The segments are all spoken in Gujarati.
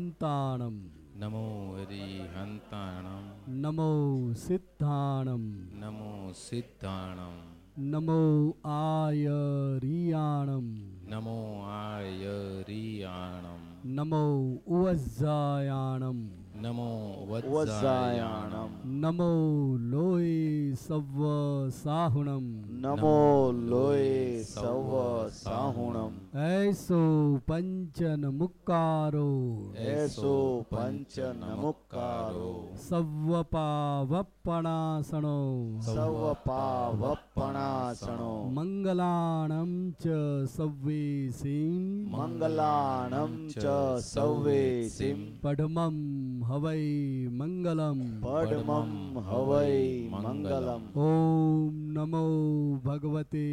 हन्ताणं नमो रिहन्ताणम् नमो सिद्धाणं नमो सिद्धाणं नमो आय रियाणं नमो आय रियाणं नमो अजम् नमो वज्रायाणं नमो लोये सव साहुणं नमो लोये सव साहुणं ऐसो पञ्चन मुक्कारो ऐसो पञ्चन मुक्कारो स्वपावप्पणासनो स्वपावप्पणासनो मङ्गलाणं च सव्येसीं मङ्गलाणं च सवेसीं पठमम् હવૈ મંગલમ પડમમ હવૈ મંગલમ ઓમ નમો ભગવતે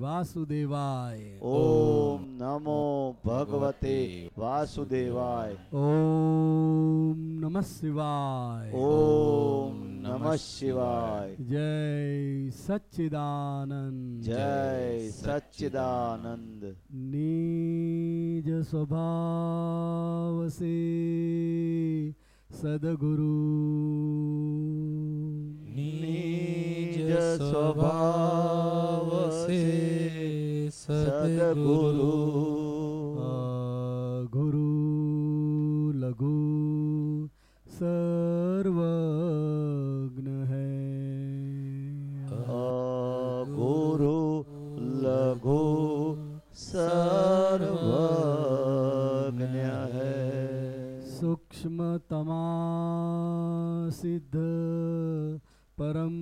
વાસુદેવાય ઓમ નમો ભગવતે વાસુદેવાય ઓમ નમઃ શિવાય ઓમ નમઃ શિવાય જય સચ્ચિદાનંદ જય સચ્ચિદાનંદ નિજ સ્વભાવ સે સદગુરુ નિજ સ્વભાવ સે સદગુરુ ગુરુ લઘુ સર્વજ્ઞ હૈ ગુરુ લઘુ સર્વજ્ઞ સૂક્ષ્મતમા સિદ્ધ પરમ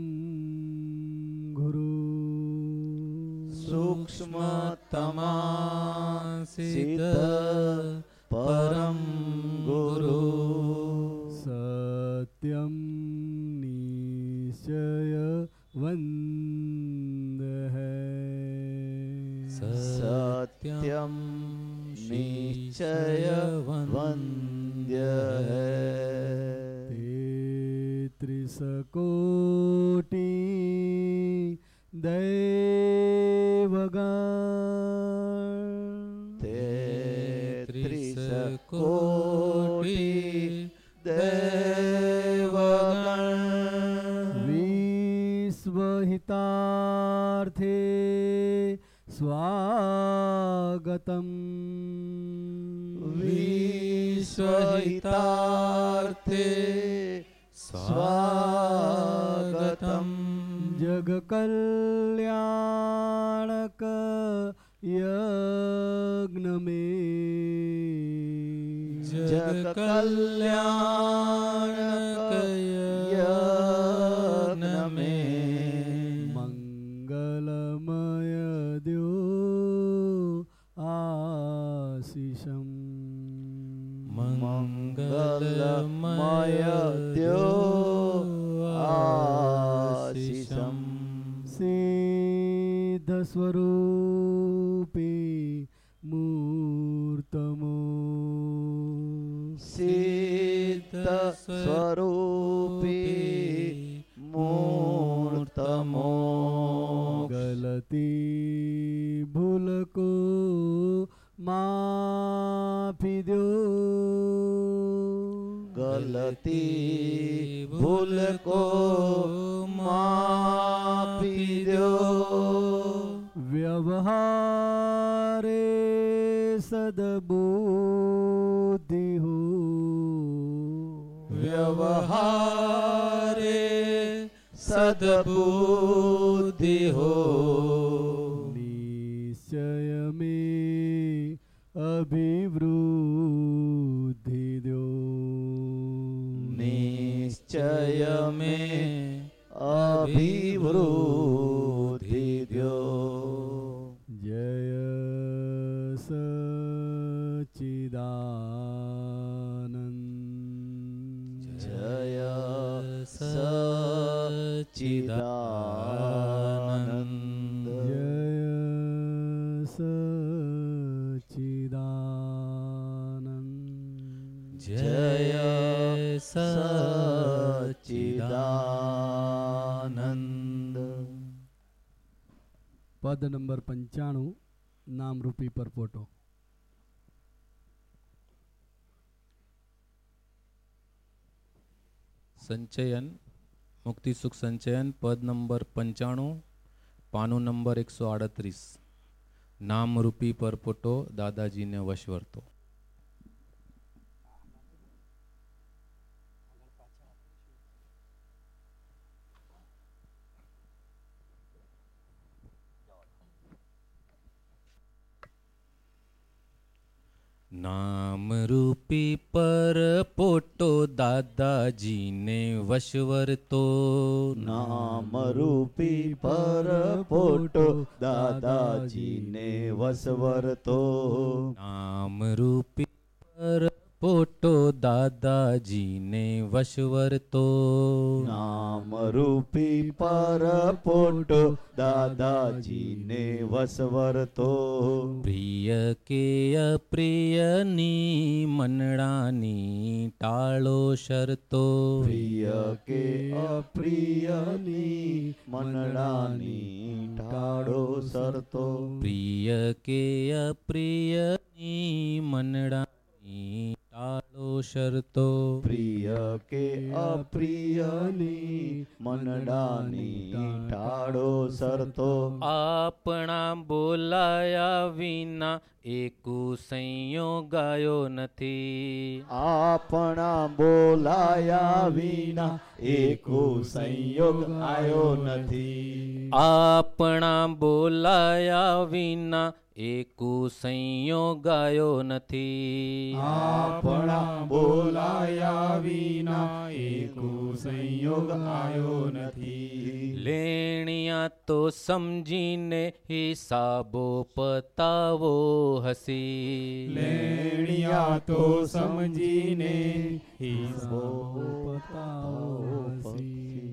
ગુરુ. સૂક્ષ્મતમા સિદ્ધ પરમ ગુરુ. સત્યમ નિશ્ચય વંદ હૈ સત્યમ વંદ पूज्य है तेत्रिस कोटि दैवगण तेत्रिस कोटि दैवगण विश्वहितार्थे स्वागतम् વિશ્વહિતાર્થે સ્વાગતમ જગકલ્યાણક યજ્ઞમે જગકલ્યાણક યજ્ઞ मङ्गलमायत्योषं आशिषं सिद्धस्वरूपे मूर्तमो। सिद्धस्वरूपे मूर्तमो। गलती भुलको मा पि દો ગલતી ભૂલ કો માફી દો. વ્યવહારે સદબુદ્ધિ હો. વ્યવહારે સદબુદ્ધિ હો. નિશ્ચય में અભિવૃદ્ધિ નિશ્ચય મેં અભિવૃદ્ધિ ફરિયાદ નંબર પંચાણું નામ પરપોટો સંચયન, મુક્તિ સુખ સંચયન, પદ નંબર પંચાણું, પાનો નંબર એકસો આડત્રીસ. નામરૂપી પરપોટો દાદાજીને વશ વર્તો વશવર્તો પર પોટો દાદાજીને વશવરતો. નામ રૂપી પર પોટો દાદાજીને રૂપી નામરૂપી પરપોટો દાદાજીને વશવરતો. નામ રૂપી પર પોટો દાદાજીને વસવરતો પ્રિય કે અપ્રિયની મનડાની ટાળો શરતો. પ્રિય કે અપ્રિયની મનડાની ટાળો શરતો. પ્રિય કે અપ્રિયની મનડાની ટાળો શરતો. પ્રિય કે અપ્રિયની મનડાની ટાળો શરતો. આપણા બોલાયા વિના એકુ સંયોગાયો નથી. આપણા બોલાયા વિના એકો સંયોગ આયો નથી. આપણા બોલાયા વિના એકુ સંયોગાયો નથી. આપણા બોલાયા વિના એકો સંયોગ આયો નથી. લેણિયા તો સમજીને હિસાબો પતાવો હસી લેણિયા તો સમજીને હિસાબો પતાવસી.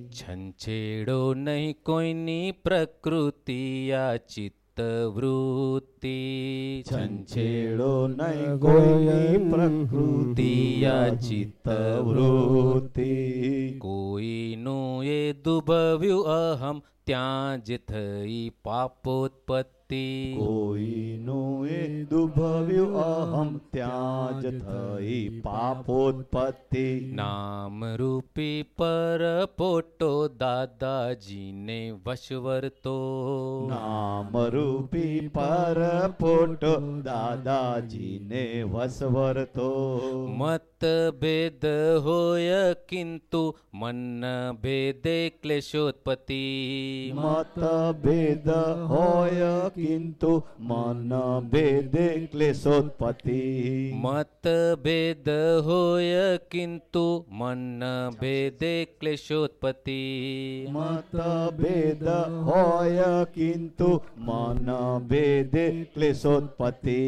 છંછેડો નહીં કોઈની પ્રકૃતિ આ ચિત્ત વૃત્તિ છંછેડો નહીં કોઈ પ્રકૃતિ આ ચિત્ત વૃત્તિ કોઈનું એ દુભવ્યું અહમ ત્યાં જ થઈ પાપોત્પત્તિ. કોઈનું એ દુભવ્યું અહમ ત્યાં જ થઈ પાપોત્પત્તિ નામ રૂપી પર પોટો દાદાજીને વશવરતો નામ રૂપી પર પોટો દાદાજીને વસવરતો મતભેદ હોય કિંતુ મન ભેદે ક્લેશોત્પત્તિ મતભેદ હોય કિંતુ મન ભેદે ક્લેશોત્પત્તિ મતભેદ હોય કિંતુ મન ભેદે ક્લેશોત્પત્તિ મતભેદ હોય કિંતુ મન ભેદે ક્લેશોત્પત્તિ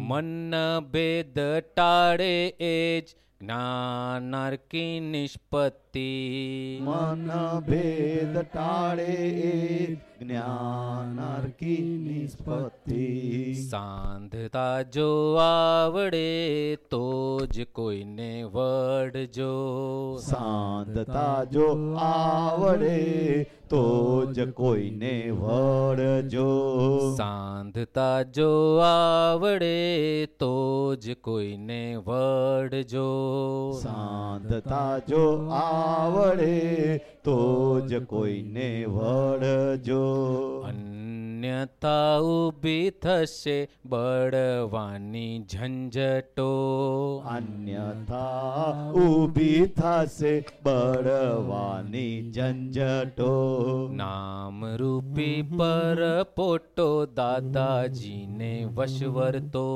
મન ભેદ ટાળે એ જ જ્ઞાનાર્કી નિષ્પત્તિ મન ભેદ ટાળે જ્ઞાનાર્કી નિષ્પત્તિ સાંધતા જો આવડે તો જ કોઈને વડજો સાંધતા જો આવડે તો જ કોઈને વડજો સાંધતા જો આવડે તો જ કોઈને વડજો સાંધતા જો આવડે તો જ કોઈને વળજો. અન્યતા ઊભી થશે બળવાની ઝંઝટો. અન્યતા ઊભી થશે બળવાની ઝંઝટો. નામ રૂપી પર પોટો દાદાજીને વશવરતો.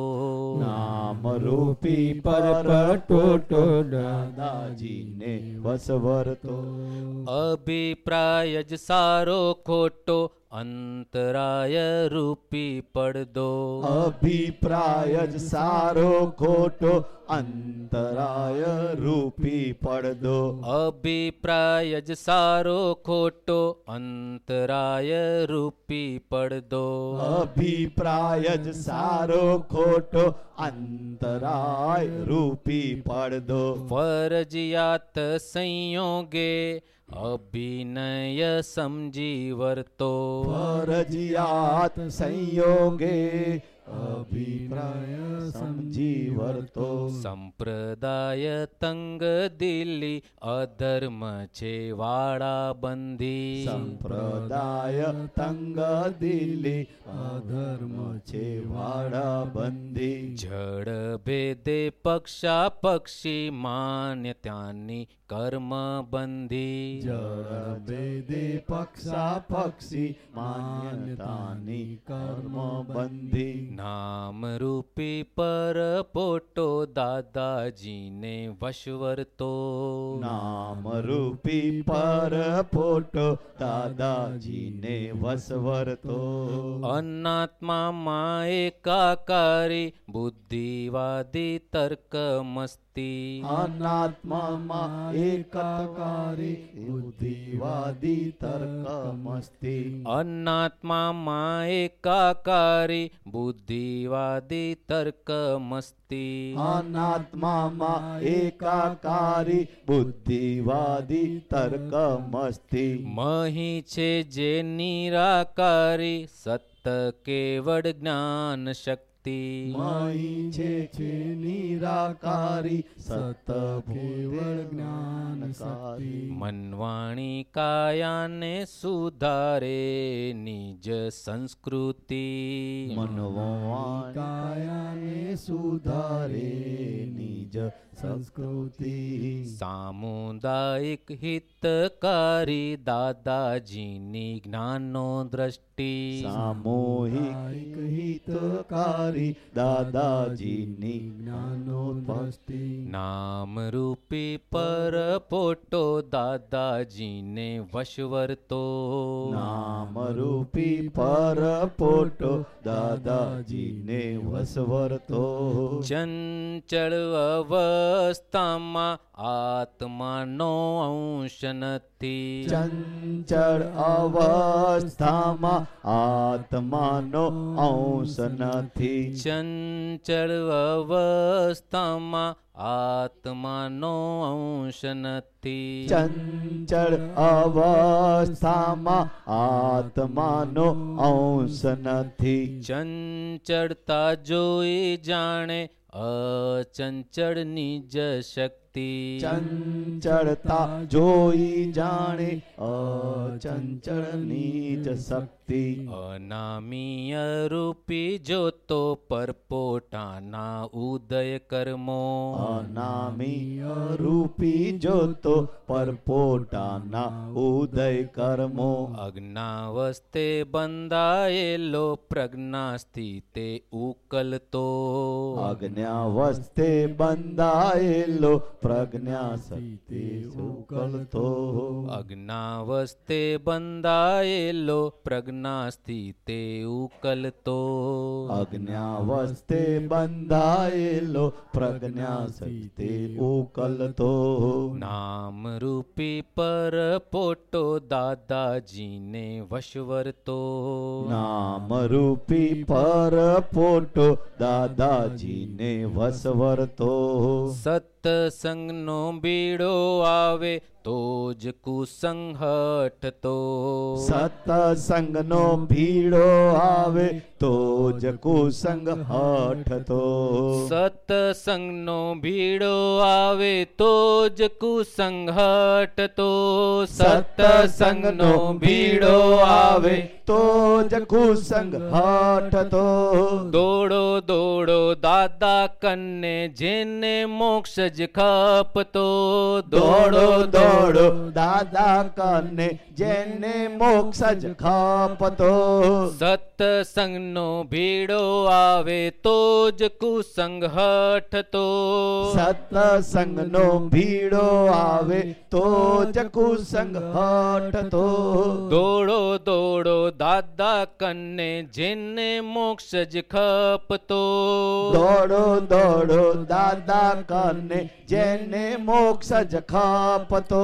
નામ રૂપી પરપટોટો દાદાજીને વસવરતો અભિપ્રાય જ સારો ખોટો અંતરાય રૂપી પડદો. અભિપ્રાય જ સારો ખોટો અંતરાય રૂપી પડદો. અભિપ્રાય જ સારો ખોટો અંતરાય રૂપી પડદો. અભિપ્રાય જ સારો ખોટો અંતરાય રૂપી પડદો. ફરજિયાત સંયોગે અભિનય સમજી વર્તો. ફરજિયાત સંયોગે અભિપ્રાય સમજી વર્તો. સંપ્રદાય તંગ દિલ્હી અધર્મ છે વાળા બંધી સંપ્રદાય તંગ દિલી અધર્મ છે વાળા બંધી જળ ભેદે પક્ષા પક્ષી માન્યતાની કર્મ બંધી જળ ભેદે પક્ષા પક્ષી માન્યતાની કર્મ બંધી નામ રૂપી પર પોટો દાદાજીને વશવરતો. નામ રૂપી પર પોટો દાદાજીને વસવરતો અનાત્મામાં કાકારી બુદ્ધિવાદી તર્ક મસ્તી અનાત્મામાં કાકારી બુદ્ધિવાદી તર્ક મસ્તી અનાત્મામાં એકાકારી બુદ્ધિવાદી તર્ક મસ્તી અનાત્મામાં એકાકારી બુદ્ધિવાદી તર્ક મસ્તી મહી છે જે નિરાકારી સત કેવળ જ્ઞાન શક્તિ મહી છે છે નિરાકારી સત કેવળ જ્ઞાન સારી મનવાણી કાયાને સુધારે નિજ સંસ્કૃતિ. મનવાણી કાયાને સુધારે નિજ સંસ્કૃતિ સામુદાયિક હિતકારી દાદાજીની જ્ઞાનો દ્રષ્ટિ સામૂહિક હિતકારી દાદાજીની જ્ઞાનો દ્રષ્ટિ નામ રૂપી પર પોટો દાદાજીને વશવર્તો નામ રૂપી પર પોટો દાદાજીને વશવર્તો ચંચળ અવસ્થામાં આત્માનો અંશ નથી. ચંચળ અવસ્થામાં આત્માનો અંશ નથી. ચંચળ અવસ્થામાં આત્માનો અંશ નથી. ચંચળ અવસ્થામાં આત્માનો અંશ નથી. ચંચળતા જોઈ જાણે અચંચળ નિજ શક્તિ ચંચળતા જોઈ જાણે અચંચળ નીચ શક્તિ. અનામીય રૂપી જોતો પરપોટાના ઉદય કર્મો. અનામી રૂપી જોતો પરપોટાના ઉદય કર્મો. અજ્ઞાવસ્તે બંધાયેલો પ્રજ્ઞા સ્થિતે ઉકલતો. અજ્ઞાવસ્તે બંધાયેલો પ્રજ્ઞા સતી ઉકલતો અજ્ઞાવસ્તે બંધાયેલો પ્રજ્ઞા સ્થિતે ઉકલતો અજ્ઞાવસ્તે બંધાયેલો પ્રજ્ઞા શક્તિ ઉકલતો નામ રૂપી પર પોટો દાદાજીને વશવરતો નામ રૂપી પર પોટો દાદાજીને વસવરતો સત્સંગનો બીડો આવે તો જ તો. સતસંગ સતસંગનો ભીડો આવે તો જ કુસંગ હઠતો સત્સંગનો ભીડો આવે તો જ કુસંગ સતસંગ નો ભીડો આવે તો જ કુસંગ હઠતો દોડો દોડો દાદા કન્ને જેને મોક્ષ જ ખપતો. દોડો દોડો દાદા કને જેને મોક્ષ જ ખપતો. સત્સંગનો ભીડો આવે તો જ કુસંગ હઠતો સતસંગનો ભીડો આવે તો જ કુસંગ હઠતો દોડો દોડો દાદા કને જેને મોક્ષ જ ખપતો. દોડો દોડો દાદા કને જેને મોક્ષ જ ખપતો.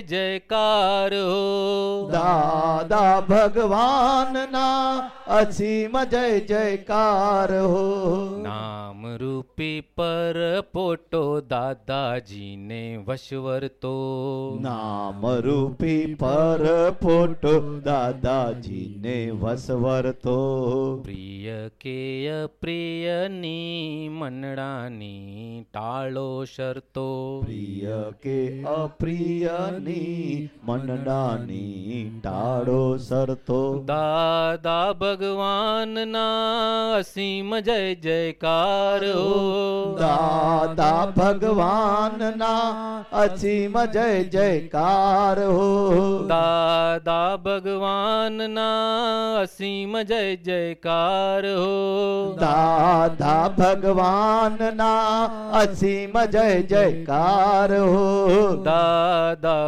જયકાર હો. દાદા ભગવાનના અસીમ જય જયકાર હો. નામ રૂપી પર પોટો દાદાજીને વશવરતો. નામ રૂપી પર ફોટો દાદાજીને વસવરતો પ્રિય કેય પ્રિયની મનડાની ટાળો શરતો. પ્રિય કે અપ્રિયની મનડાની ટાળો સરતો દાદા ભગવાનના અસીમ જય જયકાર હો. દાદા ભગવાનના અસીમ જય જયકાર હો. દાદા ભગવાનના અસીમ જય જયકાર હો. દાદા ભગવાનના અસીમ જય જયકાર હો. દાદા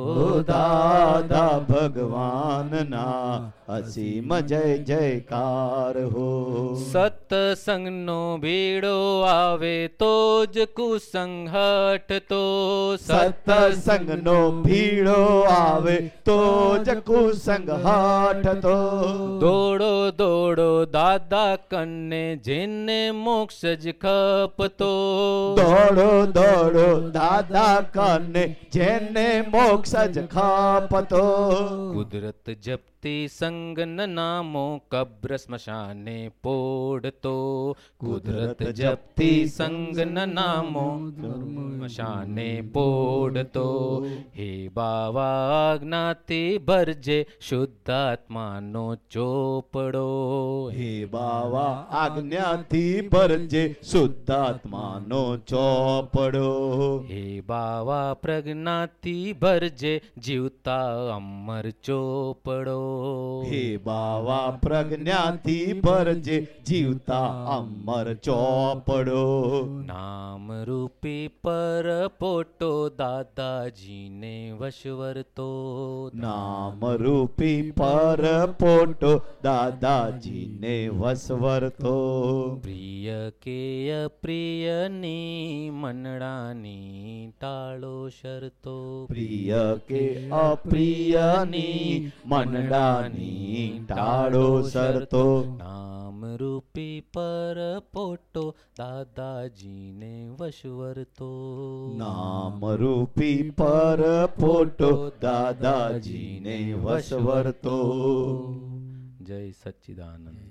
હો દાદા ભગવાનના અસીમ જય જયકાર હો સત્સંગનો ભીડો આવે તો જ કુસંગ હટતો સત્સંગનો ભીડો આવે તો જ કુસંગ હટતો દોડો દોડો દાદા કન્ને જેને મોક્ષ જ ખપતો. દોડો દોડો દાદા કન્ને જેને મોક્ષ જ ખપતો. કુદરત જપતી સંગન નામો કબ્ર સ્મશાને પોડતો કુદરત જપતી સંગન નામો સ્મશાને પોડતો હે બાવા જ્ઞાતિ ભરજે શુદ્ધાત્માનો ચોપડો હે બાવા આજ્ઞાથી ભરજે શુદ્ધાત્માનો ચોપડો હે બાવા પ્રજ્ઞાથી ભરજે જીવતા અમર ચોપડો હે બાવા પ્રજ્ઞાથી ભરજે જીવતા અમર ચોપડો. નામ રૂપી પર પોટો દાદાજીને વશવરતો. નામ રૂપી પર પોટો દાદાજીને વસવરતો પ્રિય કેય પ્રિયની મનડાની ટાળો શરતો. પ્રિય કે અપ્રિયની મનડાની ટાળો સરતો નામ રૂપી પર પોટો દાદાજીને વશવરતો. નામ રૂપી પર પોટો દાદાજીને વશવરતો. જય સચ્ચિદાનંદ.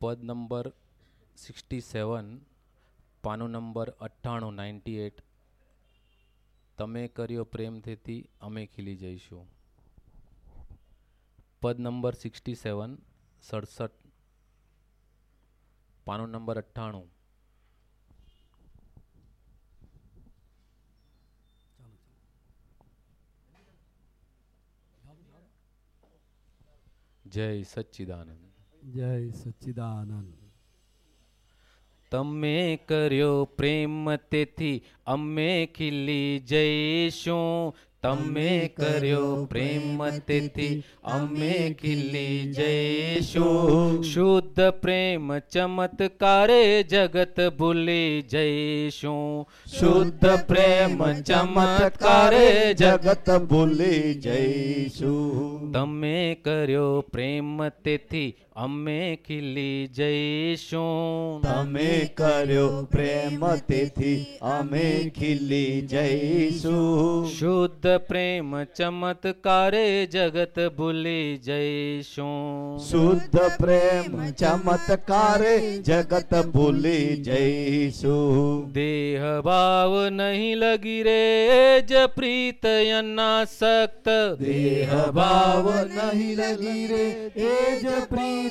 પદ નંબર સિક્સટી સેવન, પાનો નંબર અઠ્ઠાણું નાઇન્ટી એટ. તમે કર્યો પ્રેમથી અમે ખીલી જઈશું. પદ નંબર સિક્સટી સેવન, સડસઠ, પાનો નંબર અઠ્ઠાણું. જય સચ્ચિદાનંદ. જય સચ્ચિદાનંદ તમે કર્યો પ્રેમ તેથી અમે ખીલી જઈશું તમે કર્યો પ્રેમ તેથી અમે ખીલી જઈશું શુદ્ધ પ્રેમ ચમત્કારે જગત ભૂલી જઈશું શુદ્ધ પ્રેમ ચમત્કારે જગત ભૂલી જઈશું તમે કર્યો પ્રેમ તેથી અમે ખીલી જઈશું તમે કર્યો પ્રેમ તેથી અમે ખીલી જઈશું શુદ્ધ પ્રેમ ચમત્કારે જગત ભૂલી જઈશું શુદ્ધ પ્રેમ ચમત્કારે જગત ભૂલી જઈશું દેહ ભાવ નહીં લગી રે જ પ્રીત અનાસક્ત દેહ ભાવ નહીં લગી રે એ જ પ્રીત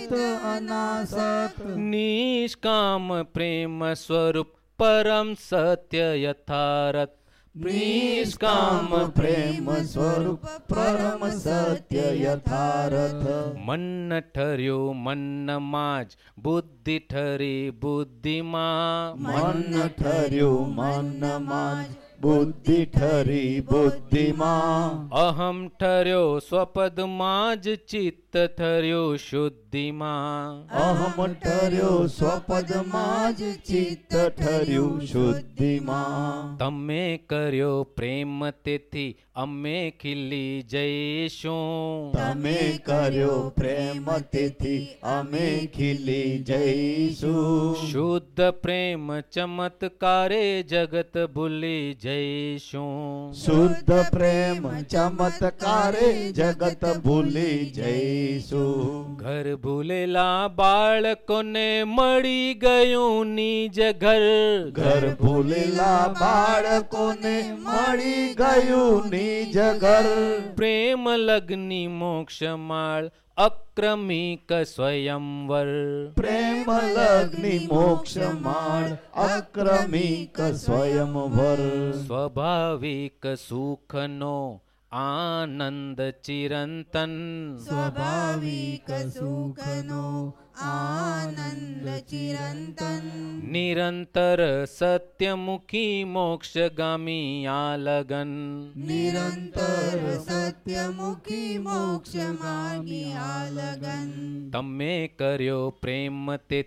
અનાસક્ત નિષ્કામ પ્રેમ સ્વરૂપ પરમ સત્ય યથારત નિષ્કામ પ્રેમ સ્વરૂપ પરમ સત્ય યથારથ મન ઠર્યું મનમાં જ બુદ્ધિ ઠરી બુદ્ધિમાં મન ઠર્યું મનમાં જ બુદ્ધિ ઠરી બુદ્ધિમાં અહમ ઠર્યો સ્વપદમાં જ ચિત્ત ઠર્યું શુદ્ધિમાં અહમ ઠર્યો સ્વપદમાં જ ચિત્ત ઠર્યું શુદ્ધિમાં તમે કર્યો પ્રેમ તેથી અમે ખીલી જઈશું તમે કર્યો પ્રેમ તેથી અમે ખીલી જઈશું શુદ્ધ પ્રેમ ચમત્કારે જગત ભૂલી જઈશું શુદ્ધ પ્રેમ ચમત્કારે જગત ભૂલી જઈશું ઘર ભૂલેલા બાળકોને મળી ગયું નિજ ઘર. ઘર ભૂલેલા બાળકોને મળી ગયું નિજ ઘર. પ્રેમ લગ્ની મોક્ષ માળ અક્રમિક સ્વયંવર. પ્રેમ લગ્નિ મોક્ષ માળ અક્રમિક સ્વયંવર. સ્વાભાવિક સુખનો आनन्द चिरन्त निरन्तर सत्यमुखी मोक्ष गामि आलगन् निरन्तर सत्यमुखी मोक्ष गामि तमे प्रेमते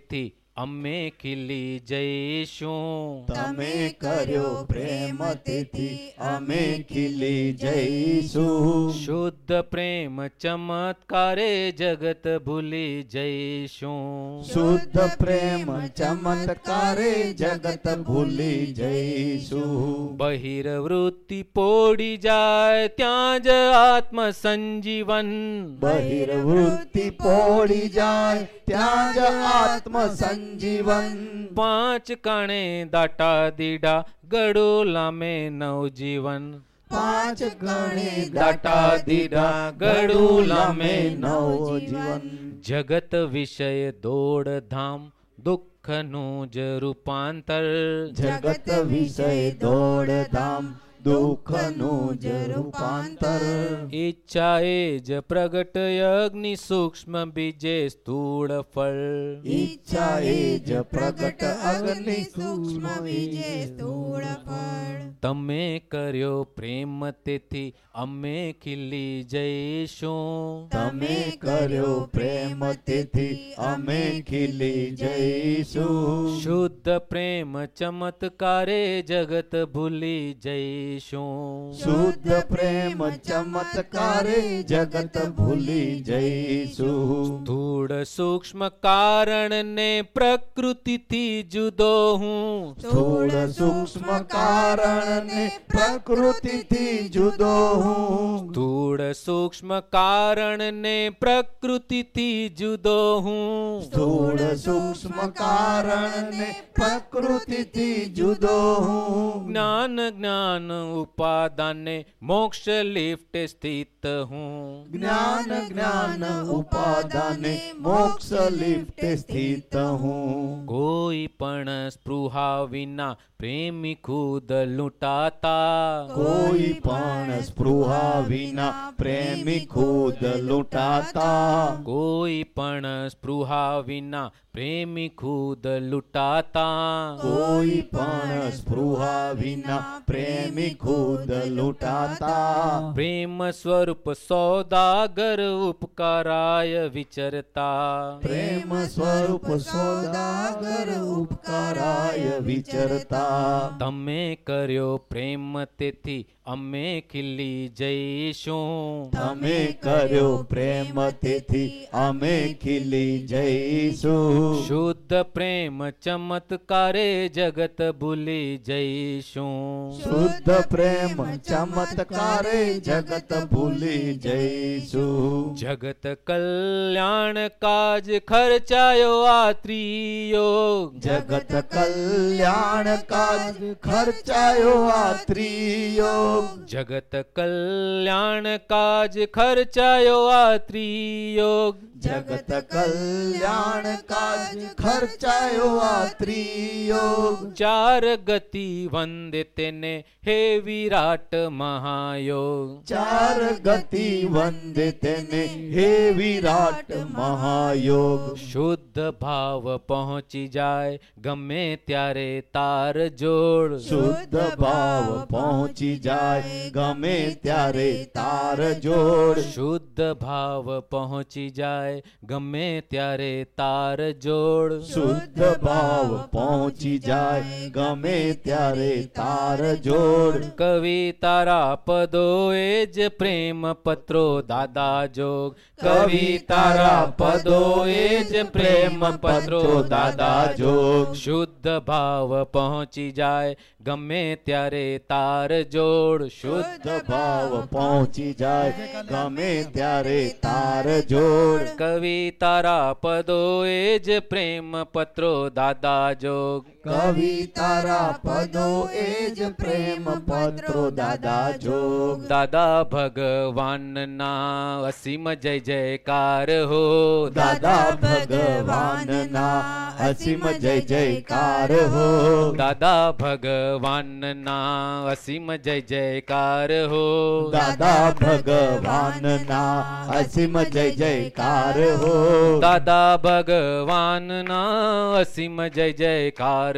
અમે ખીલી જઈશું તમે કર્યો પ્રેમ તેથી અમે ખીલી જઈશું શુદ્ધ પ્રેમ ચમત્કારે જગત ભૂલી જઈશું શુદ્ધ પ્રેમ ચમત્કારે જગત ભૂલી જઈશું બહિર્વૃત્તિ પોડી જાય ત્યાં જ આત્મ સંજીવન બહિર્વૃત્તિ પોડી જાય ત્યાં જ આત્મ સંજીવન પાંચ કણે દાટા દીડા ગડોલા લામે નવજીવન. પાંચ ગણે દાટા દીડા ગડોલા લામે નવ જીવન જગત વિષય દોડધામ દુઃખનું જ રૂપાંતર. જગત વિષય દોડધામ દુઃખનું જ રૂપાંતર. ઈચ્છાએ જ પ્રગટ અગ્નિ સૂક્ષ્મ બીજે સ્થૂળ ફળ. ઈચ્છા એ જ પ્રગટ અગ્નિ સૂક્ષ્મ બીજે સ્થૂળ ફળ. તમે કર્યો પ્રેમ તેથી અમે ખીલી જઈશું. તમે કર્યો પ્રેમ તેથી અમે ખીલી જઈશું. શુદ્ધ પ્રેમ ચમત્કારે જગત ભૂલી જઈશું. શુદ્ધ પ્રેમ ચમત્કારે જગત ભૂલી જઈશું. ધૂળ સૂક્ષ્મ કારણને પ્રકૃતિથી જુદો હું. ધૂળ સૂક્ષ્મ કારણને પ્રકૃતિથી જુદો હું. ધૂળ સૂક્ષ્મ કારણને પ્રકૃતિથી જુદો હું. ધૂળ સૂક્ષ્મ કારણને પ્રકૃતિથી જુદો હું. જ્ઞાન જ્ઞાન ઉપાદાને મોક્ષ લિફ્ટ સ્થિત હું. જ્ઞાન જ્ઞાન ઉપાદાને મોક્ષ લિફ્ટે સ્થિત હું. કોઈ પણ સ્પૃહા વિના પ્રેમી ખુદ લૂંટાતા. કોઈ પણ સ્પૃહા વિના પ્રેમી ખુદ લૂંટાતા. કોઈ પણ સ્પૃહા વિના પ્રેમી ખુદ લૂંટાતા. કોઈ પણ સ્પૃહા વિના પ્રેમી ખુદ લૂંટાતા પ્રેમ સ્વરૂપ સોદાગર ઉપકારાય વિચરતા પ્રેમ સ્વરૂપ સોદાગર ઉપકારાય વિચરતા તમે કર્યો પ્રેમ તેથી અમે ખીલી જઈશું તમે કર્યો પ્રેમ તેથી અમે ખીલી જઈશું શુદ્ધ પ્રેમ ચમત્કારે જગત ભૂલી જઈશું શુદ્ધ પ્રેમ ચમત્કારે જગત ભૂલી જઈશું જગત કલ્યાણ કાજ ખર્ચાયો આ ત્રિયોગ જગત કલ્યાણ કાજ ખર્ચાયો આ ત્રિયોગ જગત કલ્યાણ કાજ ખર્ચાયો આ ત્રિયોગ जगत कल्याण काज खर्चायो त्रियोग चार गति वंदित ने हे विराट महायोग चार गति वंदित ने हे विराट महायोग शुद्ध भाव पहुँची जाए गमे त्यारे तार जोड़। शुद्ध भाव पहुँची जाए गमे त्यारे तार जोड़। शुद्ध भाव पहुँची जाए જાય ગમે ત્યારે તાર જોડ. શુદ્ધ ભાવ પહોંચી જાય ગમે ત્યારે તાર જોડ. કવિ તારા પદો એ જ પ્રેમ પત્રો દાદા જોગ. કવિ તારા પદો એ જ પ્રેમ પત્રો દાદા જોગ. શુદ્ધ ભાવ પહોંચી જાય ગમે ત્યારે તાર જોડ શુદ્ધ ભાવ પહોંચી જાય. ગમે ત્યારે તાર જોડ. કવિ તારા પદો એ જ પ્રેમ પત્રો દાદા જોગ. કવિ તારા પદો એ જ પ્રેમ પત્રો દાદા જોગ. દાદા ભગવાનના અસીમ જય જયકાર હો. દાદા ભગવાનના અસીમ જય જયકાર હો. દાદા ભગવાનના અસીમ જય જયકાર હો. દાદા ભગવાનના અસીમ જય જયકાર હો. દાદા ભગવાનના અસીમ જય જયકાર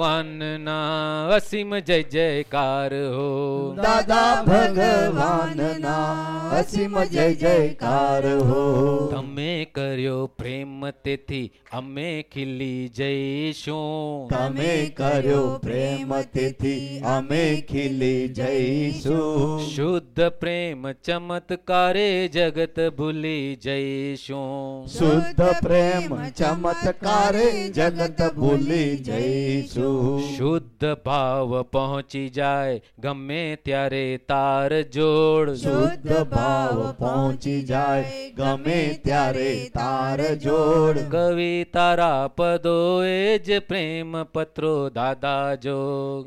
ભગવાનના અસીમ જય જયકાર હો દાદા ભગવાનના અસીમ જય જયકાર હો તમે કર્યો પ્રેમ તેથી અમે ખીલી જઈશું તમે કર્યો પ્રેમ તેથી અમે ખીલી જઈશું શુદ્ધ પ્રેમ ચમત્કારે જગત ભૂલી જઈશું શુદ્ધ પ્રેમ ચમત્કારે જગત ભૂલી જઈશું શુદ્ધ ભાવ પહોંચી જાય ગમે ત્યારે તાર જોડ. શુદ્ધ ભાવ પહોંચી જાય ગમે ત્યારે તાર જોડ. કવિ તારા પદો એ જ પ્રેમ પત્રો દાદા જો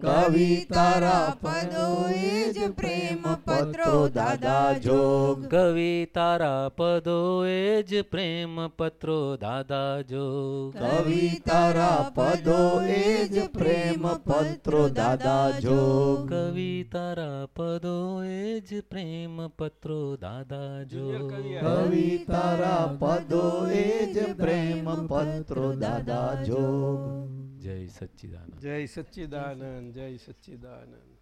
કવિ તારા પદો એ જ પ્રેમ પત્રો દાદા જો કવિ તારા પદો એ જ પ્રેમ પત્રો દાદા જો કવિ તારા પદો એ જ પ્રેમ પત્રો દાદા જો કવિ તારા પદો એ જ પ્રેમ પત્રો દાદા જો કવિ તારા પદો એ જ પ્રેમ પત્રો દાદા જો જય સચ્ચિદાનંદ. જય સચ્ચિદાનંદ જય સચ્ચિદાનંદ.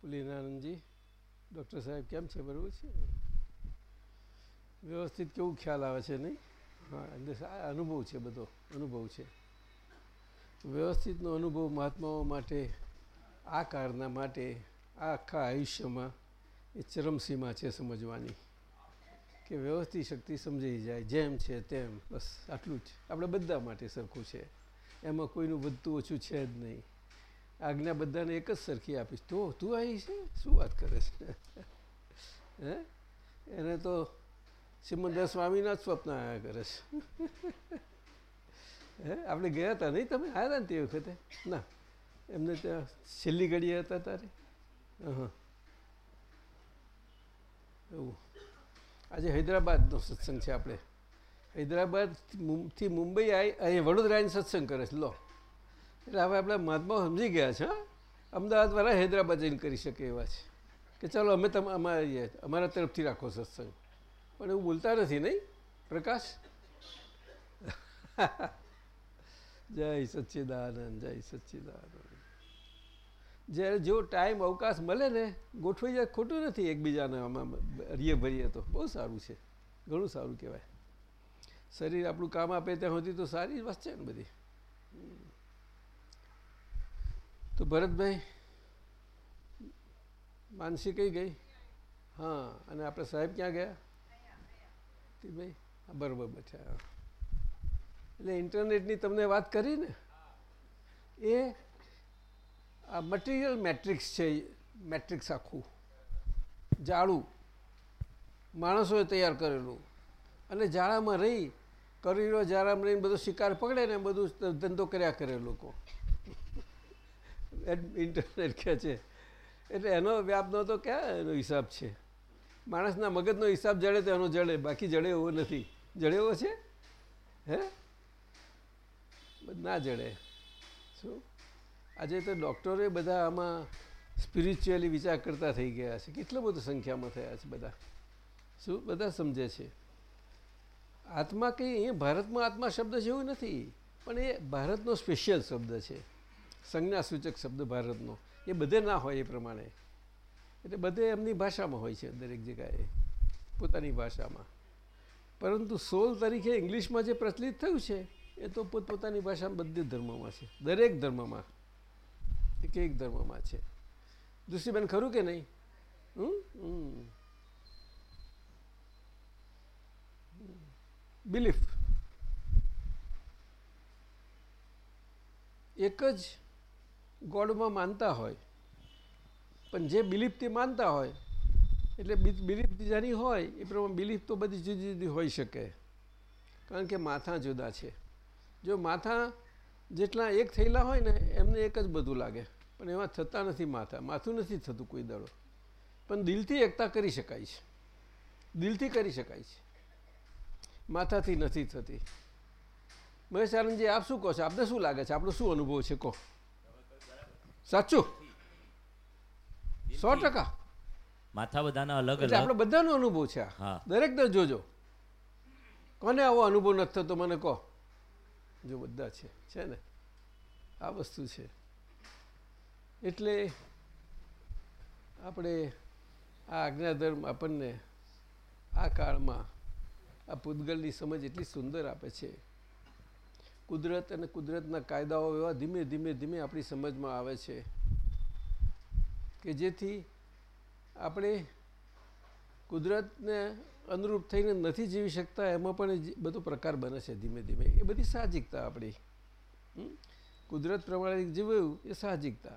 પુલિનાનંદજી ડૉક્ટર સાહેબ કેમ છે? બરાબર છે? વ્યવસ્થિત કેવું ખ્યાલ આવે છે નહીં? હા એટલે આ અનુભવ છે બધો અનુભવ છે. વ્યવસ્થિતનો અનુભવ મહાત્માઓ માટે, આ કારના માટે, આ આખા આયુષ્યમાં એ ચરમસીમા છે સમજવાની. કે વ્યવસ્થિત શક્તિ સમજાઈ જાય, જેમ છે તેમ, બસ આટલું જ. આપણે બધા માટે સરખું છે. એમાં કોઈનું વધતું ઓછું છે જ નહીં. આજ્ઞા બધાને એક જ સરખી આપીશ. તો, તું આવી છે? શું વાત કરે છે? હે? એને તો સિમંદર સ્વામીના જ સ્વપ્ન આવ્યા કરે છે. હે? આપણે ગયા હતા નહીં તમે? આવ્યા ને તે વખતે? ના. એમને ત્યાં છેલ્લી ઘડીએ હતા તારે? હા એવું. આજે હૈદરાબાદનો સત્સંગ છે આપણે. હૈદરાબાદથી મુંબઈ આવી અહીંયા વડોદરાની સત્સંગ કરે છે. લો. એટલે હવે આપણે મહાત્મા સમજી ગયા છે અમદાવાદવાળા હૈદરાબાદ જઈને કરી શકે એવા છે. કે ચાલો અમે તમે, અમારે અમારા તરફથી રાખો સત્સંગ. પણ એવું બોલતા નથી નહીં? પ્રકાશ? જય સચ્ચિદાનંદ જય સચ્ચિદાનંદ. જ્યારે જો ટાઈમ, અવકાશ મળે ને, ગોઠવાઈ જાય, ખોટું નથી એકબીજાને આમાં હરીએ ભરીએ તો. બહુ સારું છે. ઘણું સારું કહેવાય. શરીર આપણું કામ આપે ત્યાં સુધી તો સારી વસ્તુ છે ને બધી. તો ભરતભાઈ, માનસી કઈ ગઈ? હા, અને આપણે સાહેબ ક્યાં ગયા? ભાઈ બરાબર બેઠા એટલે ઇન્ટરનેટની તમને વાત કરી ને? એ આ મટીરિયલ મેટ્રિક્સ છે મેટ્રિક્સ આખું. જાળું. માણસોએ તૈયાર કરેલું. અને જાળામાં રહી, કરીરો, જાળામાં રહીને બધો શિકાર પકડે ને, બધું ધંધો કર્યા કરે લોકો. ઇન્ટરનેટ કહે છે. એટલે એનો વ્યાપનો તો ક્યાં એનો હિસાબ છે? માણસના મગજનો હિસાબ જડે તો એનો જડે, બાકી જડે એવો નથી. જડે એવો છે? હે? ના જડે. શું? આજે તો ડૉક્ટરોએ બધા આમાં સ્પિરિચ્યુઅલી વિચાર કરતા થઈ ગયા છે. કેટલો બધો સંખ્યામાં થયા છે બધા. શું? બધા સમજે છે. આત્મા કંઈ અહીંયા ભારતમાં આત્મા શબ્દ છે એવું નથી, પણ એ ભારતનો સ્પેશિયલ શબ્દ છે. સંજ્ઞાસૂચક શબ્દ ભારતનો. એ બધે ના હોય એ પ્રમાણે. એટલે બધે એમની ભાષામાં હોય છે દરેક જગ્યાએ, પોતાની ભાષામાં. પરંતુ સોલ તરીકે ઇંગ્લિશમાં જે પ્રચલિત થયું છે એ તો પોતપોતાની ભાષામાં બધી ધર્મમાં છે. દરેક ધર્મમાં. એક એક ધર્મમાં છે. દૃષ્ટિબેન ખરું કે નહીં? હમ? બિલીફ. એક જ ગોડમાં માનતા હોય. પણ જે બિલીફથી માનતા હોય, એટલે બિલીફ જેની હોય, એ પ્રમાણે બિલીફ તો બધી જુદી જુદી હોઈ શકે. કારણ કે માથા જુદા છે. જો માથા જેટલા એક થયેલા હોય ને એમને એક જ બધું લાગે. પણ એમાં થતા નથી માથા. માથું નથી થતું કોઈ દડો. પણ દિલથી એકતા કરી શકાય છે. દિલથી કરી શકાય છે. માથાથી નથી થતી. મહેશ આનંદજી આપ શું કહો છો? આપને શું લાગે છે? આપણો શું અનુભવ છે? કહો. સાચું? સો ટકા. માથા બધાના અલગ એટલે આપણે બધાનો અનુભવ છે દરેક દર જોજો. કોને આવો અનુભવ નથી થતો? મને કહો. જો બધા છે છે ને? આ વસ્તુ છે. એટલે આપણે આ આજ્ઞાધર્મ આપણને આ કાળમાં, આ પૂતગલની સમજ એટલી સુંદર આપે છે. કુદરત અને કુદરતના કાયદાઓ એવા ધીમે ધીમે ધીમે આપણી સમજમાં આવે છે કે જેથી આપણે કુદરતને અનુરૂપ થઈને નથી જીવી શકતા, એમાં પણ બધો પ્રકાર બને છે ધીમે ધીમે. એ બધી સાહજિકતા આપણી? કુદરત પ્રમાણે જીવ્યું, એ સાહજિકતા.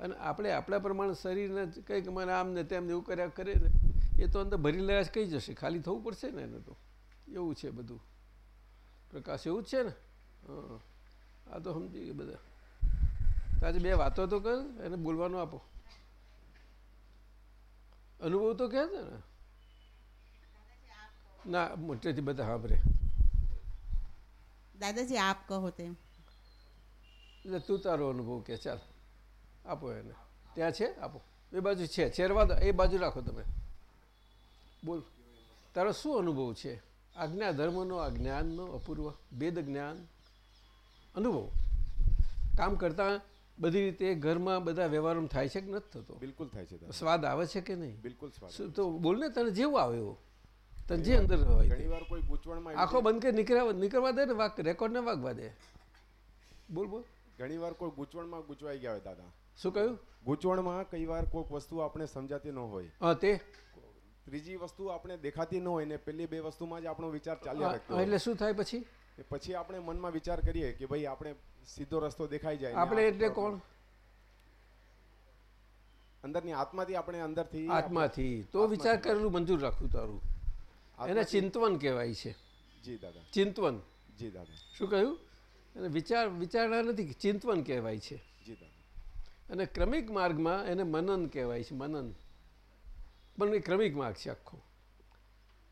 અને આપણે આપણા પ્રમાણે શરીરને કંઈક મને આમ ને તેમ ને એવું કર્યા કરે ને, એ તો અંદર ભરી લેવા કઈ જશે. ખાલી થવું પડશે ને એને તો. એવું છે બધું. પ્રકાશ એવું જ છે ને? હા. આ તો સમજી ગયા બધા. તાજે બે વાતો તો કર, એને બોલવાનું આપો. અનુભવ તો કહે છે ને? ના મોટેથી બધા સાંભળે. દાદાજી આપ કહો તેમ. એટલે તું તારો અનુભવ કે ચાલ આપો એને. ત્યાં છે? આપો. એ બાજુ છે. છેરવા દો. એ બાજુ રાખો તમે. બોલ. તારો શું અનુભવ છે? આજ્ઞા ધર્મનો આ જ્ઞાનનો અપૂર્વ ભેદ જ્ઞાન? અનુભવ. કામ કરતા બધી રીતે ઘરમાં બધા વ્યવહારમાં થાય છે કે નથી થતો? બિલકુલ થાય છે સ્વાદ આવે છે કે નહીં? બિલકુલ સ્વાદ તો બોલ ને તને જેવું આવે એવું? જે અંદર હોય તે. આંખો બંધ કરી નીકળવા નીકળવા દે ને વાક રેકોર્ડને વાગવા દે બોલ બોલ. ઘણી વાર કોઈ ગૂંચવણમાં ગૂંચવાઈ ગયા હોય દાદા. શું કહ્યું? ગૂંચવણમાં કઈ વાર કોઈક વસ્તુ આપણે સમજાતી ન હોય. હા તે. ત્રીજી વસ્તુ આપણે દેખાતી ન હોય ને પેલી બે વસ્તુમાં જ આપણો વિચાર ચાલ્યા રાખતો. એટલે શું થાય પછી? પછી આપણે મનમાં વિચાર કરીએ કે ભાઈ આપણે સીધો રસ્તો દેખાઈ જાય આપણે એટલે કોણ? અંદરની આત્માથી આપણે અંદરથી આત્માથી. તો વિચાર કરેલું મંજૂર રાખું તારું. એને ચિંતવન કહેવાય છે. જી દાદા. ચિંતવન. જી દાદા. શું કહ્યું? એને વિચાર વિચારણા નથી ચિંતવન કહેવાય છે. જી દાદા. અને ક્રમિક માર્ગમાં એને મનન કહેવાય છે મનન. પણ એ ક્રમિક માર્ગ છે આખો.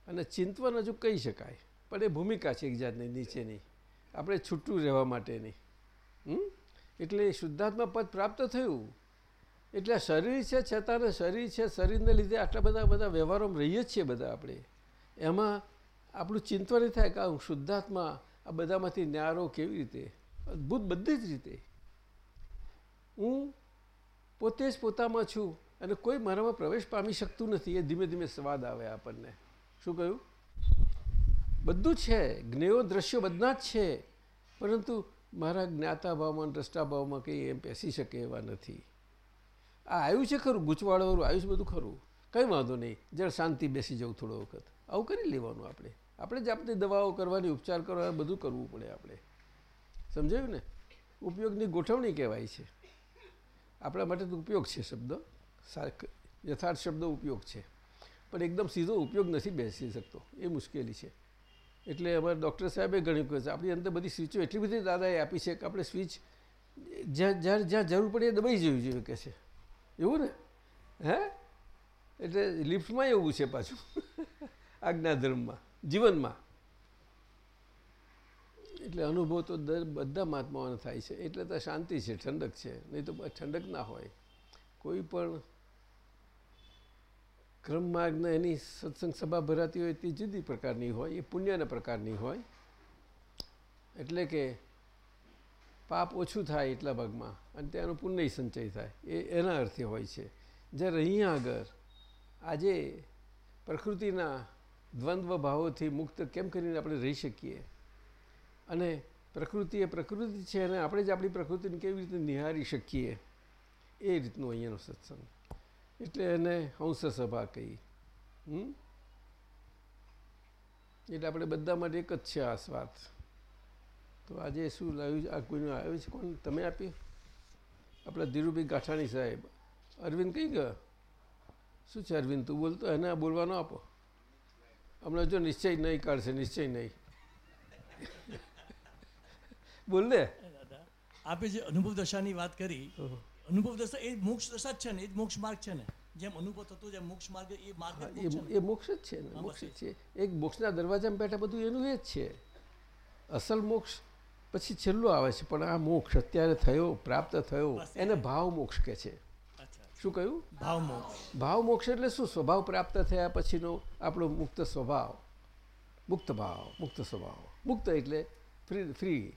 અને ચિંતવન હજુ કહી શકાય પણ એ ભૂમિકા છે એક જાતની નીચેની. આપણે છૂટું રહેવા માટેની હમ? એટલે શુદ્ધાત્મા પદ પ્રાપ્ત થયું. એટલે શરીર છે છતાં ને શરીર છે શરીરને લીધે આટલા બધા બધા વ્યવહારોમાં રહીએ જ છીએ બધા આપણે. એમાં આપણું ચિંતન થાય કે હું શુદ્ધાત્મા આ બધામાંથી ન્યારો કેવી રીતે? અદ્ભુત બધી જ રીતે. હું પોતે જ પોતામાં છું અને કોઈ મારામાં પ્રવેશ પામી શકતું નથી. એ ધીમે ધીમે સ્વાદ આવે આપણને. શું કહ્યું? બધું છે. જ્ઞેયો, દ્રશ્યો બધા જ છે. પરંતુ મારા જ્ઞાતા ભાવમાં દ્રષ્ટા ભાવમાં કંઈ એમ બેસી શકે એવા નથી. આ આવ્યું છે ખરું? ગૂંચવાળાવાળું આવ્યું છે બધું ખરું? કંઈ વાંધો નહીં. જરા શાંતિ બેસી જવું થોડો વખત. આવું કરી લેવાનું આપણે. આપણે જ આપણે દવાઓ કરવાની, ઉપચાર કરવાના, બધું કરવું પડે આપણે. સમજાયું ને? ઉપયોગની ગોઠવણી કહેવાય છે. આપણા માટે તો ઉપયોગ છે શબ્દ. યથાર્થ શબ્દ ઉપયોગ છે. પણ એકદમ સીધો ઉપયોગ નથી બેસી શકતો. એ મુશ્કેલી છે. એટલે અમારા ડૉક્ટર સાહેબે ઘણી કહે છે આપણી અંદર બધી સ્વિચો એટલી બધી દાદાએ આપી છે કે આપણે સ્વિચ જ્યાં જ્યાં જ્યાં જરૂર પડે એ દબાઈ જવી જોઈએ કે છે. એવું ને? હે? એટલે લિફ્ટમાં એવું છે પાછું. આજ્ઞાધર્મમાં, જીવનમાં. એટલે અનુભવ તો દર બધા મહાત્માઓને થાય છે. એટલે તો શાંતિ છે, ઠંડક છે. નહીં તો ઠંડક ના હોય. કોઈ પણ ક્રમ એની સત્સંગ સભા ભરાતી હોય, તે જુદી પ્રકારની હોય, એ પુણ્યના પ્રકારની હોય. એટલે કે પાપ ઓછું થાય એટલા ભાગમાં અને ત્યાંનો પુણ્ય સંચય થાય. એ એના અર્થે હોય છે. જ્યારે અહીંયા આગળ આજે પ્રકૃતિના દ્વંદ્વ ભાવોથી મુક્ત કેમ કરીને આપણે રહી શકીએ? અને પ્રકૃતિ એ પ્રકૃતિ છે અને આપણે જ આપણી પ્રકૃતિને કેવી રીતે નિહારી શકીએ? એ રીતનું અહીંયાનો સત્સંગ. એટલે એને હંસ સભા કહી? એટલે આપણે બધા માટે એક જ છે આ સ્વાદ તો આજે શું લાવ્યું? આ કોઈનું આવ્યું છે? કોણ? તમે આપ્યું? આપણા ધીરુભાઈ ગાંઠાણી સાહેબ. અરવિંદ કઈ ગયો? શું છે અરવિંદ? તું બોલતો? એને બોલવાનો આપો. હમણાં જો નિશ્ચય નહીં કાઢશે નિશ્ચય નહીં. બોલ ને. દાદા આપે જે અનુભવ દશાની વાત કરી અનુભવ દશા એ મોક્ષ દશા જ છે ને એ જ મોક્ષ માર્ગ છે ને. જેમ અનુભવ થતો જેમ મોક્ષ માર્ગ એ માર્ગ એ મોક્ષ જ છે ને મોક્ષ જ છે. એક મોક્ષના દરવાજામાં બેઠા બધું એનું એ જ છે. અસલ મોક્ષ પછી છેલ્લો આવે છે પણ આ મોક્ષ અત્યારે થયો પ્રાપ્ત થયો એને ભાવ મોક્ષ કહે છે. શું કહ્યું? ભાવ મોક્ષ. ભાવ મોક્ષ એટલે શું? સ્વભાવ પ્રાપ્ત થયા પછીનો આપણો મુક્ત સ્વભાવ. મુક્ત ભાવ મુક્ત સ્વભાવ. મુક્ત એટલે ફ્રી ફ્રી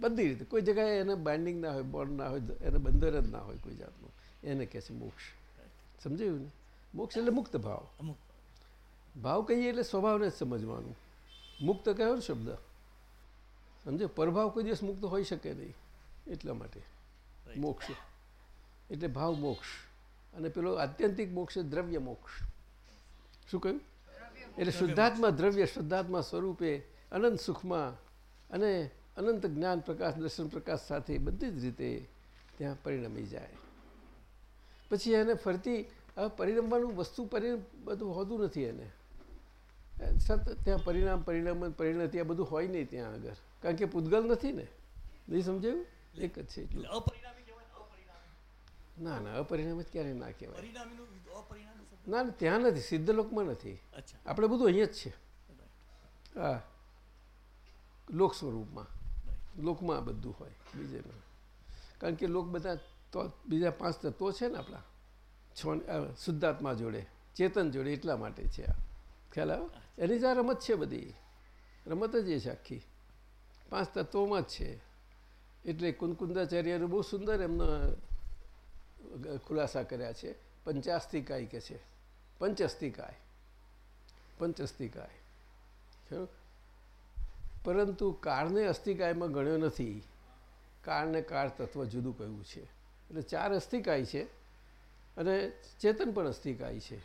બધી રીતે. કોઈ જગ્યાએ એને બાઇન્ડિંગ ના હોય બોન્ડ ના હોય એને બંદર જ ના હોય કોઈ જાતનું. એને કહે છે મોક્ષ. સમજાયું ને? મોક્ષ એટલે મુક્ત ભાવ. ભાવ કહીએ એટલે સ્વભાવને જ સમજવાનું. મુક્ત કયો ને શબ્દ. સમજો પરભાવ કોઈ દિવસ મુક્ત હોઈ શકે નહીં. એટલા માટે. મોક્ષ. એટલે ભાવ મોક્ષ. અને પેલો આત્યંતિક મોક્ષ છે દ્રવ્ય મોક્ષ. શું કહ્યું? એટલે શુદ્ધાત્મા દ્રવ્ય શુદ્ધાત્મા સ્વરૂપે અનંત સુખમાં અને અનંત જ્ઞાન પ્રકાશ, દર્શન પ્રકાશ સાથે બધી જ રીતે ત્યાં પરિણમી જાય. પછી એને ફરતી પરિણમવાનું વસ્તુ પરિણામ બધું હોતું નથી એને. સતત ત્યાં પરિણામ પરિણામ, પરિણતિ આ બધું હોય નહીં ત્યાં આગળ. કારણ કે પૂતગલ નથી ને? નહીં સમજાયું? એક જ છે એટલું એટલે અપરિણામી કહેવાય ને, અપરિણામી ના ના અપરિણામ જ ક્યારે ના કહેવાય. ના ના, ત્યાં નથી સિદ્ધ લોકમાં નથી. આપણે બધું અહીંયા જ છે. હા. લોક સ્વરૂપમાં. લોકમાં આ બધું હોય બીજે કારણ કે લોક બધા તો બીજા પાંચ તત્વો છે ને આપણા. છ શુદ્ધાત્મા જોડે ચેતન જોડે એટલા માટે છે આ. ખ્યાલ આવ્યો? એની જ આ રમત છે બધી. રમત જ એ છે આખી. પાંચ તત્વોમાં જ છે. એટલે કુંદકુંદાચાર્યએ બહુ સુંદર એમનો ખુલાસા કર્યા છે. પંચાસ્તિકાય કે છે? પંચસ્તિકાય. પંચસ્તિકાય. પરંતુ કાળને અસ્થિકાયમાં ગણ્યો નથી. કાળને કાળ તત્વ જુદું કહ્યું છે. એટલે ચાર અસ્થિકાય છે અને ચેતન પણ અસ્થિકાય છે.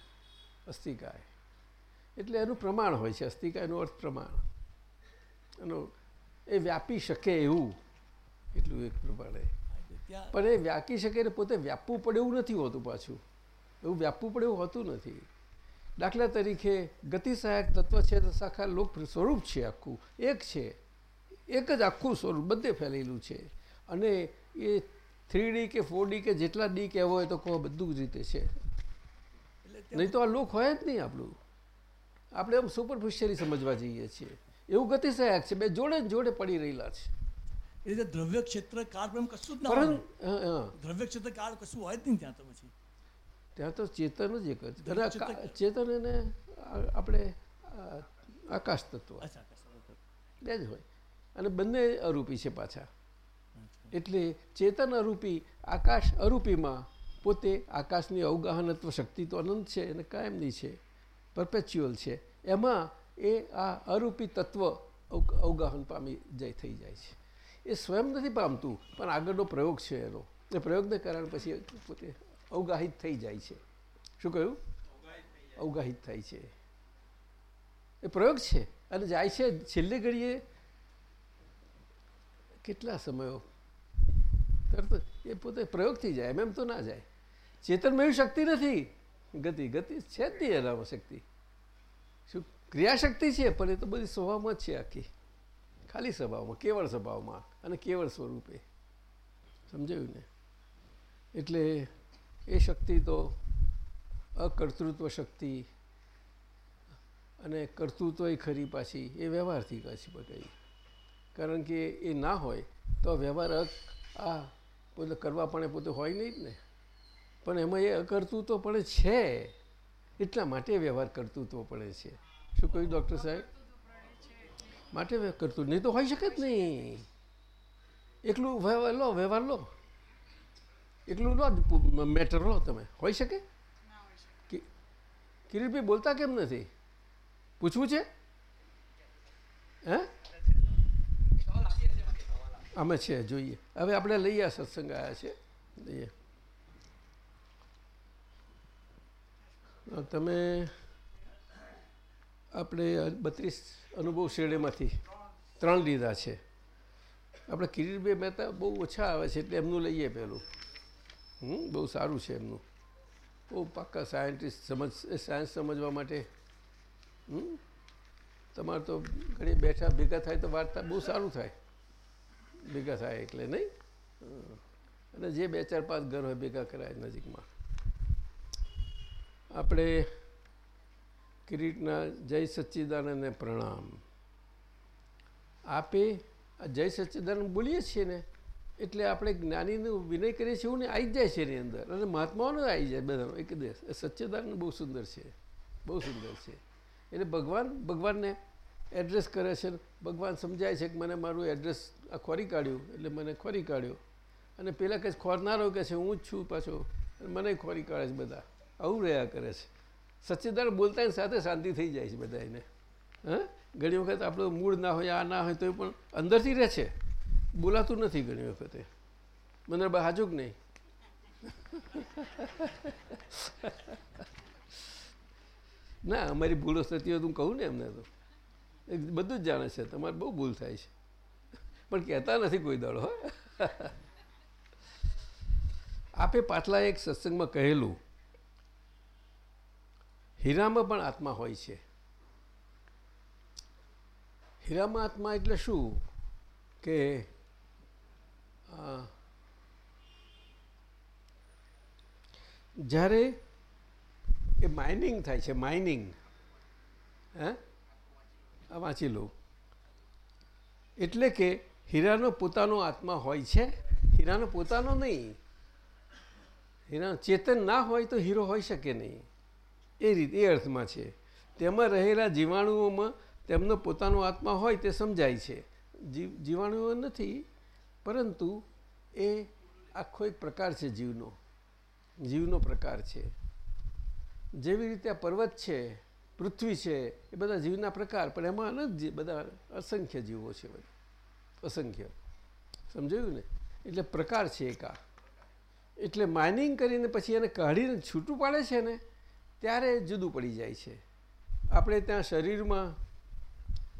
અસ્થિકાય એટલે એનું પ્રમાણ હોય છે. અસ્થિકાયનો અર્થ પ્રમાણ. એનો એ વ્યાપી શકે એવું. એટલું એક પ્રમાણે. પણ એ વ્યાકી શકે ને પોતે વ્યાપવું પડે એવું નથી હોતું પાછું. એવું વ્યાપવું પડે એવું હોતું નથી. દાખલા તરીકે ગતિ સહાયક તત્વ છે તો સાખા લોક સ્વરૂપ છે આખું. એક છે. એક જ આખું સ્વરૂપ બધે ફેલેલું છે. અને એ થ્રી ડી કે ફોર ડી કે જેટલા ડી કહેવો હોય તો કહો બધું જ રીતે છે. નહીં તો આ લોક હોય જ નહીં આપણું. આપણે આમ સુપરફિશિયલી સમજવા જઈએ છીએ. એવું ગતિ સહાયક છે. બે જોડે જોડે પડી રહેલા છે. એ રીતે દ્રવ્ય ક્ષેત્ર કાળ પ્રેમ કશું જ ના હોય. દ્રવ્ય ક્ષેત્ર કાળ કશું હોય જ નહીં ત્યાં તો પછી. ત્યાં તો ચેતન જ એક જ. ચેતન- અને એને આપણે આકાશ તત્વ. બે જ હોય. અને બંને અરૂપી છે પાછા. એટલે ચેતન અરૂપી આકાશ અરૂપીમાં પોતે આકાશની અવગાહનત્વ શક્તિ તો અનંત છે અને કાયમની છે પરપેચ્યુઅલ છે. એમાં એ આ અરૂપી તત્વ અવગાહન પામી જાય થઈ જાય છે. એ સ્વયં નથી પામતું પણ આગળનો પ્રયોગ છે એનો. એ પ્રયોગને કારણે પછી પોતે અવગાહિત થઈ જાય છે. શું કહ્યું? અવગાહિત થાય છે. એ પ્રયોગ છે અને જાય છે. છેલ્લે ઘડીએ કેટલા સમયો? તરત એ પોતે પ્રયોગથી જાય, એમ એમ તો ના જાય. ચેતનમાં એવી શક્તિ નથી. ગતિ ગતિ છે જ નહીં એનામાં શક્તિ. શું ક્રિયાશક્તિ છે, પણ એ તો બધી સ્વભાવમાં જ છે આખી. ખાલી સ્વભાવમાં, કેવળ સ્વભાવમાં અને કેવળ સ્વરૂપે. સમજાયું ને? એટલે એ શક્તિ તો અકર્તૃત્વ શક્તિ અને કર્તૃત્વ ખરી પાછી એ વ્યવહારથી કાશી પકડી. કારણ કે એ ના હોય તો વ્યવહાર અક- આ પોતે કરવા પણ પોતે હોય નહીં જ ને. પણ એમાં એ અકર્તૃત્વ પણ છે. એટલા માટે વ્યવહાર કર્તૃત્વ પડે છે. શું કહ્યું, ડૉક્ટર સાહેબ? માટે કરતું નહીં તો હોઈ શકે જ નહીં. એકલું લો, વ્યવહાર લો. એકલું લો મેટર લો તમે. હોઈ શકે? કિરીટભાઈ બોલતા કેમ નથી? પૂછવું છે? હે? અમે છે, જોઈએ. હવે આપણે લઈએ સત્સંગ આવ્યા છે. લઈએ. તમે આપણે બત્રીસ અનુભવ શ્રેણીમાંથી ત્રણ લીધા છે. આપણે કિરીટભાઈ મહેતા બહુ ઓછા આવે છે એટલે એમનું લઈએ પહેલું. હમ, બહુ સારું છે એમનું. બહુ પાક્કા સાયન્ટિસ્ટ સમજ સાયન્સ સમજવા માટે. હમ, તમારે તો ઘણી બેઠા ભેગા થાય તો વાર્તા બહુ સારું થાય. ભેગા થાય એટલે નહીં? અને જે બે ચાર પાંચ ઘર હોય ભેગા કરાય નજીકમાં. આપણે કિરીટના જય સચ્ચિદાનંદને પ્રણામ. આપે જય સચ્ચિદાનંદ બોલીએ છીએ ને, એટલે આપણે જ્ઞાનીનું વિનય કરીએ છીએ એવું આવી જાય છે એની અંદર. અને મહાત્માઓને આવી જાય બધાનો, એક દેશ સચ્ચિદાનંદ બહુ સુંદર છે, બહુ સુંદર છે. એટલે ભગવાન, ભગવાનને એડ્રેસ કરે છે ભગવાન સમજાય છે કે મને મારું એડ્રેસ આ ખોરી કાઢ્યું, એટલે મને ખોરી કાઢ્યો. અને પેલા કહે ખોરનારો કે છે, હું જ છું પાછો. મને ખોરી કાઢે છે બધા. આવું રહ્યા કરે છે. સચ્ચિદાન બોલતાની સાથે શાંતિ થઈ જાય છે બધા એને હા? ઘણી વખત આપણું મૂળ ના હોય, આ ના હોય તો પણ અંદરથી રહે છે. બોલાતું નથી ઘણી વખતે. મને હાજુક નહીં. ના, અમારી ભૂલો થતી હોય તો હું કહું ને એમને તો. બધું જ જાણે છે, તમારે બહુ ભૂલ થાય છે. પણ કહેતા નથી કોઈ દાડો આપે પાછલા એક સત્સંગમાં કહેલું હીરામાં પણ આત્મા હોય છે. હીરામાં આત્મા એટલે શું? કે જ્યારે એ માઇનિંગ થાય છે માઇનિંગ હે? આ વાંચી લઉં એટલે કે હીરાનો પોતાનો આત્મા હોય છે. હીરાનો પોતાનો નહીં. હીરા ચેતન ના હોય તો હીરો હોઈ શકે નહીં. એ રીત, એ અર્થમાં છે. તેમાં રહેલા જીવાણુઓમાં તેમનો પોતાનો આત્મા હોય તે સમજાય છે. જીવ, જીવાણુઓ નથી, પરંતુ એ આખો એક પ્રકાર છે જીવનો. જીવનો પ્રકાર છે. જેવી રીતે આ પર્વત છે, પૃથ્વી છે, એ બધા જીવના પ્રકાર, પણ એમાં અનંત બધા અસંખ્ય જીવો છે અસંખ્ય. સમજાયું ને? એટલે પ્રકાર છે એક આ. એટલે માઇનિંગ કરીને પછી એને કાઢીને છૂટું પાડે છે ને ત્યારે જુદું પડી જાય છે. આપણે ત્યાં શરીરમાં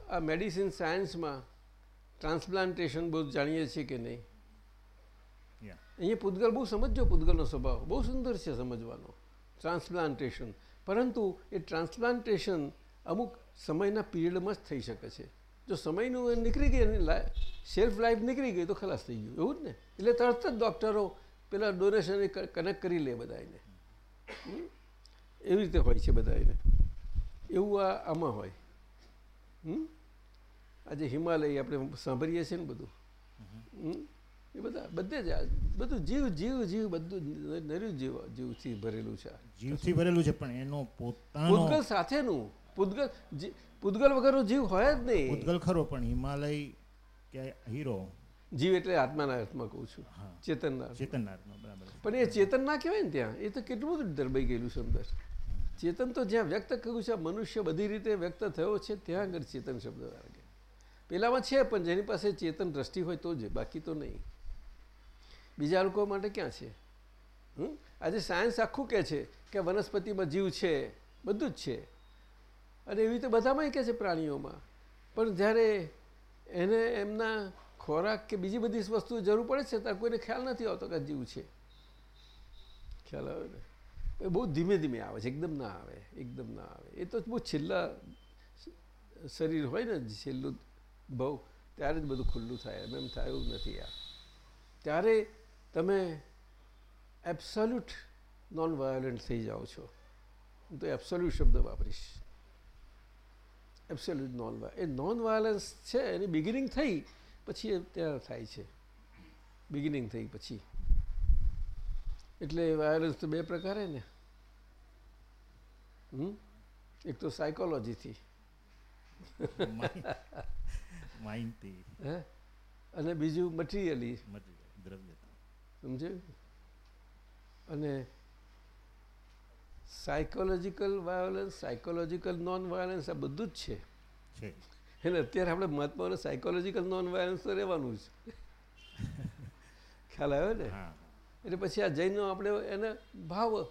આ મેડિસિન સાયન્સમાં ટ્રાન્સપ્લાન્ટેશન બહુ જાણીએ છીએ કે નહીં? અહીંયા પૂતગલ બહુ સમજજો પૂતગલનો સ્વભાવ. બહુ સુંદર છે સમજવાનો. ટ્રાન્સપ્લાન્ટેશન પરંતુ એ ટ્રાન્સપ્લાન્ટેશન અમુક સમયના પીરિયડમાં જ થઈ શકે છે. જો સમયનું એ નીકળી ગઈ એની સેલ્ફ લાઈફ નીકળી ગઈ તો ખલાસ થઈ ગયું. એવું જ ને? એટલે તરત જ ડૉક્ટરો પેલા ડોનેશન કનેક્ટ કરી લે બધા એને? એવી રીતે હોય છે બધા એને. એવું આ આમાં હોય. આજે હિમાલય આપણે સાંભળીએ છીએ ને બધું. એ બધા બધે જ બધું જીવ જીવ જીવ બધું નર્યું જીવ જીવથી ભરેલું છે. જીવથી ભરેલું છે પણ એનો પોતાનો પૂતગલ સાથેનું. પૂતગલ પૂતગલ વગરનો જીવ હોય જ નહીં. ઉદ્ગલ ખરો પણ હિમાલય કે હીરો. જીવ એટલે આત્માના અર્થમાં કહું છું. ચેતનના ચેતનના અર્થમાં બરાબર પણ એ ચેતન ના કહેવાય ને ત્યાં. એ તો કેટલું બધું દરબાઈ ગયેલું છે અંદર. ચેતન તો જ્યાં વ્યક્ત કર્યું છે, મનુષ્ય બધી રીતે વ્યક્ત થયો છે, ત્યાં આગળ ચેતન શબ્દ લાગે પેલામાં છે, પણ જેની પાસે ચેતન દ્રષ્ટિ હોય તો જ, બાકી તો નહીં. બીજા લોકો માટે ક્યાં છે? હમ? આજે સાયન્સ આખું કહે છે કે વનસ્પતિમાં જીવ છે, બધું જ છે. અને એવી રીતે બધામાં કહે છે પ્રાણીઓમાં. પણ જ્યારે એને એમના ખોરાક કે બીજી બધી વસ્તુ જરૂર પડે છે, ત્યારે કોઈને ખ્યાલ નથી આવતો કે જીવ છે. ખ્યાલ આવે ને? એ બહુ ધીમે ધીમે આવે છે, એકદમ ના આવે, એકદમ ના આવે. એ તો બહુ છેલ્લા શરીર હોય ને છેલ્લું બહુ, ત્યારે જ બધું ખુલ્લું થાય, એમ એમ થાય નથી આ. ત્યારે તમે એબ્સોલ્યુટ નોન વાયોલન્ટ થઈ જાઓ છો. હું તો એબ્સોલ્યુટ શબ્દ વાપરીશ. એબ્સોલ્યુટ નોન એ નોન વાયોલન્સ છે, એની બિગિનિંગ થઈ, પછી ત્યાં થાય છે. બિગિનિંગ થઈ પછી. એટલે વાયોલન્સ તો બે પ્રકારે ને. હમ? એક તો સાયકોલોજીથી હે? અને બીજું મટીરિયલી સમજ્યું? અને psychological violence psychological non violence આ બધું જ છે. છે. એટલે અત્યારે આપણે મહાત્માઓને સાયકોલોજીકલ નોન વાયોલન્સ તો રહેવાનું જ. ખ્યાલ આવ્યો ને? હા. એટલે પછી આ જૈનો આપણે એને ભાવ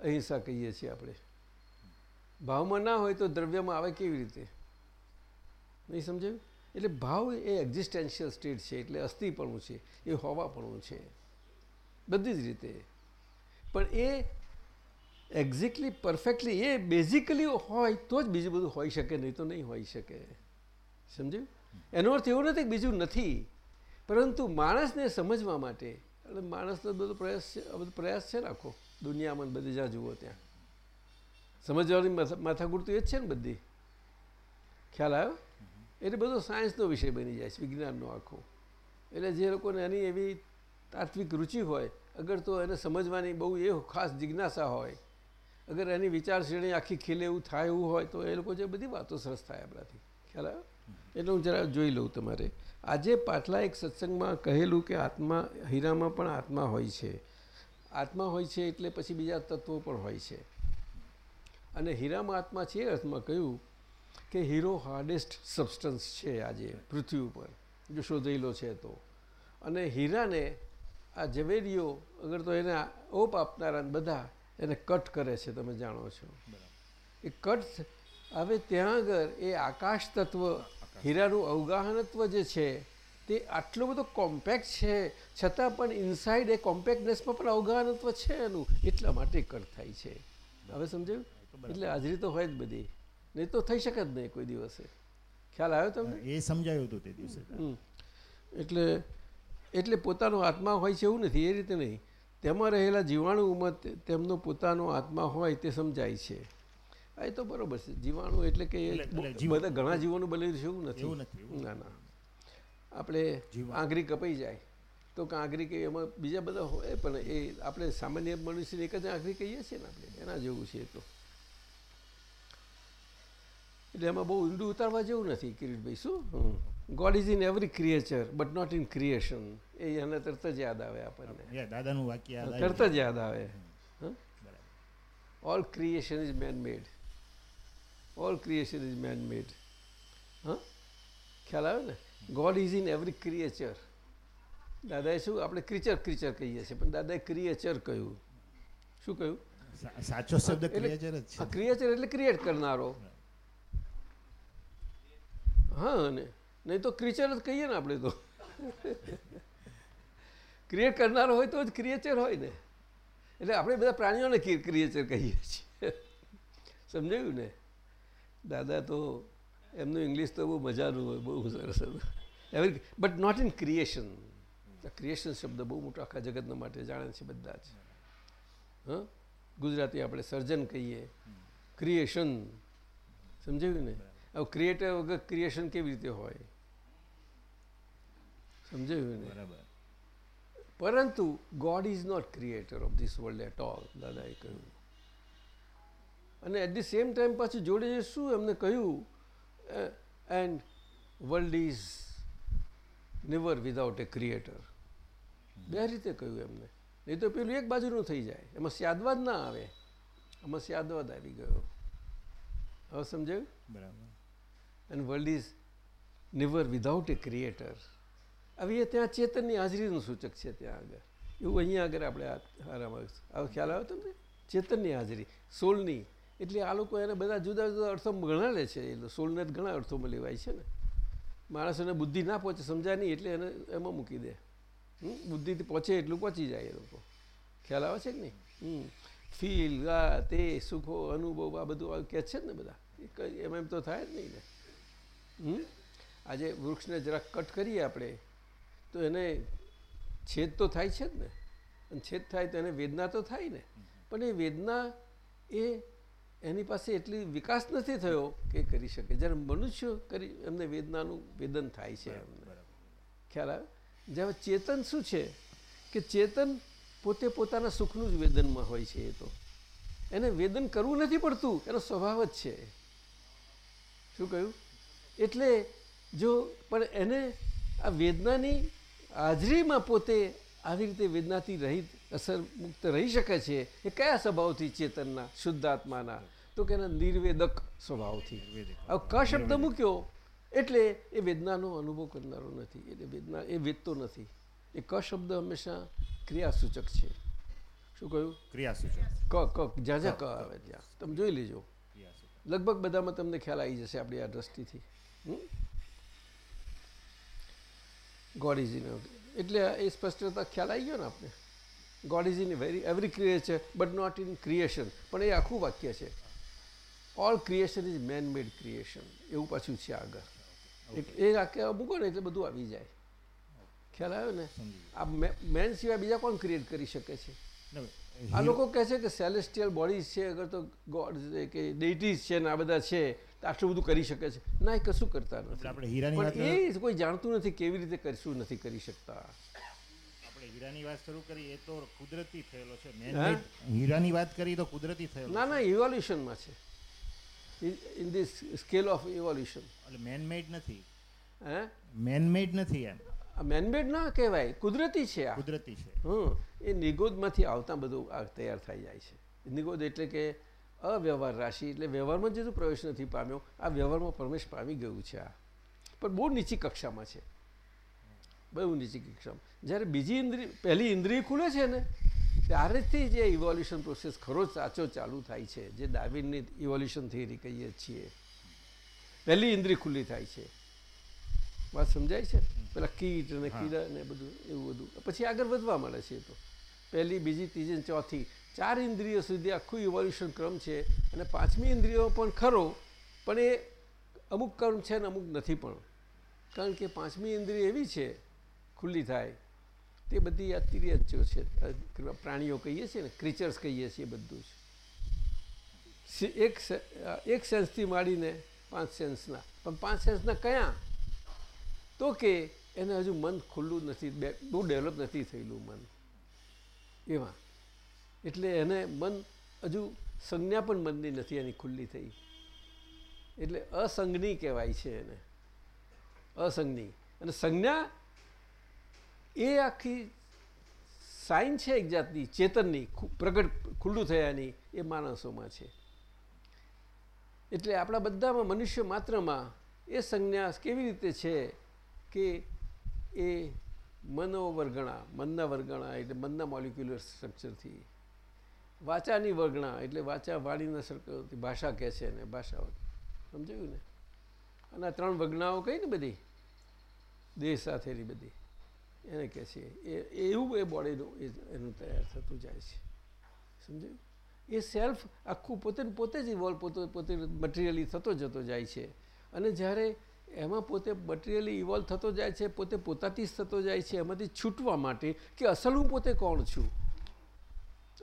અહિંસા કહીએ છીએ આપણે. ભાવમાં ના હોય તો દ્રવ્યમાં આવે કેવી રીતે? નહીં સમજાયું? એટલે ભાવ એ એક્ઝિસ્ટેન્શિયલ સ્ટેટ છે, એટલે અસ્થિપણું છે, એ હોવાપણું છે. બધી જ રીતે. પણ એ એક્ઝેક્ટલી પરફેક્ટલી એ બેઝિકલી હોય તો જ બીજું બધું હોઈ શકે, નહીં તો નહીં હોઈ શકે. સમજ્યું? એનો અર્થ એવો નથી બીજું નથી. પરંતુ માણસને સમજવા માટે એટલે માણસનો બધો પ્રયાસ છે બધો પ્રયાસ છે આખો દુનિયામાં બધે જ્યાં જુઓ ત્યાં. સમજવાની માથા- માથાકૂટ એ જ છે ને બધી. ખ્યાલ આવ્યો? એટલે બધો સાયન્સનો વિષય બની જાય છે, વિજ્ઞાનનો આખો. એટલે જે લોકોને એની એવી તાત્વિક રુચિ હોય, અગર તો એને સમજવાની બહુ એ ખાસ જિજ્ઞાસા હોય, અગર એની વિચારશ્રેણી આખી ખીલે એવું થાય એવું હોય, તો એ લોકો જે બધી વાતો સરસ થાય આપણાથી. ખ્યાલ આવ્યો? એટલે હું જરા જોઈ લઉં તમારે. આજે પાછલા એક સત્સંગમાં કહેલું કે આત્મા હીરામાં પણ આત્મા હોય છે. આત્મા હોય છે એટલે પછી બીજા તત્વો પણ હોય છે. અને હીરામાં આત્મા છે એ અર્થમાં કહ્યું કે હીરો હાર્ડેસ્ટ સબસ્ટન્સ છે આજે પૃથ્વી ઉપર. જો શોધેલો છે તો. અને હીરાને આ ઝવેરીઓ અગર તો એને ઓપ આપનારા બધા એને કટ કરે છે તમે જાણો છો. એ કટ હવે ત્યાં આગળ એ આકાશ તત્વ હીરાનું અવગાહનત્વ જે છે તે આટલો બધો કોમ્પેક્ટ છે છતાં પણ ઇનસાઇડ એ કોમ્પેક્ટનેસમાં પણ અવગાહનત્વ છે એનું. એટલા માટે કટ થાય છે. હવે સમજાયું? એટલે હાજરી તો હોય જ બધી. નહીં તો થઈ શકે જ નહીં કોઈ દિવસે. ખ્યાલ આવ્યો તમને? એ સમજાયું હતું તે દિવસે. એટલે એટલે પોતાનો આત્મા હોય છે એવું નથી એ રીતે નહીં. તેમાં રહેલા જીવાણુમાં તેમનો પોતાનો આત્મા હોય તે સમજાય છે. એ તો બરોબર છે. જીવાણુ એટલે કે બધા ઘણા જીવોનું બનેલું છે એવું એવું નથી ના ના. આપણે આંગરી કપાઈ જાય તો કે આંગળી કે એમાં બીજા બધા હોય પણ એ આપણે સામાન્ય મનુષ્યને એક જ આંગરી કહીએ છીએ ને આપણે એના જેવું છે તો. એટલે એમાં બહુ ઊંડું ઉતારવા જેવું નથી કિરીટભાઈ શું? God is in every creature but not in creation એ એને તરત જ યાદ આવે આપણને. દાદાનું વાક્ય તરત જ યાદ આવે. All creation is man made all creation is man made હા ખ્યાલ આવે ને? God is in every creature દાદાએ શું? આપણે ક્રિચર ક્રિચર કહીએ છીએ. પણ દાદાએ ક્રિએચર કહ્યું. શું કહ્યું? સાચો શબ્દ ક્રિએચર જ છે. ક્રિએચર એટલે ક્રિએટ કરનારો. હા ને નહીં તો ક્રિચર જ કહીએ ને આપણે તો. ક્રિએટ કરનારો હોય તો જ ક્રિએચર હોય ને. એટલે આપણે બધા પ્રાણીઓને ક્રિએચર કહીએ છીએ. સમજાયું ને? દાદા તો એમનું ઇંગ્લિશ તો બહુ મજાનું હોય બહુ સરસ every but not in creation creation શબ્દ બહુ મોટો આખા જગતના માટે જાણે છે બધા જ. હા? ગુજરાતી આપણે સર્જન કહીએ. ક્રિએશન સમજાયું ને? હવે ક્રિએટર વગર ક્રિએશન કેવી રીતે હોય? સમજાયું ને? બરાબર. પરંતુ God is not creator of this world at all દાદાએ કહ્યું. અને એટ ધી સેમ ટાઈમ પાછું જોડે શું એમને કહ્યું and world is never without a creator બે રીતે કહ્યું એમને. નહીં તો પેલું એક બાજુનું થઈ જાય. એમાં સ્યાદવાદ ના આવે. એમાં સ્યાદવાદ આવી ગયો. હવે સમજાયું? બરાબર. And world is never without a creator હવે એ ત્યાં ચેતનની હાજરીનું સૂચક છે ત્યાં આગળ. એવું અહીંયા આગળ આપણે આરામ હવે ખ્યાલ આવે તમને? ચેતનની હાજરી સોલની. એટલે આ લોકો એને બધા જુદા જુદા અર્થો ઘણા લે છે. એટલે સોલને જ ઘણા અર્થોમાં લેવાય છે ને. માણસોને બુદ્ધિ ના પહોંચે, સમજાય નહીં એટલે એને એમાં મૂકી દે. હમ? બુદ્ધિથી પહોંચે એટલું પહોંચી જાય એ લોકો. ખ્યાલ આવે છે કે નહીં? હમ. ફીલ, ગા, તે, સુખો, અનુભવ, આ બધું આવું કહે છે ને બધા? એમ એમ તો થાય જ નહીં ને. હમ? આજે વૃક્ષને જરાક કટ કરીએ આપણે, તો એને છેદ તો થાય છે જ ને. અને છેદ થાય તો એને વેદના તો થાય ને. પણ એ વેદના એ એની પાસે એટલી વિકાસ નથી થયો કે કરી શકે. જ્યારે મનુષ્ય કરી એમને વેદનાનું વેદન થાય છે એમને. ખ્યાલ આવે? જ્યારે ચેતન શું છે? કે ચેતન પોતે પોતાના સુખનું જ વેદનમાં હોય છે એ તો. એને વેદન કરવું નથી પડતું એનો સ્વભાવ જ છે. શું કહ્યું? એટલે જો પણ એને આ વેદનાની હાજરીમાં પોતે આવી રીતે વેદનાથી રહિત અસર મુક્ત રહી શકે છે? એ કયા સ્વભાવથી ચેતનના શુદ્ધાત્માના? તો કે એના નિર્વેદક સ્વભાવથી. હવે ક શબ્દ મૂક્યો એટલે એ વેદનાનો અનુભવ કરનારો નથી. એટલે વેદના એ વેદતો નથી. એ ક શબ્દ હંમેશા ક્રિયાસૂચક છે. શું કહ્યું? ક્રિયાસૂચક. ક ક જ્યાં જ્યાં ક આવે ત્યાં. તમે જોઈ લેજો. લગભગ બધામાં તમને ખ્યાલ આવી જશે આપણી આ દ્રષ્ટિથી. ગોડ ઇઝ એટલે એ સ્પષ્ટતા ખ્યાલ આવી ગયો ને આપણે God is in very every creature but not in creation પણ એ આખું વાક્ય છે. All creation is man made creation એવું પાછું છે આગળ. એ વાક્ય મૂકો ને એટલે બધું આવી જાય. ખ્યાલ આવ્યો ને? આ મેન સિવાય બીજા કોણ ક્રિએટ કરી શકે છે? આ લોકો કહે છે કે સેલેસ્ટિયલ બોડીઝ છે અગર તો ગોડ કે ડેટીઝ છે ને આ બધા છે તો આટલું બધું કરી શકે છે. ના એ કશું કરતા નથી. એ કોઈ જાણતું નથી કેવી રીતે કરશું નથી કરી શકતા. હીરાની વાત શરૂ કરી એ તો કુદરતી થયેલો છે. હીરાની વાત કરી તો કુદરતી થયેલો ના ના ઇવોલ્યુશનમાં છે. In this scale of evolution એટલે મેન મેડ નથી. હે? મેન મેડ નથી એમ. મેનમેડ ના કહેવાય. કુદરતી છે આ. કુદરતી છે. હમ. એ નિગોદમાંથી આવતા બધું તૈયાર થઈ જાય છે. નિગોદ એટલે કે અવ્યવહાર રાશિ એટલે વ્યવહારમાં જેટલું પ્રવેશ નથી પામ્યો આ વ્યવહારમાં પ્રવેશ પામી ગયું છે આ. પણ બહુ નીચી કક્ષામાં છે. બહુ નીચી કક્ષામાં. જ્યારે બીજી ઇન્દ્રિય પહેલી ઇન્દ્રિય ખુલે છે ને ત્યારેથી જે ઇવોલ્યુશન પ્રોસેસ ખરો સાચો ચાલુ થાય છે. જે ડાર્વિનની ઇવોલ્યુશન થિયરી કહીએ છીએ. પહેલી ઇન્દ્રિય ખુલ્લી થાય છે. વાત સમજાય છે? પેલા કીટ અને કીડા ને બધું એવું બધું. પછી આગળ વધવા મળે છે તો. પહેલી બીજી ત્રીજી ચોથી. ચાર ઇન્દ્રિયો સુધી આખું ઇવોલ્યુશન ક્રમ છે. અને પાંચમી ઇન્દ્રિયો પણ ખરો પણ એ અમુક કર્મ છે ને અમુક નથી પણ. કારણ કે પાંચમી ઇન્દ્રિય એવી છે ખુલ્લી થાય. તે બધી આ તિર્યજો છે પ્રાણીઓ કહીએ છીએ ને ક્રિચર્સ કહીએ છીએ બધું જ એક એક સેન્સથી માંડીને પાંચ સેન્સના પણ પાંચ સેન્સના કયા? તો કે એને હજુ મન ખુલ્લું નથી બહુ ડેવલપ નથી થયેલું મન. એમાં. એટલે એને મન હજુ સંજ્ઞા પણ મનની નથી, એની ખુલ્લી થઈ. એટલે અસંજ્ઞી કહેવાય છે એને. અસંજ્ઞી. અને સંજ્ઞા એ આખી સાઇન છે એક જાતની, ચેતનની પ્રગટ, ખુલ્લું થયાની એ માણસોમાં છે. એટલે આપણા બધામાં મનુષ્ય માત્રમાં એ સંજ્ઞા કેવી રીતે છે કે એ મનોવર્ગણા, મનના વર્ગણા એટલે મનના મોલિક્યુલર સ્ટ્રક્ચરથી વાચાની વર્ગણા એટલે વાચા વાણીના સર્કલથી ભાષા કહે છે ને ભાષા સમજાયું ને? અને આ ત્રણ વર્ગણાઓ કઈ ને બધી? દેહ સાથેની બધી. એને કહે છે એ, એવું એ બોડીનું એનું તૈયાર થતું જાય છે. સમજ્યું? એ સેલ્ફ આખું પોતે પોતે જ ઇવોલ્વ પોતે પોતે મટિરિયલી થતો જતો જાય છે. અને જ્યારે એમાં પોતે મટીરિયલી ઇવોલ્વ થતો જાય છે, પોતે પોતાથી જ થતો જાય છે, એમાંથી છૂટવા માટે કે અસલ હું પોતે કોણ છું?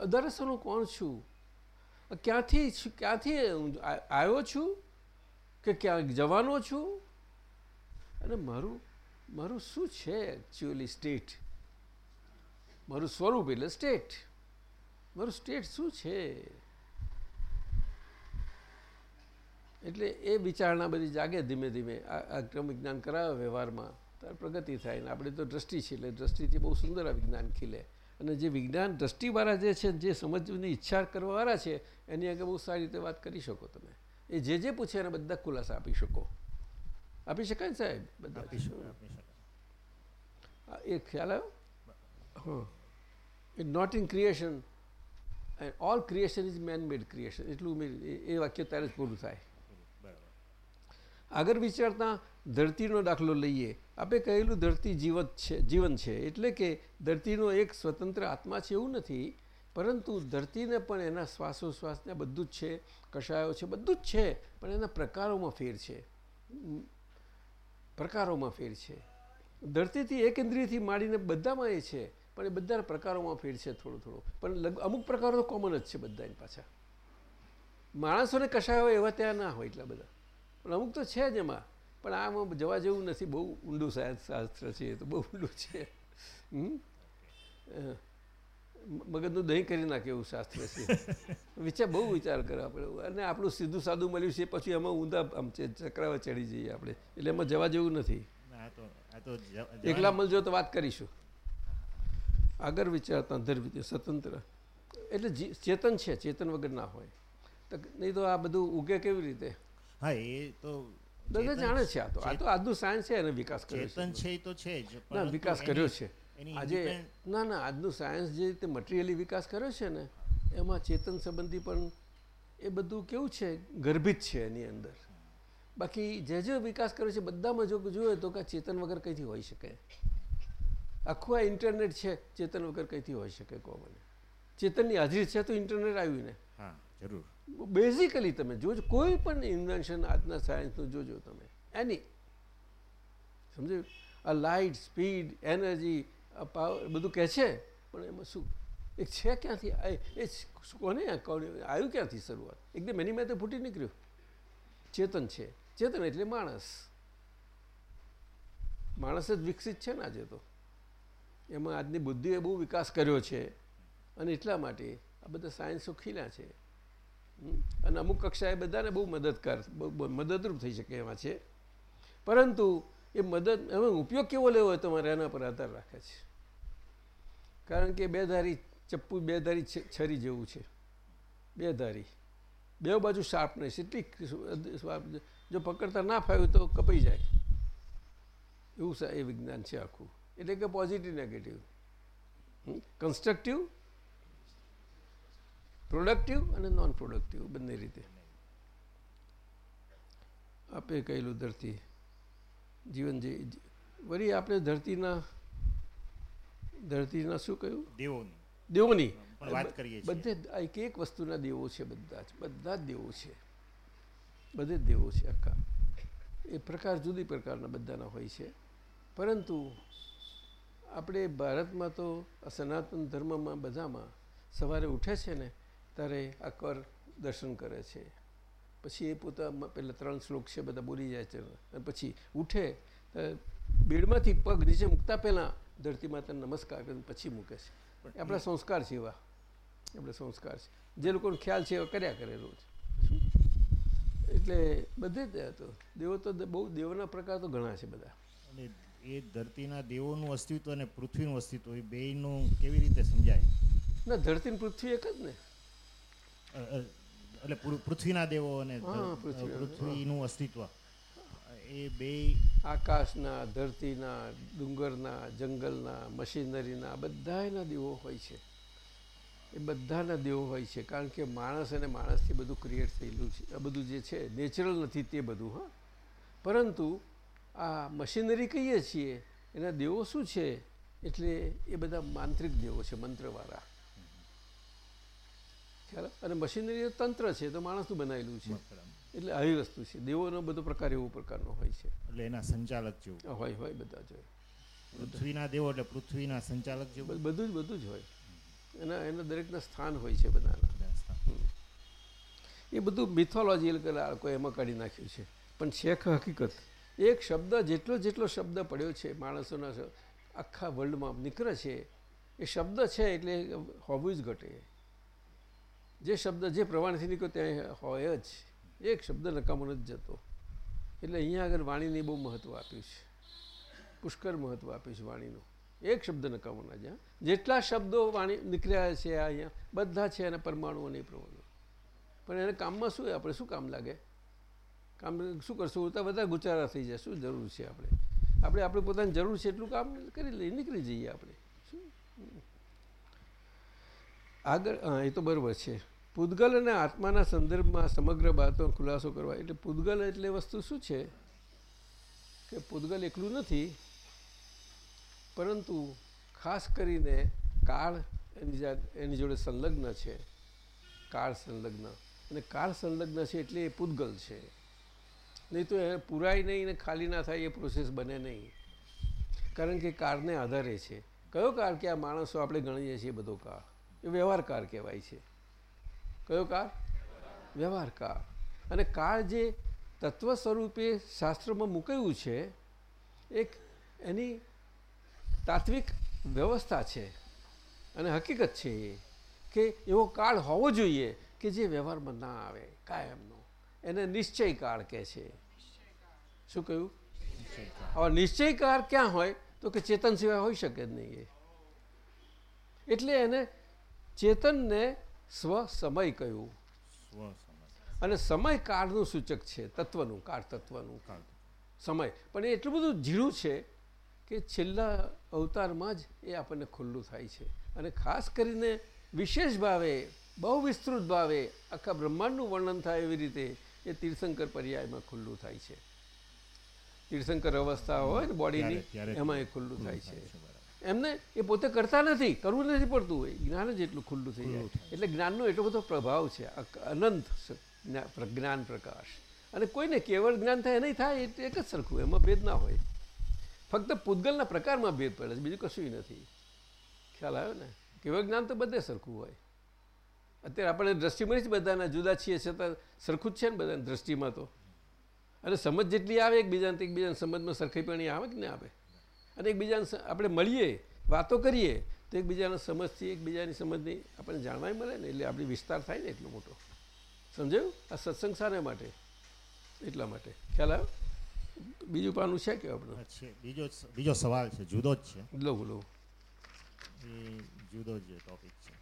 દરઅસલ હું કોણ છું? ક્યાંથી ક્યાંથી આવ્યો છું? કે ક્યાંક જવાનો છું? અને મારું મારું શું છે એકચ્યુઅલી સ્ટેટ મારું સ્વરૂપ એટલે સ્ટેટ મારું સ્ટેટ શું છે? એટલે એ વિચારણા બધી જાગે ધીમે ધીમે. આ ક્રમ વિજ્ઞાન કરાવે વ્યવહારમાં ત્યારે પ્રગતિ થાય ને આપણે તો દ્રષ્ટિ છે એટલે દ્રષ્ટિથી બહુ સુંદર આ વિજ્ઞાન ખીલે. અને જે વિજ્ઞાન દ્રષ્ટિવાળા જે છે જે સમજવાની ઈચ્છા કરવાવાળા છે, એની આગળ બહુ સારી રીતે વાત કરી શકો તમે. એ જે જે પૂછે એને બધા ખુલાસા આપી શકો. આપી શકાય ને સાહેબ? બધા એ ખ્યાલ આવ્યો? હા it not in creation all creation is man made creation એટલું એ વાક્ય ત્યારે જ પૂરું થાય. આગળ વિચારતા ધરતીનો દાખલો લઈએ. આપણે કહેલું ધરતી જીવત છે જીવન છે. એટલે કે ધરતીનો એક સ્વતંત્ર આત્મા છે એવું નથી. પરંતુ ધરતીને પણ એના શ્વાસોશ્વાસને બધું જ છે કશાયો છે બધું જ છે. પણ એના પ્રકારોમાં ફેર છે. પ્રકારોમાં ફેર છે. ધરતીથી એક ઇન્દ્રિયથી માંડીને બધામાં એ છે, પણ એ બધા પ્રકારોમાં ફેર છે થોડું થોડું. પણ અમુક પ્રકારો તો કોમન જ છે બધાની પાછા માણસોને કશાયો એવા ત્યાં ના હોય એટલા બધા. પણ અમુક તો છે જ એમાં. પણ આમાં જવા જેવું નથી. બહુ ઊંડું શાસ્ત્ર છે, એ તો બહુ ઊંડું છે. મગજનું દહીં કરી નાખે એવું શાસ્ત્ર છે. વિચાર બહુ વિચાર કરે આપણે. અને આપણું સીધું સાદું મળ્યું છે પછી એમાં ઊંધા આમ ચક્રાવા ચડી જઈએ આપણે. એટલે એમાં જવા જેવું નથી. એકલા મળજો તો વાત કરીશું. આગળ વિચારતા ધર્મ સ્વતંત્ર. એટલે ચેતન છે ચેતન વગર ના હોય. તો નહીં તો આ બધું ઉગે કેવી રીતે? હા એ તો બધા જાણે છે આ તો. આ તો આજનું સાયન્સ છે અને વિકાસ કર્યો ચેતન છે એ તો છે જ વિકાસ કર્યો છે. આજે ના ના આજનું સાયન્સ જે રીતે મટીરિયલી વિકાસ કર્યો છે ને એમાં ચેતન સંબંધી પણ એ બધું કેવું છે ગર્ભિત છે એની અંદર. બાકી જે જે વિકાસ કર્યો છે બધામાં જો જોઈએ તો કે ચેતન વગર કઈથી હોઈ શકે? આખું આ ઇન્ટરનેટ છે ચેતન વગર કંઈથી હોઈ શકે કહો મને ચેતનની હાજરી છે તો ઇન્ટરનેટ આવ્યું ને હા જરૂર. બેઝિકલી તમે જોજો કોઈ પણ ઇન્વેન્શન આજના સાયન્સનું જોજો તમે. એની સમજો આ લાઇટ સ્પીડ એનર્જી આ પાવર બધું કહે છે? પણ એમાં શું? એક છે ક્યાંથી? એ કોને આવ્યું ક્યાંથી શરૂઆત? એકદમ એની મેં તો ફૂટી નીકળ્યું. ચેતન છે. ચેતન એટલે માણસ. માણસ જ વિકસિત છે ને આજે તો. એમાં આજની બુદ્ધિએ બહુ વિકાસ કર્યો છે. અને એટલા માટે આ બધા સાયન્સો ખીલ્યા છે. અને અમુક કક્ષાએ બધાને બહુ મદદગાર મદદરૂપ થઈ શકે એમાં છે. પરંતુ એ મદદ એનો ઉપયોગ કેવો લેવો હોય તમારે? એના પર આધાર રાખે છે. કારણ કે બે ધારી ચપ્પુ, બે ધારી છરી જેવું છે. બે ધારી. બે બાજુ શાર્પનેસ. એટલી જો પકડતા ના ફાવ્યું તો કપાઈ જાય. એવું એ વિજ્ઞાન છે આખું. એટલે કે પોઝિટિવ નેગેટિવ કન્સ્ટ્રક્ટિવ પ્રોડક્ટિવ અને નોન પ્રોડક્ટિવ બંને રીતે. આપે કહેલું ધરતી. જીવન જે વળી આપણે ધરતીના ધરતીના શું કહ્યું? દેવોની. દેવોની. વાત કરીએ બધે એક એક વસ્તુના દેવો છે બધા જ. બધા જ દેવો છે. બધે જ દેવો છે આખા. એ પ્રકાર જુદી પ્રકારના બધાના હોય છે. પરંતુ આપણે ભારતમાં તો સનાતન ધર્મમાં બધામાં સવારે ઉઠે છે ને ત્યારે આ કર દર્શન કરે છે. પછી એ પોતા પેલા ત્રણ શ્લોક છે બધા બોલી જાય છે. અને પછી ઉઠે બેડમાંથી પગ નીચે મૂકતા પહેલાં ધરતી માતાને નમસ્કાર કરીને પછી મૂકે છે. આપણા સંસ્કાર છે એવા. આપણે સંસ્કાર છે. જે લોકોને ખ્યાલ છે એવા કર્યા કરે રોજ. એટલે બધે જ હતો દેવો તો બહુ દેવોના પ્રકાર તો ઘણા છે બધા. અને એ ધરતીના દેવોનું અસ્તિત્વ અને પૃથ્વીનું અસ્તિત્વ એ બેયનું કેવી રીતે સમજાય? ના ધરતી પૃથ્વી એક જ ને. એટલે પૃથ્વીના દેવો અને પૃથ્વી, પૃથ્વીનું અસ્તિત્વ. એ બે આકાશના ધરતીના ડુંગરના જંગલના મશીનરીના બધાના દેવો હોય છે. એ બધાના દેવો હોય છે કારણ કે માણસ અને માણસથી બધું ક્રિએટ થયેલું છે. આ બધું જે છે નેચરલ નથી તે બધું હા. પરંતુ આ મશીનરી કહીએ છીએ એના દેવો શું છે? એટલે એ બધા માંત્રિક દેવો છે મંત્રવાળા. ખ્યાલ અને મશીનરી તંત્ર છે તો માણસનું બનાવેલું છે. એટલે આવી વસ્તુ છે. દેવોનો બધો પ્રકાર એવો પ્રકારનો હોય છે. એટલે એના સંચાલક જેવું. હોય હોય બધા જ હોય. પૃથ્વીના દેવો એટલે પૃથ્વીના સંચાલક જેવું? બધું જ બધું જ હોય. એના એના દરેકના સ્થાન હોય છે બધાના. એ બધું મિથોલોજી લોકો એમાં કાઢી નાખ્યું છે. પણ શેખ હકીકત એક શબ્દ જેટલો જેટલો શબ્દ પડ્યો છે માણસોના આખા વર્લ્ડમાં નીકળે છે એ શબ્દ છે એટલે હોવું જ ઘટે. જે શબ્દ, જે પ્રમાણથી નીકળ્યો ત્યાં હોય જ. એક શબ્દ નકામો નથી જતો. એટલે અહીંયા આગળ વાણીને બહુ મહત્ત્વ આપ્યું છે. પુષ્કળ મહત્ત્વ આપ્યું છે વાણીનું. એક શબ્દ નકામો ના જ્યાં. જેટલા શબ્દો વાણી નીકળ્યા છે અહીંયા, બધા છે એના પરમાણુઓ નહીં પ્રમાણુ પણ એને કામમાં શું આપણે શું કામ લાગે? કામ શું કરશું? તો બધા ગુચારા થઈ જાય શું જરૂર છે આપણે? આપણે આપણે પોતાની જરૂર છે એટલું કામ કરી લઈએ, નીકળી જઈએ આપણે. શું? આગળ એ તો બરાબર છે. પૂદગલ અને આત્માના સંદર્ભમાં સમગ્ર બાબતનો ખુલાસો કરવા. એટલે પૂદગલ એટલે વસ્તુ શું છે? કે પૂદગલ એકલું નથી, પરંતુ ખાસ કરીને કાળ એની એની જોડે સંલગ્ન છે. કાળ સંલગ્ન. અને કાળ સંલગ્ન છે એટલે એ પૂદગલ છે. નહીં તો એ પૂરાય નહીં ને ખાલી ના થાય, એ પ્રોસેસ બને નહીં. કારણ કે કાળને આધારે છે. કયો કાળ કે આ માણસો આપણે ગણીએ છીએ બધો કાળ? એ વ્યવહાર કાળ કહેવાય છે. કયો કાળ વ્યવહાર કાળ અને કાળ જે તત્વ સ્વરૂપે શાસ્ત્રમાં મૂકાયું છે, એક એની તાત્વિક વ્યવસ્થા છે. અને હકીકત છે એ કે એવો કાળ હોવો જોઈએ કે જે વ્યવહારમાં ના આવે, કાયમનો. એને નિશ્ચય કાળ કહે છે. શું કહ્યું? હવે નિશ્ચય કાળ ક્યાં હોય? તો કે ચેતન સિવાય હોઈ શકે જ નહીં એટલે એને ચેતનને સ્વ સમય કહ્યું અને સમય કાળનું સૂચક છે તત્વનું કાળ તત્વનું. સમય. પણ એ એટલું બધું ઝીણું છે કે છેલ્લા અવતારમાં જ એ આપણને ખુલ્લું થાય છે. અને ખાસ કરીને વિશેષ ભાવે બહુ વિસ્તૃત ભાવે આખા બ્રહ્માંડનું વર્ણન થાય એવી રીતે એ તીર્થંકર પર્યાયમાં ખુલ્લું થાય છે. તીર્થંકર અવસ્થા હોય ને બોડીની એમાં એ ખુલ્લું થાય છે. એમને એ પોતે કરતા નથી કરવું નથી પડતું. હોય જ્ઞાન જ એટલું ખુલ્લું થઈ જાય. એટલે જ્ઞાનનો એટલો બધો પ્રભાવ છે અનંત જ્ઞાન પ્રકાશ. અને કોઈને કેવળ જ્ઞાન થાય નહીં થાય એ એક જ સરખું એમાં ભેદ ના હોય. ફક્ત પૂતગલના પ્રકારમાં ભેદ પડે છે બીજું કશું નથી. ખ્યાલ આવ્યો ને? કેવળ જ્ઞાન તો બધે સરખું હોય. અત્યારે આપણે દ્રષ્ટિમાં જ બધાના જુદા છીએ છતાં સરખું જ છે ને બધાની દ્રષ્ટિમાં તો. અને સમજ જેટલી આવે એકબીજાને એકબીજાને સમજમાં સરખાઈપણી આવે કે ના આવે? અને એકબીજાને આપણે મળીએ વાતો કરીએ તો એકબીજાના સમજથી એકબીજાની સમજની આપણને જાણવાય મળે ને એટલે આપણી વિસ્તાર થાય ને એટલો મોટો. સમજાયું? આ સત્સંગ શાને માટે? એટલા માટે. ખ્યાલ આવ્યો? બીજું પાનું છે કે આપણું? છે. બીજો બીજો સવાલ છે. જુદો જ છે. લો લો. એ જુદો જ ટોપિક છે.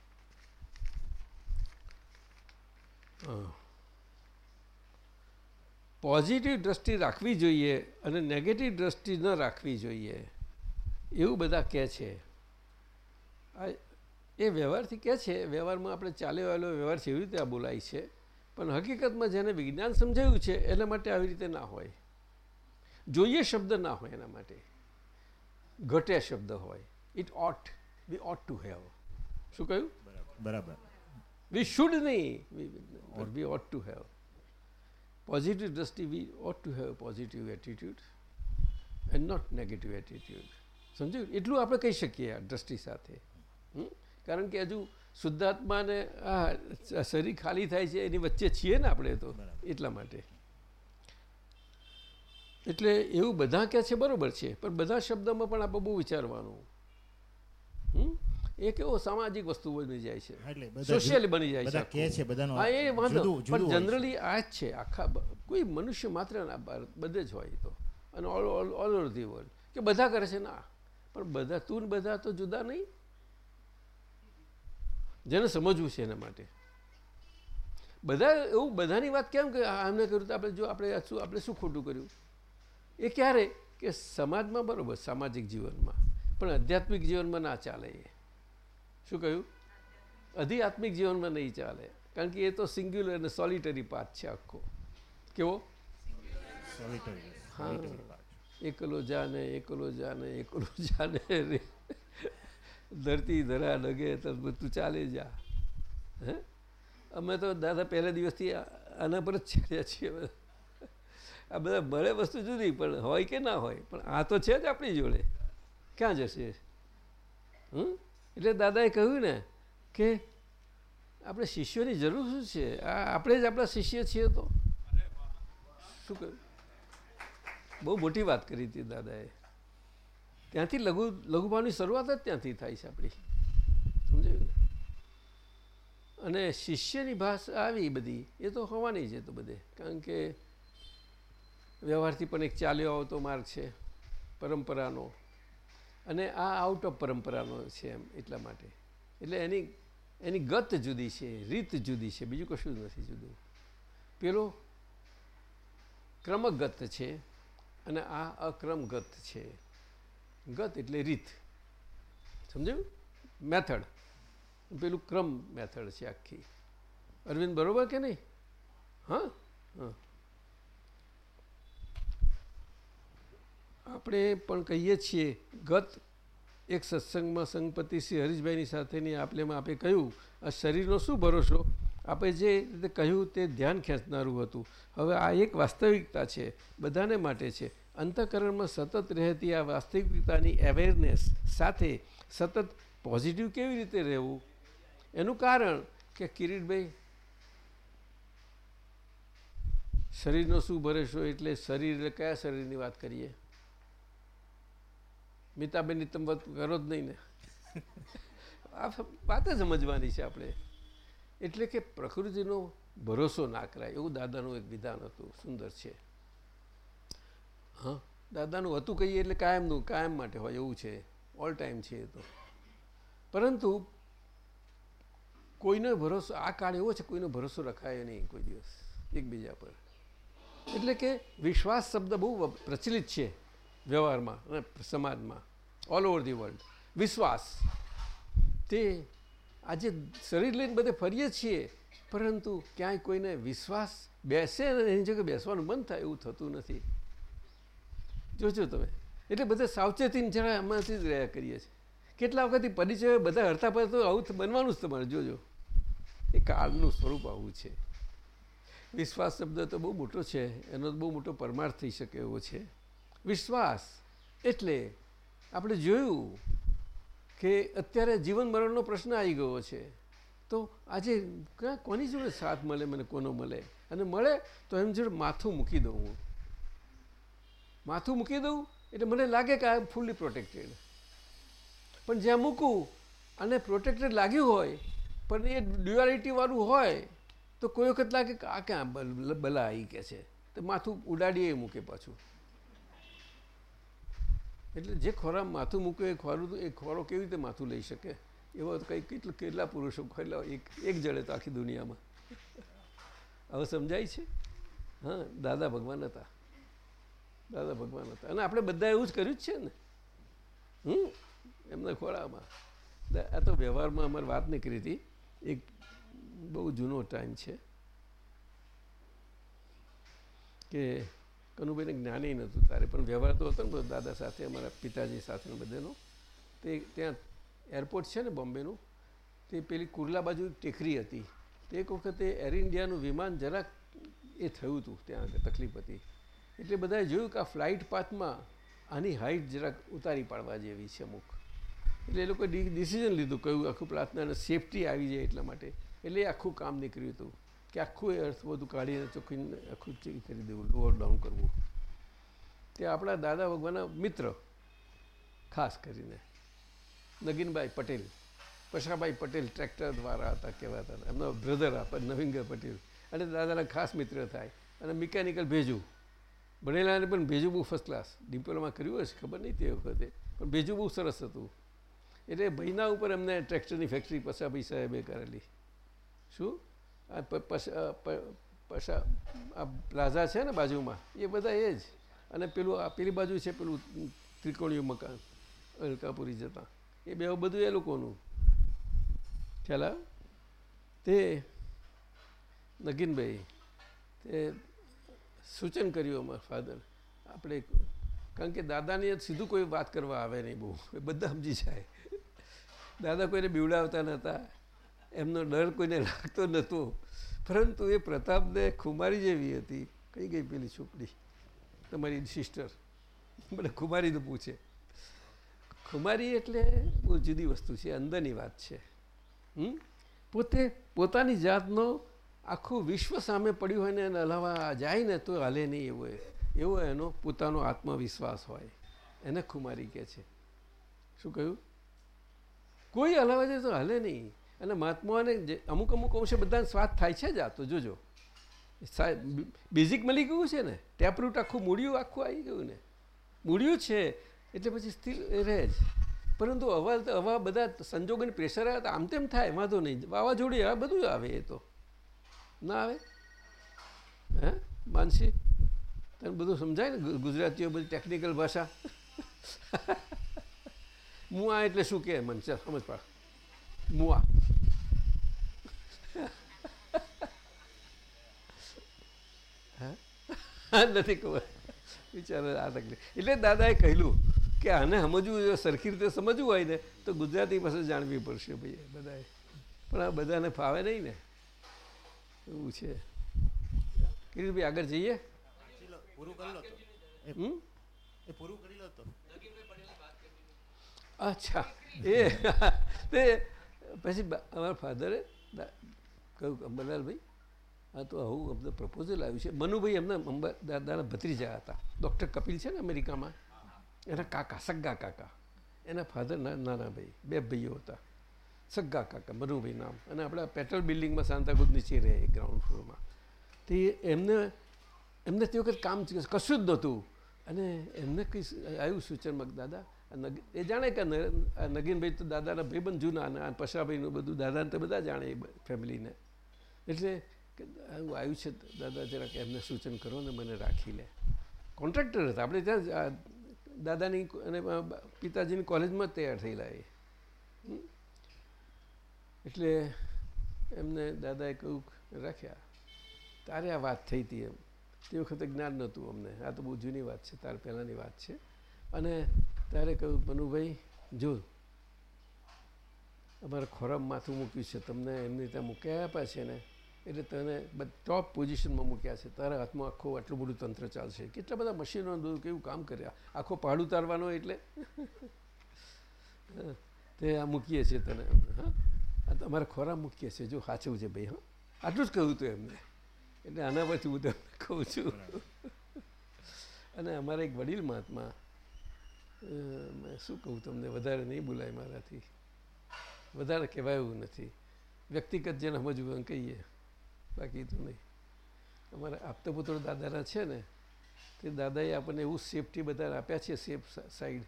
પોઝિટિવ દ્રષ્ટિ રાખવી જોઈએ અને નેગેટિવ દ્રષ્ટિ ન રાખવી જોઈએ. એવું બધા કહે છે. આ એ વ્યવહારથી કહે છે વ્યવહારમાં આપણે ચાલ્યો આવેલો વ્યવહાર છે એવી રીતે આ બોલાય છે પણ હકીકતમાં જેને વિજ્ઞાન સમજાયું છે એના માટે આવી રીતે ના હોય. જોઈએ શબ્દ ના હોય એના માટે. ઘટે શબ્દ હોય. It ought we ought to have શું કહ્યું? બરાબર વી શુડ નહીં. We ought to have positive દ્રષ્ટિ we ought to have positive attitude and not negative attitude. સમજ્યું? એટલું આપણે કહી શકીએ આ દ્રષ્ટિ સાથે. કારણ કે હજુ શુદ્ધાત્માને આ શરીર ખાલી થાય છે એની વચ્ચે છીએ ને આપણે તો એટલા માટે. એટલે એવું બધા કહે છે બરાબર છે પણ બધા શબ્દમાં પણ આપણે બહુ વિચારવાનું. હમ? એ કેવો સામાજિક વસ્તુ બની જાય છે. સોશિયલ બની જાય છે હા એ વાંધો પણ જનરલી આ જ છે. આખા કોઈ મનુષ્ય માત્ર બધે જ હોય તો. અને all all all over the world કે બધા કરે છે ના પણ બધા તું ને બધા તો જુદા નહીં. જેને સમજવું છે એના માટે. બધા એવું બધાની વાત કેમ કે એમને કર્યું તો આપણે જો આપણે શું આપણે શું ખોટું કર્યું? એ ક્યારે? કે સમાજમાં બરોબર સામાજિક જીવનમાં. પણ આધ્યાત્મિક જીવનમાં ના ચાલે એ. શું કહ્યું? અધિઆત્મિક જીવનમાં નહીં ચાલે. કારણ કે એ તો સિંગ્યુલર અને સોલિટરી પાથ છે આખો. કેવો? હા. એકલો જાને એકલો જાને એકલો જાને રે. ધરતી ધરા લગે તો બધું ચાલે જા. હે? અમે તો દાદા પહેલા દિવસથી આના પર જ ચડ્યા છીએ આ બધા મળે વસ્તુ જુદી, પણ હોય કે ના હોય, પણ આ તો છે જ આપણી જોડે. ક્યાં જશે? હમ? એટલે દાદાએ કહ્યું ને કે આપણે શિષ્યોની જરૂર શું છે? આ આપણે જ આપણા શિષ્ય છીએ તો. શું કહ્યું? બહુ મોટી વાત કરી હતી દાદાએ. ત્યાંથી લઘુ લઘુભાવની શરૂઆત જ ત્યાંથી થાય છે આપણી. સમજાયું ને? અને શિષ્યની ભાષા આવી બધી, એ તો હોવાની છે તો બધે. કારણ કે વ્યવહારથી પણ એક ચાલ્યો આવતો માર્ગ છે, પરંપરાનો. અને આ આઉટ ઓફ પરંપરાનો છે એમ એટલા માટે. એટલે એની એની ગત જુદી છે, રીત જુદી છે, બીજું કશું જ નથી જુદું. પેલો ક્રમગત છે અને આ અક્રમગત છે. ગત એટલે રીત. સમજ્યું? મેથડ. પેલું ક્રમ મેથડ છે આખી. અરવિંદ, બરોબર કે નહીં? હા? હા. આપણે પણ કહીએ છીએ, ગત એક સત્સંગમાં સંગપતિ શ્રી હરીશભાઈની સાથેની આપલેમાં આપે કહ્યું, આ શરીરનો શું ભરોસો? આપણે જે રીતે કહ્યું તે ધ્યાન ખેંચનારું હતું. હવે આ એક વાસ્તવિકતા છે, બધાને માટે છે. અંતઃકરણમાં સતત રહેતી આ વાસ્તવિકતાની અવેરનેસ સાથે સતત પોઝિટિવ કેવી રીતે રહેવું? એનું કારણ કે કિરીટભાઈ, શરીરનો શું ભરેશો એટલે શરીર એટલે કયા શરીરની વાત કરીએ? મિતાબેનની તમે કરો જ નહીં ને. આ વાત સમજવાની છે આપણે. એટલે કે પ્રકૃતિનો ભરોસો ના કરાય. એવું દાદાનું એક વિધાન હતું. સુંદર છે. હા? દાદાનું હતું કહીએ એટલે કાયમનું, કાયમ માટે હોય એવું છે. ઓલ ટાઈમ છે એ તો. પરંતુ કોઈનો ભરોસો, આ કાળ એવો છે, કોઈનો ભરોસો રખાય નહીં કોઈ દિવસ, એકબીજા પર. એટલે કે વિશ્વાસ શબ્દ બહુ પ્રચલિત છે વ્યવહારમાં અને સમાજમાં ઓલ ઓવર ધી વર્લ્ડ વિશ્વાસ. તે આજે શરીર લઈને બધે ફરીએ છીએ, પરંતુ ક્યાંય કોઈને વિશ્વાસ બેસે અને એની જગ્યાએ બેસવાનું મન થાય એવું થતું નથી. જોજો તમે. એટલે બધા સાવચેતીને જરા એમાંથી જ રહ્યા કરીએ છીએ. કેટલા વખતથી પરિચય બધા હરતા પડે તો આવું બનવાનું જ તમારે, જોજો. એ કાળનું સ્વરૂપ આવું છે. વિશ્વાસ શબ્દ તો બહુ મોટો છે, એનો બહુ મોટો પરમાર્થ થઈ શકે એવો છે. વિશ્વાસ એટલે આપણે જોયું કે અત્યારે જીવન મરણનો પ્રશ્ન આવી ગયો છે. તો આજે ક્યાં કોની જોડે સાથ મળે, મને કોનો મળે? અને મળે તો એમ જોડે માથું મૂકી દઉં હું. માથું મૂકી દઉં એટલે મને લાગે કે આ ફૂલ્લી પ્રોટેક્ટેડ પણ જ્યાં મૂકું અને પ્રોટેક્ટેડ લાગ્યું હોય, પણ એ ડ્યુઆલિટીવાળું હોય, તો કોઈ વખત લાગે કે આ ક્યાં બલા આવી કે છે. તો માથું ઉડાડીએ મૂકે પાછું. એટલે જે ખોરાક માથું મૂકે એ ખોરું એ ખોરો કેવી રીતે માથું લઈ શકે? એવા કંઈ કેટલું કેટલા પુરુષો ખોલા એક એક જડે તો આખી દુનિયામાં. હવે સમજાય છે? હા, દાદા ભગવાન હતા. દાદા ભગવાન હતા. અને આપણે બધા એવું જ કર્યું જ છે ને. હમ? એમના ખોરામાં આ તો વ્યવહારમાં અમારે વાત નીકળી હતી. એક બહુ જૂનો ટાઈમ છે. કે કનુભાઈને જ્ઞાની નહોતું તારે, પણ વ્યવહાર તો હતો ને બધો દાદા સાથે, અમારા પિતાજી સાથેનો બધાનો. તે ત્યાં એરપોર્ટ છે ને બોમ્બેનું, તે પેલી કુર્લા બાજુ ટેકરી હતી. તે એક વખતે એર ઇન્ડિયાનું વિમાન જરાક એ થયું હતું, ત્યાં તકલીફ હતી. એટલે બધાએ જોયું કે આ ફ્લાઇટ પાથમાં આની હાઇટ જરાક ઉતારી પાડવા જેવી છે અમુક. એટલે એ લોકોએ ડિસિઝન લીધું કયું આખું પ્રાર્થના અને સેફટી આવી જાય એટલા માટે. એટલે આખું કામ નીકળ્યું હતું. કે આખું એ અર્થ બધું કાઢીને ચોખીને આખું કરી દેવું લોઅર ડાઉન કરવું. તે આપણા દાદા ભગવાનના મિત્ર, ખાસ કરીને. નગીનભાઈ પટેલ, પશાભાઈ પટેલ ટ્રેક્ટર દ્વારા હતા, કહેવાતા એમનો બ્રધર આપે, નવીનભાઈ પટેલ. અને દાદાના ખાસ મિત્ર થાય. અને મિકેનિકલ ભેજું. ભણેલાને પણ ભેજું બહુ ફર્સ્ટ ક્લાસ ડિપ્લોમા કર્યું હશે, ખબર નહીં તે વખતે. પણ ભેજું બહુ સરસ હતું. એટલે ભાઈના ઉપર એમને ટ્રેક્ટરની ફેક્ટરી પશાભાઈ સાહેબે કરેલી. શું? આ પ્લાઝા છે ને બાજુમાં, એ બધા એ જ. અને પેલું આ પેલી બાજુ છે પેલું ત્રિકોણીયું મકાન, અલકાપુરી જતા. એ બે બધું એ લોકોનું. ખ્યાલ? તે નગીનભાઈ, તે સૂચન કર્યું અમારા ફાધર. આપણે કારણ કે દાદાની સીધું કોઈ વાત કરવા આવે નહીં બહુ. બધા સમજી જાય. દાદા કોઈને બીવડાવતા નહોતા. એમનો ડર કોઈને લાગતો નહોતો. પરંતુ એ પ્રતાપને ખુમારી જેવી હતી. કઈ ગઈ પેલી છોકરી? તમારી સિસ્ટર મને ખુમારીનું પૂછે. ખુમારી એટલે બહુ જુદી વસ્તુ છે, અંદરની વાત છે? પોતે પોતાની જાતનો આખું વિશ્વ સામે પડ્યું હોય ને એને હલાવા જાય ને તો હાલે નહીં એવો એવો એનો પોતાનો આત્મવિશ્વાસ હોય. એને ખુમારી કહે છે. શું કહ્યું? કોઈ હલાવા જાય તો હાલે નહીં. અને મહાત્માઓને અમુક અમુક અંશે બધાને સ્વાદ થાય છે જ આ તો, જોજો. બેઝિક મળી ગયું છે ને ટેપરૂટ આખું મૂળિયું, આખું આવી ગયું ને. મૂળિયું છે, એટલે પછી સ્થિર રહે જ. પરંતુ હવા હવા બધા સંજોગોની પ્રેશર આવે તો આમ તેમ થાય, વાંધો નહીં. વાવાઝોડું આ બધું આવે એ તો. ના આવે? હે? માનસી, તને બધું સમજાય ને ગુજરાતીઓ બધી ટેકનિકલ ભાષા? મુઆ એટલે શું કહે મને સમજ પડ મુઆ. હા? નથી ખબર. વિચારો, આ તકલીફ. એટલે દાદાએ કહેલું કે આને સમજવું સરખી રીતે સમજવું હોય ને, તો ગુજરાતી પાસે જાણવી પડશે ભાઈ, બધાએ. પણ આ બધાને ફાવે નહીં ને? એવું છે. કિરીટભાઈ આગળ જઈએ? પૂરું કરી લો હમ? એ પૂરું કરી લો તો અચ્છા, એ, તે, પછી અમારા ફાધરે કહ્યું અંબરલાલભાઈ આ તો આવું અમને પ્રપોઝલ આવ્યું છે. મનુભાઈ એમના અંબા દાદાના ભત્રીજા હતા. ડૉક્ટર કપિલ છે ને અમેરિકામાં? એના કાકા સગ્ગા કાકા. એના ફાધર નાના ભાઈ બે ભાઈઓ હતા. સગ્ગા કાકા, મનુભાઈ નામ. અને આપણા પેટ્રોલ બિલ્ડિંગમાં સાંતાકુદ નીચે રહે ગ્રાઉન્ડ ફ્લોરમાં તે એમને એમને તે વખત કામ કશું જ નહોતું. અને એમને કંઈ આવ્યું સૂચનમાં દાદા એ જાણે કે નગીનભાઈ તો દાદાના ભાઈબંધ જૂના અને પશાભાઈનું બધું દાદાને તો બધા જાણે એ ફેમિલીને એટલે કે આવું આવ્યું છે દાદા જરાક એમને સૂચન કરો ને મને રાખી લે. કોન્ટ્રાક્ટર હતા. આપણે ત્યાં દાદાની અને પિતાજીની કોલેજમાં તૈયાર થયેલા એ. એટલે એમને દાદાએ કહ્યું રાખ્યા, તારે આ વાત થઈ હતી એમ. તે વખતે જ્ઞાન નહોતું અમને. આ તો બહુ જૂની વાત છે, તાર પહેલાંની વાત છે. અને ત્યારે કહ્યું, મનુભાઈ, જો, અમારે ખોરાક માથું મૂક્યું છે. તમને એમની ત્યાં મૂક્યા આપ્યા છે ને એટલે તને ટોપ પોઝિશનમાં મૂક્યા છે. તારા હાથમાં આખું આટલું બધું તંત્ર ચાલશે. કેટલા બધા મશીનો કેવું કામ કર્યા? આખો પાડ ઉતારવાનો એટલે? તે આ મૂકીએ છીએ તને હા? આ તમારા ખોરાક મૂકીએ છીએ. જો સાચવું છે ભાઈ, હા? આટલું જ કહ્યું હતું એમને. એટલે આના પછી હું તમને કહું છું. અને અમારા એક વડીલ મહાત્મા શું કહું તમને? વધારે નહીં બોલાય મારાથી. વધારે કહેવાય નથી. વ્યક્તિગત જેને સમજવું કહીએ. બાકી તો નહીં. અમારા આપતા પુત્રો દાદાના છે ને તે દાદાએ આપણને એવું સેફટી બધા આપ્યા છે સેફ સાઈડ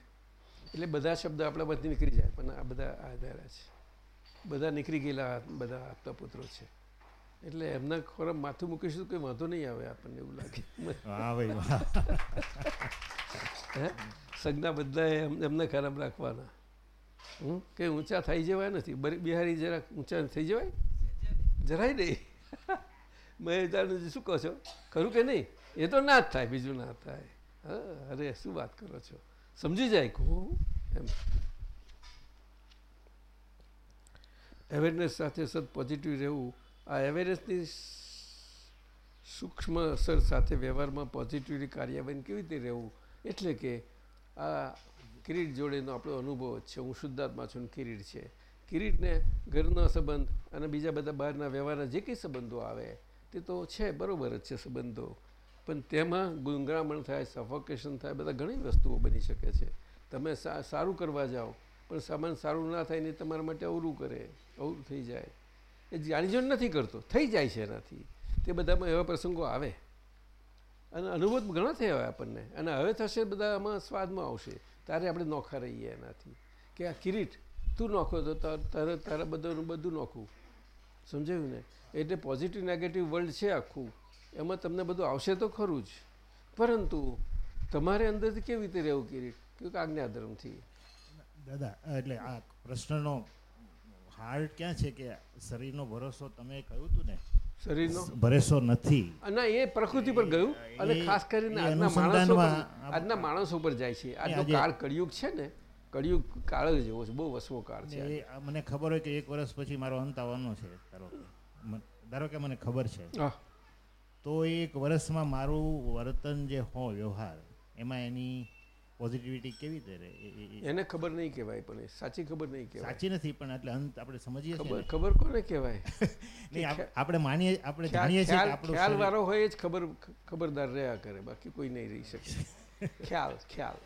એટલે બધા શબ્દ આપણામાંથી નીકળી જાય પણ આ બધા આધારા છે. બધા નીકળી ગયેલા બધા આપતા પુત્રો છે. એટલે એમના ખોરાક માથું મૂકીશું તો કોઈ વાંધો નહીં આવે આપણને એવું લાગે. હા હે? સગના બધા એમ- એમને ખરાબ રાખવાના. હમ? કંઈ ઊંચા થઈ જવાય નથી. બિહારી જરાક ઊંચા થઈ જવાય? જરાય નહીં. મેં શું કહો છો? ખરું કે નહીં? એ તો ના થાય, બીજું ના થાય. હા, અરે, શું વાત કરો છો? સમજી જાય એમ. અવેરનેસ સાથે સદ પોઝિટિવ રહેવું. આ અવેરનેસની સૂક્ષ્મ અસર સાથે વ્યવહારમાં પોઝિટિવલી કાર્યવાહી કેવી રીતે રહેવું? એટલે કે આ કિરીટ જોડેનો આપણો અનુભવ છે. હું શુદ્ધાત્મા છું કિરીટ છે. કિરીટને ઘરનો સંબંધ અને બીજા બધા બહારના વ્યવહારના જે કંઈ સંબંધો આવે, તે તો છે, બરાબર જ છે સંબંધો. પણ તેમાં ગુંગળામણ થાય, સફોકેશન થાય, બધા ઘણી વસ્તુઓ બની શકે છે. તમે સારું કરવા જાઓ, પણ સામાન સારું ના થાય ને તમારા માટે અવરું કરે, અવરું થઈ જાય. એ જાણીજોણ નથી કરતો, થઈ જાય છે એનાથી. તે બધામાં એવા પ્રસંગો આવે. અને અનુભવ ઘણા થયા હોય આપણને. અને હવે થશે બધા આમાં સ્વાદમાં આવશે. ત્યારે આપણે નોખા રહીએ એનાથી. કે આ કિરીટ તું નોખો તો તાર- તારે બધાનું બધું નોખું સમજાયું ને? એટલે પોઝિટિવ નેગેટિવ વર્લ્ડ છે આખું. એમાં તમને બધું આવશે તો ખરું જ. પરંતુ તમારે અંદરથી કેવી રીતે રહેવું કિરીટ? કે આજ્ઞાધર્મથી દાદા એટલે આ પ્રશ્નનો હાર્ડ ક્યાં છે કે શરીરનો ભરોસો તમે કહ્યું હતું ને? શરીરનો? ભરોસો નથી. અને એ પ્રકૃતિ પર ગયું? અને ખાસ કરીને આજના માણસો આજના માણસો પર જાય છે. આજનો કાળ કળિયુગ છે ને? કળિયુગ કાળ જેવો છે બહુ વસવો કાળ છે મને ખબર હોય કે એક વર્ષ પછી મારો અંત આવવાનો છે ધારો કે. ધારો કે મને ખબર છે. તો એક વર્ષમાં મારું વર્તન જે હો વ્યવહાર એમાં એની પોઝિટિવિટી કેવી રીતે એને ખબર નહીં કહેવાય પણ સાચી ખબર નહીં કહેવાય. સાચી નથી પણ એટલે અંત આપણે સમજીએ ખબર. ખબર કોને કહેવાય? આપણે માનીએ આપણે જાણીએ છીએ આપણો ખ્યાલ વાળો હોય જ ખબર ખબરદાર રહ્યા કરે બાકી કોઈ નહીં રહી શકે. ખ્યાલ ખ્યાલ.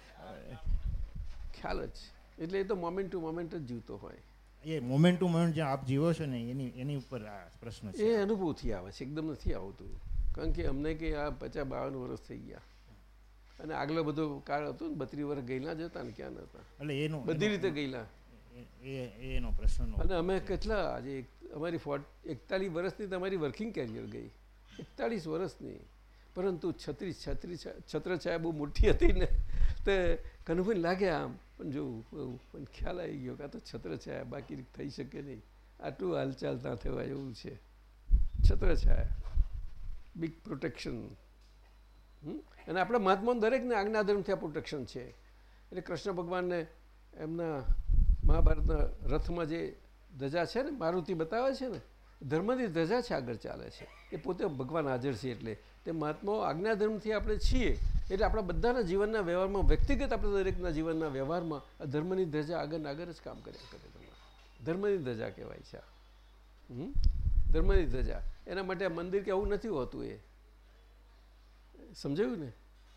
ખ્યાલ જ. એટલે એ તો મોમેન્ટ ટુ મોમેન્ટ જ જીવતો હોય. એ મોમેન્ટ ટુ મોમેન્ટ જ્યાં આપ જીવો છો ને એની એની ઉપર આ પ્રશ્ન છે. એ અનુભવથી આવે છે એકદમ નથી આવતું. કારણ કે અમને કે આ પચાસ બાવન વર્ષ થઈ ગયા. અને આગલો બધો કાળ હતો ને બત્રી વર્ષ ગયેલા જ હતા ને ક્યાં નહોતા એટલે એનો બધી રીતે ગયેલા. એનો પ્રશ્ન અને અમે કેટલા આજે અમારી ફોર્ટ એકતાલીસ વર્ષની તમારી વર્કિંગ કેરિયર ગઈ. એકતાલીસ વર્ષની. પરંતુ છત્રીસ છત્રીસ છત્રછાયા બહુ મોટી હતી ને તે કનુભાઈ લાગે આમ. પણ જો પણ ખ્યાલ આવી ગયો કે તો છત્રછાયા બાકી થઈ શકે નહીં. આટલું હાલચાલ ના થવાય એવું છે. છત્રછાયા બિગ પ્રોટેક્શન અને આપણા મહાત્માઓને દરેકને આજ્ઞાધર્મથી આ પ્રોટેક્શન છે. એટલે કૃષ્ણ ભગવાનને એમના મહાભારતના રથમાં જે ધજા છે ને, મારુતિ બતાવે છે ને, ધર્મની ધજા છે આગળ ચાલે છે. એ પોતે ભગવાન હાજર છે એટલે. તે મહાત્માઓ આજ્ઞાધર્મથી આપણે છીએ. એટલે આપણા બધાના જીવનના વ્યવહારમાં, વ્યક્તિગત આપણા દરેકના જીવનના વ્યવહારમાં ધર્મની ધજા આગળ આગળ જ કામ કર્યા કરે તમારે ધર્મની ધજા કહેવાય છે? ધર્મની ધજા એના માટે મંદિર કે આવું નથી હોતું એ. સમજાયું ને?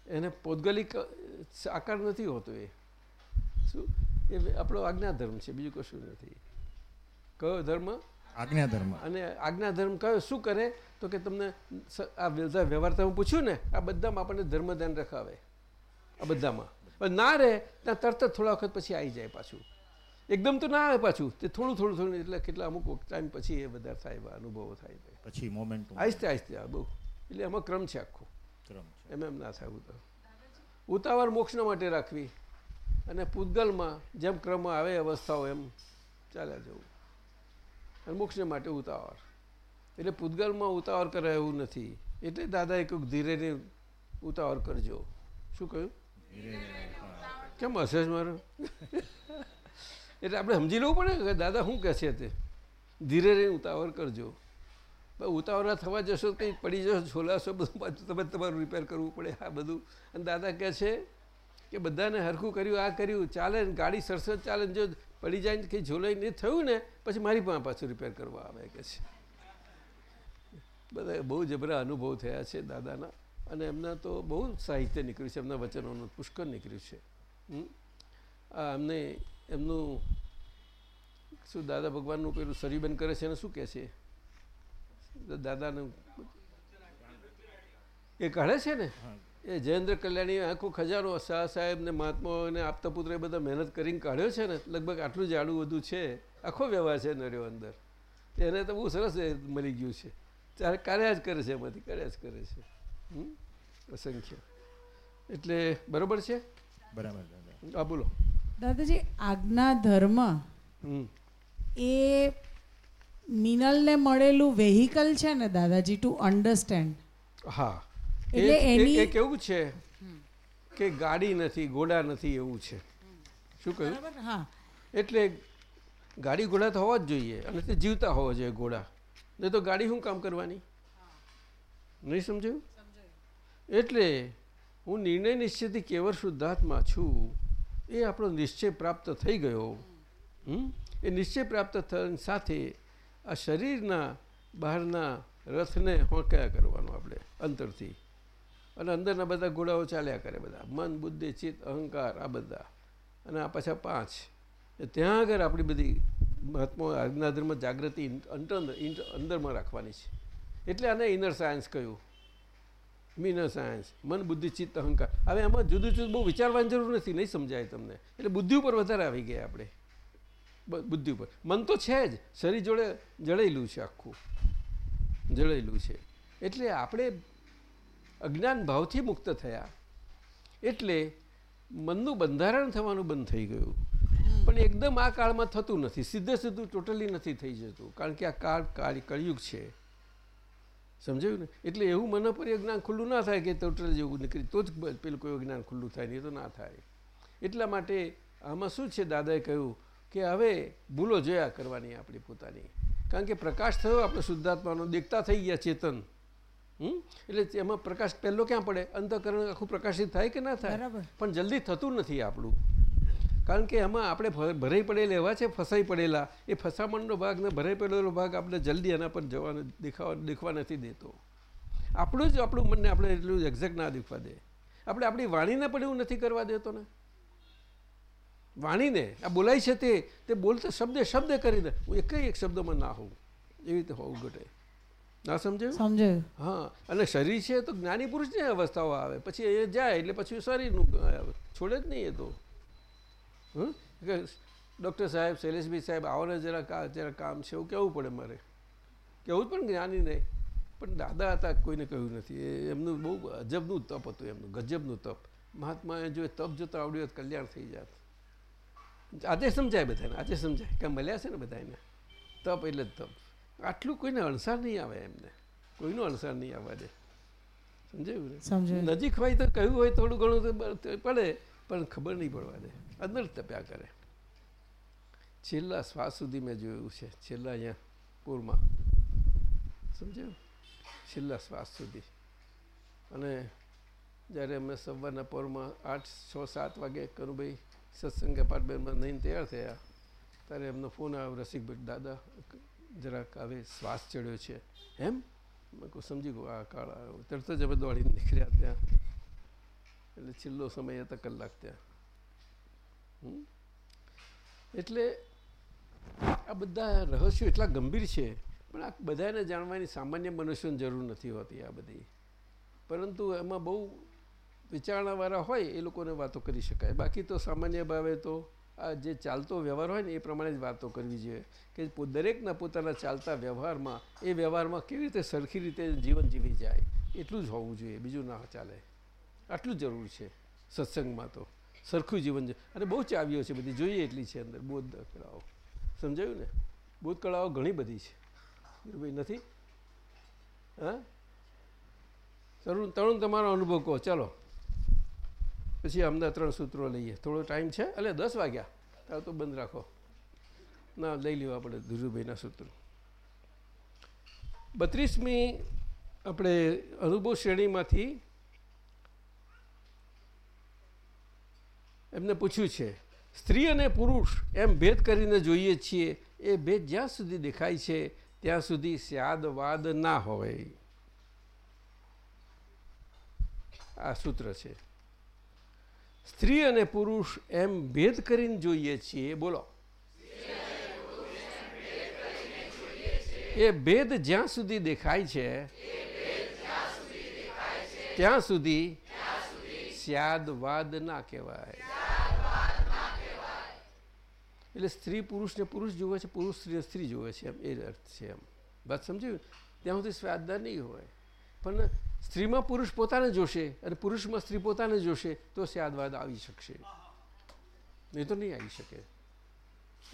એને પૌદગલિક આકાર નથી હોતો એ. શું? એ આપણો આજ્ઞા ધર્મ છે, બીજું કશું નથી. કયો ધર્મ? આજ્ઞા ધર્મ અને આજ્ઞા ધર્મ કયો શું કરે? તો કે તમને આ બધા વ્યવહાર તમે પૂછ્યું ને આ બધામાં આપણને ધર્મ ધ્યાન રખાવે. આ બધામાં. પણ ના રહે ત્યાં તરત જ થોડા વખત પછી આવી જાય પાછું. એકદમ તો ના આવે પાછું. તે થોડું થોડું થોડું એટલે કેટલા અમુક ટાઈમ પછી એ બધા થાય એવા અનુભવો થાય પછી મોમેન્ટ આહિસ્તે આહિસ્તે આ બહુ. એટલે એમાં ક્રમ છે આખો. ક્રમ એમ એમ ના થાય ઉતાવળ. ઉતાવળ મોક્ષના માટે રાખવી. અને પૂતગલમાં જેમ ક્રમ આવે અવસ્થાઓ એમ ચાલ્યા જવું. અને મોક્ષને માટે ઉતાવળ. એટલે પૂતગલમાં ઉતાવળ કરે એવું નથી. એટલે દાદાએ કહ્યું ધીરે ધીરે ઉતાવળ કરજો. શું કહ્યું? કેમ હશે મારું? એટલે આપણે સમજી લેવું પડે કે દાદા શું કહે છે તે? ધીરે રહીને ઉતાવળ કરજો. ઉતાવળા થવા જશો તો કંઈ પડી જશો, છોલાશો, બધું પાછું તમે તમારું રિપેર કરવું પડે આ બધું. અને દાદા કહે છે કે બધાને હરખું કર્યું, આ કર્યું, ચાલે ને ગાડી સરસર ચાલે જો પડી જાય ને કંઈ નહીં થયું ને, પછી મારી પાસે પાછું રિપેર કરવા આવે કે છે. બધા બહુ જબરા અનુભવ થયા છે દાદાના, અને એમના તો બહુ સાહિત્ય નીકળ્યું છે, એમના વચનોનું પુષ્કળ નીકળ્યું છે. આ એમને એમનું, શું દાદા ભગવાનનું પેલું શરીબન કરે છે એને શું કહે છે? દાદાનું, એ કાઢે છે ને? એ જયેન્દ્ર કલ્યાણી આખો ખજાનો શાહ સાહેબ ને મહાત્માઓ ને આપતા પુત્ર એ બધા મહેનત કરીને કાઢ્યો છે ને લગભગ આટલું જાડું બધું છે આખો વ્યવહાર છે નર્યો અંદર. એને તો બહુ સરસ મળી ગયું છે. ત્યારે કાર્યા જ કરે છે એમાંથી કર્યા જ કરે છે? અસંખ્ય. એટલે બરોબર છે? બરાબર દાદા હા બોલો. દાદાજી આજ્ઞા ધર્મ એ મિનલને મળેલું વેહિકલ છે ને દાદાજી ટુ અન્ડરસ્ટેન્ડ હા. એટલે એ- એની- એ કેવું છે કે ગાડી નથી ઘોડા નથી એવું છે. શું કહ્યું? હા. એટલે ગાડી ઘોડા તો હોવા જ જોઈએ અને તે જીવતા હોવા જોઈએ ઘોડા. નહીં તો ગાડી શું કામ કરવાની? નહીં સમજાયું? એટલે હું નિર્ણય નિશ્ચયથી કેવળ શુદ્ધાત્મા છું એ આપણો નિશ્ચય પ્રાપ્ત થઈ ગયો? એ નિશ્ચય પ્રાપ્ત થવાની સાથે આ શરીરના બહારના રથને હોંકયા કરવાનો આપણે અંતરથી. અને અંદરના બધા ઘોડાઓ ચાલ્યા કરે બધા. મન, બુદ્ધિ, ચિત્ત, અહંકાર, આ બધા. અને આ પાછા પાંચ. ત્યાં આગળ આપણી બધી મહાત્મા આજ્ઞા ધર્મ જાગૃતિ અંદરમાં રાખવાની છે. એટલે આને ઇનર સાયન્સ કહ્યું. મિનર સાયન્સ મન, બુદ્ધિ, ચિત્ત, અહંકાર. હવે આમાં જુદું જુદું બહુ વિચારવાની જરૂર નથી. નહીં સમજાય તમને. એટલે બુદ્ધિ ઉપર વધારે આવી ગયા આપણે. બુદ્ધિ ઉપર. મન તો છે જ. શરીર જોડે જળેલું છે આખું. જળેલું છે. એટલે આપણે અજ્ઞાન ભાવથી મુક્ત થયા. એટલે મનનું બંધારણ થવાનું બંધ થઈ ગયું. પણ એકદમ આ કાળમાં થતું નથી. સીધે સીધું ટોટલી નથી થઈ જતું. કારણ કે આ કાળ કાળ કળિયુગ છે. સમજાયું ને? એટલે એવું મન પર જ્ઞાન ખુલ્લું ના થાય કે ટોટલ જેવું નીકળી. તો જ પેલું કોઈ અજ્ઞાન ખુલ્લું થાય નહીં તો ના થાય. એટલા માટે આમાં શું છે? દાદાએ કહ્યું કે હવે ભૂલો જોયા કરવાની આપણી પોતાની. કારણ કે પ્રકાશ થયો આપણે શુદ્ધાત્માનો દેખતા થઈ ગયા ચેતન. એટલે એમાં પ્રકાશ પહેલો ક્યાં પડે? અંતકરણ આખું પ્રકાશિત થાય કે ના થાય? પણ જલ્દી થતું નથી આપણું. કારણ કે એમાં આપણે ભરાઈ પડેલા એવા છે ફસાઈ પડેલા. એ ફસામણનો ભાગ ને ભરાઈ પડેલો ભાગ આપણે જલ્દી એના પર જવાનો દેખાવા દેખવા નથી દેતો. આપણું જ આપણું મનને આપણે એટલું એક્ઝેક્ટ ના દેખવા દે. આપણે આપણી વાણીને પણ એવું નથી કરવા દેતો ને. વાણીને આ બોલાય છે તે તે બોલતો શબ્દે શબ્દ કરીને હું એક એક શબ્દમાં ના હોઉં. એવી રીતે હોવું ઘટે. ના સમજાયું? સમજાયું. હા અને શરીર છે તો જ્ઞાની પુરુષની અવસ્થાઓ આવે. પછી એ જાય એટલે પછી શરીરનું છોડે જ નહીં એ તો. ડૉક્ટર સાહેબ શૈલેષભાઈ સાહેબ આવને જરા જરા કામ છે એવું કહેવું પડે મારે? કહેવું જ પણ જ્ઞાની નહીં. પણ દાદા હતા કોઈને કહ્યું નથી. એ એમનું બહુ અજબનું તપ હતું એમનું ગજબનું તપ. મહાત્માએ જો તપ જોતા આવડ્યું હોત કલ્યાણ થઈ જાત. આજે સમજાય બધાને આજે સમજાય. કે મળ્યા છે ને બધાને તપ એટલે તપ. આટલું કોઈને અણસાર નહીં આવે એમને. કોઈનો અણસાર નહીં આવવા દે. સમજાયું ને? નજીક હોય તો કહ્યું હોય થોડું ઘણું પડે પણ ખબર નહીં પડવા દે. અંદર તપ્યા કરે. છેલ્લા શ્વાસ સુધી મેં જોયું છે. છેલ્લા અહીંયા પૂરમાં. સમજાયું? છેલ્લા શ્વાસ સુધી. અને જ્યારે અમે સવારના પોરમાં આઠ છ સાત વાગે કરુભાઈ સત્સંગ એપાર્ટમેન્ટમાં નહીં તૈયાર થયા ત્યારે એમનો ફોન આવ્યો રસિકભાઈ દાદા જરાક હવે શ્વાસ ચડ્યો છે. એમ? સમજી ગયું, આ કાળ તરત જ હવે દોડીને નીકળ્યા ત્યાં. એટલે છેલ્લો સમય હતા કલાક ત્યાં. એટલે આ બધા રહસ્યો એટલા ગંભીર છે, પણ આ બધાને જાણવાની સામાન્ય મનુષ્યની જરૂર નથી હોતી આ બધી. પરંતુ એમાં બહુ વિચારણાવાળા હોય એ લોકોને વાતો કરી શકાય. બાકી તો સામાન્ય ભાવે તો જે ચાલતો વ્યવહાર હોય ને એ પ્રમાણે જ વાતો કરવી જોઈએ. કે દરેકના પોતાના ચાલતા વ્યવહારમાં, એ વ્યવહારમાં કેવી રીતે સરખી રીતે જીવન જીવી જાય, એટલું જ હોવું જોઈએ, બીજું ના ચાલે. આટલું જરૂર છે, સત્સંગમાં તો. સરખું જીવન અને બહુ ચાવીઓ છે બધી, જોઈએ એટલી છે અંદર બોધ કળાઓ. સમજાયું ને? બોધ કળાઓ ઘણી બધી છે. નથી? હા? તરુણ તરુણ, તમારો અનુભવ કહો, ચાલો. પછી અમને ત્રણ સૂત્રો લઈએ. થોડો ટાઈમ છે. એટલે દસ વાગ્યા. તાર તો બંધ રાખો. ના, લઈ લેવા પડે ધીરુભાઈના સૂત્રો. બત્રીસમી આપણે અનુભવ શ્રેણીમાંથી એમને પૂછ્યું છે, સ્ત્રી અને પુરુષ એમ ભેદ કરીને જોઈએ છીએ, એ ભેદ જ્યાં સુધી દેખાય છે, ત્યાં સુધી સ્યાદવાદ ના હોય. આ સૂત્ર છે. સ્ત્રી અને પુરુષ એમ ભેદ કરીને જોઈએ છીએ, બોલો. એ ભેદ જ્યાં સુધી દેખાય છે, ત્યાં સુધી સ્યાદવાદ ના કહેવાય. એટલે સ્ત્રી પુરુષને પુરુષ જુએ છે, પુરુષ સ્ત્રી સ્ત્રી જુએ છે, એમ, એ અર્થ છે એમ. વાત સમજ્યું ત્યાં સુધી સ્વાદદાર નહીં હોય. પણ સ્ત્રીમાં પુરુષ પોતાને જોશે અને પુરુષમાં સ્ત્રી પોતાને જોશે તો સ્યાદવાદ આવી શકશે. નહીં તો નહીં આવી શકે.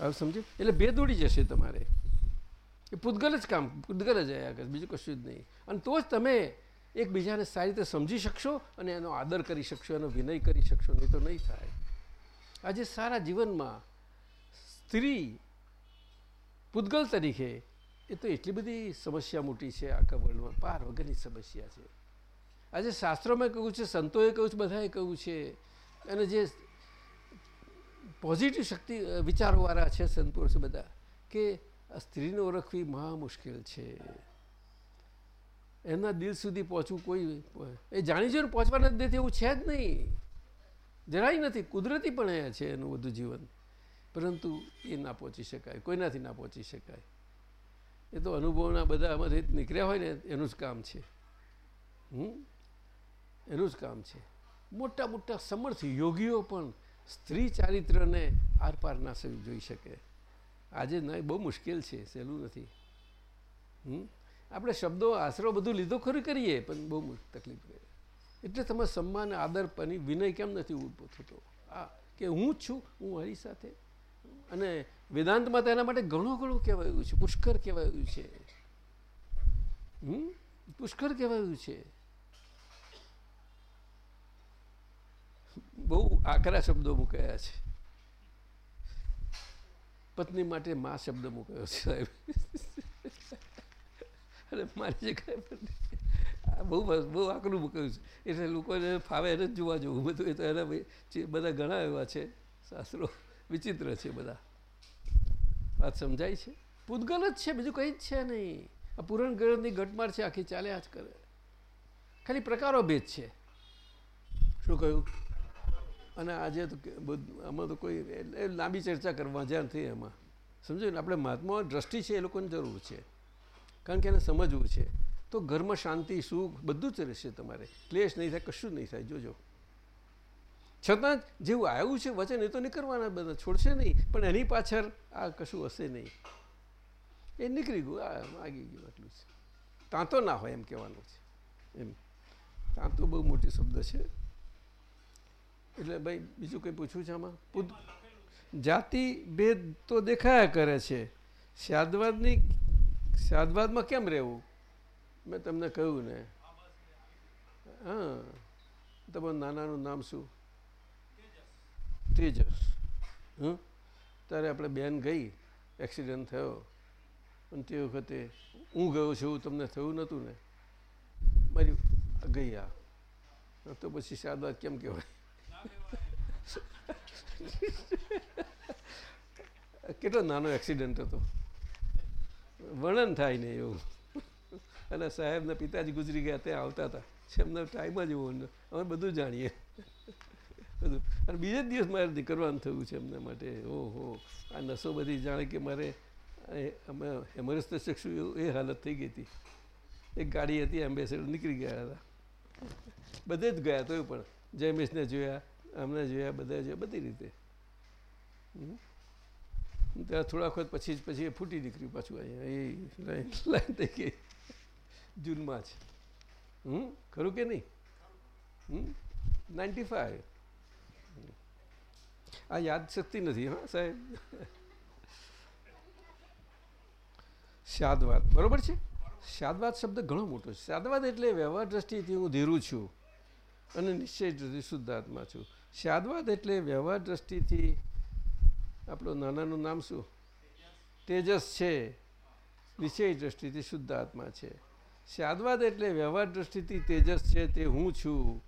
હવે સમજ્યું? એટલે બે દોડી જશે તમારે. એ પૂતગલ જ કામ, પૂતગલ જ આવ્યા બીજું કશું જ નહીં. અને તો જ તમે એકબીજાને સારી રીતે સમજી શકશો અને એનો આદર કરી શકશો, એનો વિનય કરી શકશો, નહીં તો નહીં થાય. આજે સારા જીવનમાં સ્ત્રી પૂતગલ તરીકે, એ તો એટલી બધી સમસ્યા મોટી છે આખા વર્લ્ડમાં પાર વગરની સમસ્યા છે. આજે શાસ્ત્રોમાં કહ્યું છે, સંતોએ કહ્યું છે, બધાએ કહ્યું છે. અને જે પોઝિટિવ શક્તિ વિચારોવાળા છે સંતોષ બધા કે સ્ત્રીને ઓળખવી મહા મુશ્કેલ છે. એમના દિલ સુધી પહોંચવું કોઈ, એ જાણી જોઈને પહોંચવા નથી એવું છે જ નહીં. જરાય નથી, કુદરતી પણ એ છે એનું બધું જીવન. પરંતુ એ ના પહોંચી શકાય, કોઈનાથી ના પહોંચી શકાય. એ તો અનુભવના બધા આમાંથી નીકળ્યા હોય ને, એનું જ કામ છે. હમ? એનું જ કામ છે. મોટા મોટા સમર્થ યોગીઓ પણ સ્ત્રી ચારિત્રને આરપાર ના જોઈ શકે. આજે ના બહુ મુશ્કેલ છે, સહેલું નથી. હમ? આપણે શબ્દો, આશરો બધું લીધો ખરું કરીએ, પણ બહુ તકલીફ રહે એટલે તમે સન્માન, આદર, પની, વિનય કેમ નથી ઊભો થતો? આ કે હું જ છું, હું મારી સાથે. અને વેદાંતમાં તો એના માટે ઘણું ઘણું કહેવાયું છે. પુષ્કર કહેવાયું છે. હમ? પુષ્કર કહેવાયું છે. બહુ આકરા શબ્દો મૂકાયા છે. પત્ની માટે મા શબ્દ મૂકાયો છે સાહેબ. અને મારી જગ્યાએ બહુ બહુ આકરું મૂક્યું છે. એટલે લોકોને ફાવે એને જ જોવા જવું. બધું એ તો એના બધા ઘણા એવા છે, શાસ્ત્રો વિચિત્ર છે બધા. વાત સમજાય છે? પૂતગલ જ છે, બીજું કંઈ જ છે નહીં. આ પુરાણ ગ્રહની ઘટમાર છે, આખી ચાલ્યા જ કરે. ખાલી પ્રકારો ભેદ છે. શું કહ્યું? અને આજે તો આમાં તો કોઈ લાંબી ચર્ચા કરવા જ્યાં નથી એમાં. સમજો ને? આપણે મહાત્મા દ્રષ્ટિ છે એ લોકોની જરૂર છે. કારણ કે એને સમજવું છે. તો ઘરમાં શાંતિ, સુખ બધું જ રહેશે તમારે. ક્લેશ નહીં થાય, કશું નહીં થાય. જોજો. છતાં જેવું આવ્યું છે વચન, એ તો નીકળવાના બધા. છોડશે નહીં. પણ એની પાછળ આ કશું હશે નહીં. એ નીકળી ગયું. આ આગી ગયું આટલું છે. તાંતો ના હોય એમ કહેવાનું છે. એમ. તાંતો બહુ મોટી શબ્દ છે. એટલે ભાઈ બીજું કંઈ પૂછવું છે આમાં? જાતિ ભેદ તો દેખાયા કરે છે. શાદવાદની શાદવાદમાં કેમ રહેવું? મેં તમને કહ્યું ને. હા. તમારું નાનાનું નામ શું? તેજસ. હં ત્યારે આપણે બેન ગઈ, એક્સિડન્ટ થયો. અને તે વખતે હું ગયો છું એવું તમને થયું નહોતું ને? મારી ગઈ આ. તો પછી શાદવાદ કેમ કહેવાય? કેટલો નાનો એક્સિડન્ટ હતો. વર્ણન થાય ને એવું. અને સાહેબના પિતાજી ગુજરી ગયા, ત્યાં આવતા હતા. એમનો ટાઈમ જ એવો અમે બધું જાણીએ. બધું. અને બીજે જ દિવસ મારે નીકળવાનું થયું છે એમના માટે. ઓહો. આ નસો બધી જાણે કે મારે અમે હેમરસ્ત શકશું એ હાલત થઈ ગઈ હતી. એક ગાડી હતી એમ્બેસેડર નીકળી ગયા હતા. બધે જ ગયા તો પણ. જયમેશને જોયા. અમને જોયા બધા જોયા બધી રીતે. ત્યાં થોડા વખત પછી જ, પછી એ ફૂટી નીકળ્યું પાછું અહીંયા. એ લાઈન થઈ ગઈ. જૂનમાં જ. હમ? ખરું કે નહીં? હમ? Ninety five. આ યાદ શક્તિ નથી, હા, સાહેબ? શાદવાદ બરોબર છે? શાદવાદ શબ્દ ઘણો મોટો છે. શાદવાદ એટલે વ્યવહાર દ્રષ્ટિથી હું ધીરું છું અને નિશ્ચય શુદ્ધાત્મા છું. શાદવાદ એટલે વ્યવહાર દ્રષ્ટિથી આપણું નાનાનું નામ શું? તેજસ છે. નિશ્ચય દ્રષ્ટિથી શુદ્ધ આત્મા છે. શાદવાદ એટલે વ્યવહાર દ્રષ્ટિથી તેજસ છે તે હું છું.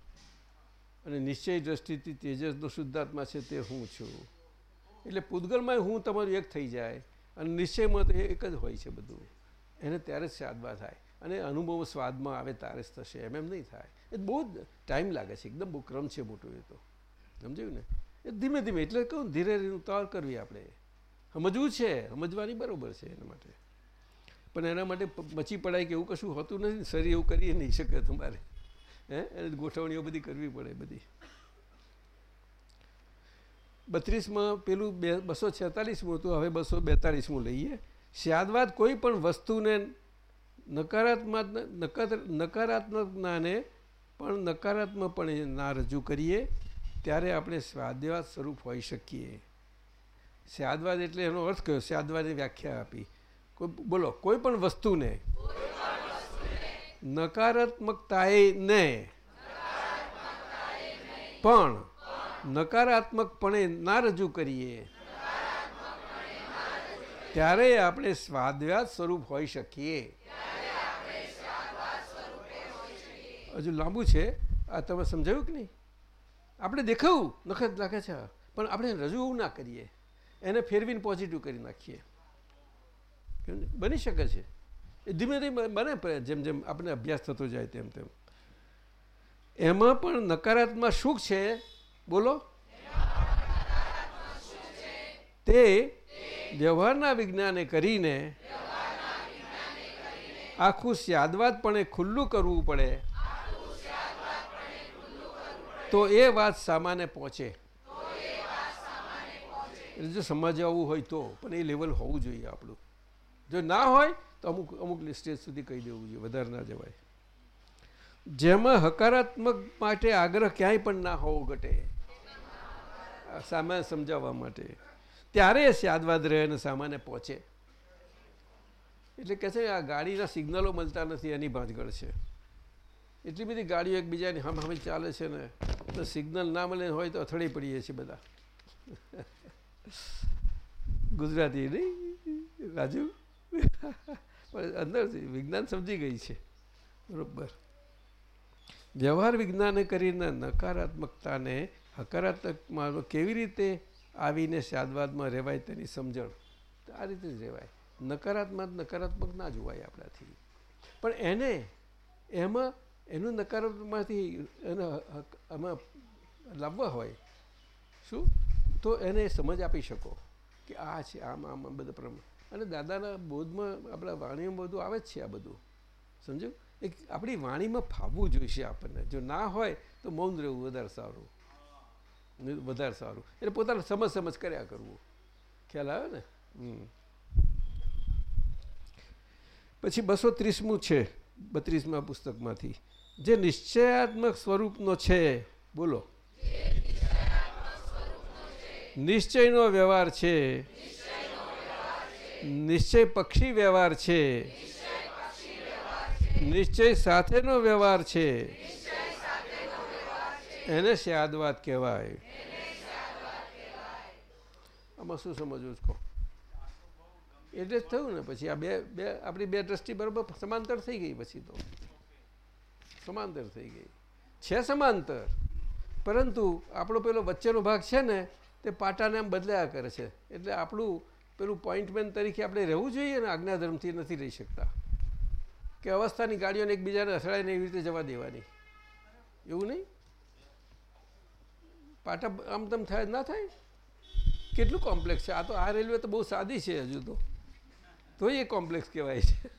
અને નિશ્ચય દ્રષ્ટિથી તેજસનો શુદ્ધાત્મા છે તે હું છું. એટલે પૂતગલમાં હું તમારું એક થઈ જાય અને નિશ્ચયમાં તો એક જ હોય છે બધું. એને ત્યારે જ સ્વાદમાં થાય. અને અનુભવ સ્વાદમાં આવે ત્યારે જ થશે. એમ એમ નહીં થાય. એ બહુ જ ટાઈમ લાગે છે. એકદમ બહુ ક્રમ છે મોટું એ તો. સમજ્યું ને? એ ધીમે ધીમે, એટલે કહું ધીરે ધીરે ઉતાવળ કરવી આપણે. સમજવું છે, સમજવાની બરાબર છે એના માટે. પણ એના માટે મચી પડાય કે એવું કશું હોતું નથી શરીર એવું કરી નહીં શકે તમારે હે? એને ગોઠવણીઓ બધી કરવી પડે બધી. બત્રીસમાં પેલું બે, બસો છેતાલીસમું હતું, હવે બસો બેતાળીસમું લઈએ. સ્યાદવાદ કોઈ પણ વસ્તુને નકારાત્મક નકારાત્મક જ્ઞાને પણ નકારાત્મકપણે ના રજૂ કરીએ. ત્યારે આપણે સ્વાદવાદ સ્વરૂપ હોઈ શકીએ. સ્યાદવાદ એટલે એનો અર્થ કયો? સ્યાદવાદની વ્યાખ્યા આપી. કોઈ બોલો, કોઈ પણ વસ્તુને નકારાત્મકતાએ ને પણ નકારાત્મકપણે ના રજૂ કરીએ. ત્યારે આપણે સ્વાદવ્યાદ સ્વરૂપ હોઈ શકીએ. હજુ લાંબુ છે. આ તમે સમજાયું કે નહીં? આપણે દેખાવું નખત લાગે છે. પણ આપણે રજૂ ના કરીએ. એને ફેરવીને પોઝિટિવ કરી નાખીએ. બની શકે છે. એ ધીમે ધીમે બને જેમ જેમ આપણે અભ્યાસ થતો જાય તેમ તેમ. એમાં પણ નકારાત્મક સુખ છે? બોલો. તે વ્યવહારના વિજ્ઞાને કરીને આખું સ્યાદવાદપણે ખુલ્લું કરવું પડે. તો એ વાત સામાને પહોંચે. એટલે જો સમજાવવું હોય તો, પણ એ લેવલ હોવું જોઈએ આપણું. જો ના હોય, તો અમુક અમુક સ્ટેજ સુધી કહી દેવું જોઈએ, વધારે ના જવાય. જેમાં હકારાત્મક માટે આગ્રહ ક્યાંય પણ ના હોવો ઘટે. સામાન સમજાવવા માટે. ત્યારે એ સ્યાદવાદ રહે અને સામાને પહોંચે. એટલે કહે છે, આ ગાડીના સિગ્નલો મળતા નથી, એની ભાંજગળ છે. એટલી બધી ગાડીઓ એકબીજાની હમ હમ ચાલે છે ને, તો સિગ્નલ ના મળે હોય તો અથડી પડીએ છીએ બધા. ગુજરાતી નહીં, રાજુ? પણ અંદરથી વિજ્ઞાન સમજી ગઈ છે, બરોબર. વ્યવહાર વિજ્ઞાને કરીને નકારાત્મકતાને હકારાત્મકમાં કેવી રીતે આવીને સ્યાદવાદમાં રહેવાય તેની સમજણ? આ રીતે જ રહેવાય. નકારાત્મક નકારાત્મક ના જોવાય આપણાથી. પણ એને એમાં એનું નકારાત્મકમાંથી એને આમાં લાવવા હોય, શું? તો એને સમજ આપી શકો કે આ છે, આમ આમ બધા પ્રમાણ. અને દાદાના બોધમાં આપણા વાણીમાં બધું આવે જ છે આ બધું. સમજો? એક આપણી વાણીમાં ફાવવું જોઈશે આપણને. જો ના હોય, તો મૌન રહેવું વધારે સારું. વધારે સારું. એટલે પોતાને સમજ સમજ કર્યા કરવું. ખ્યાલ આવે ને. પછી બસો ત્રીસમું છે, બત્રીસમાં પુસ્તકમાંથી. જે નિશ્ચયાત્મક સ્વરૂપનો છે, બોલો. નિશ્ચયનો વ્યવહાર છે. નિશ્ચય પક્ષી વ્યવહાર છે. નિશ્ચય સાથેનો વ્યવહાર છે. એને સ્યાદવાદ કહેવાય. આમાં શું સમજવું કહો? એટલે જ થયું ને પછી આ બે બે, આપણી બે દ્રષ્ટિ બરાબર સમાંતર થઈ ગઈ પછી તો. સમાંતર થઈ ગઈ. છે સમાંતર. પરંતુ આપણો પેલો વચ્ચેનો ભાગ છે ને, તે પાટાને આમ બદલાયા કરે છે. એટલે આપણું પેલું પોઈન્ટમેન તરીકે આપણે રહેવું જોઈએ ને, આજ્ઞાધર્મથી નથી રહી શકતા. કે અવસ્થાની ગાડીઓને એકબીજાને અથડાઈને એવી રીતે જવા દેવાની. એવું નહીં? પાટા આમ તેમ થાય ના થાય? કેટલું કોમ્પ્લેક્સ છે. આ તો આ રેલવે તો બહુ સાદી છે હજુ તો. તોય એ કોમ્પ્લેક્સ કહેવાય છે.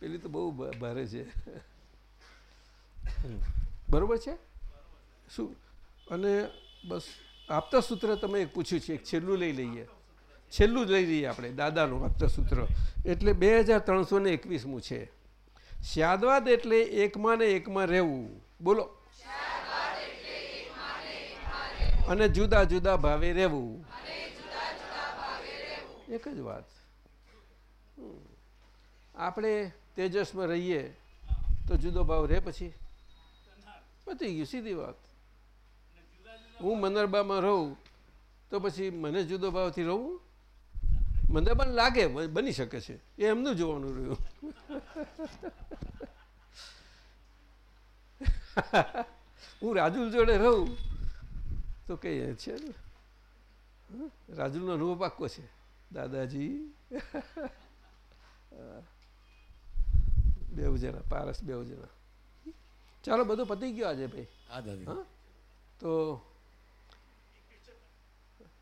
પેલી તો બહુ ભારે છે. બરોબર છે? શું? અને બસ આપતા સૂત્ર તમે એક પૂછ્યું છે, એક છેલ્લું લઈ લઈએ. છેલ્લું લઈ લઈએ આપણે, દાદાનું આપતા સૂત્ર. એટલે બે હજાર ત્રણસો ને એકવીસમું છે. શ્યાદવાદ એટલે એકમાં ને એકમાં રહેવું. બોલો. અને જુદા જુદા ભાવે રહેવું. એક જ વાત. આપણે તેજસમાં રહીએ તો જુદો ભાવ રહે પછી? પતી ગયું સીધી વાત. હું મનરબામાં રહું, તો પછી મને જુદો ભાવથી રહું? મને પણ લાગે બની શકે છે. એ એમનું જોવાનું રહ્યું. હું રાજુલ જોડે રહું, તો કઈ છે ને. રાજુલનો અનુભવ પાક્કો છે. દાદાજી. બે જણા, પારસ બે જણા. ચાલો બધું પતી ગયો આજે ભાઈ. હા? દાદી તો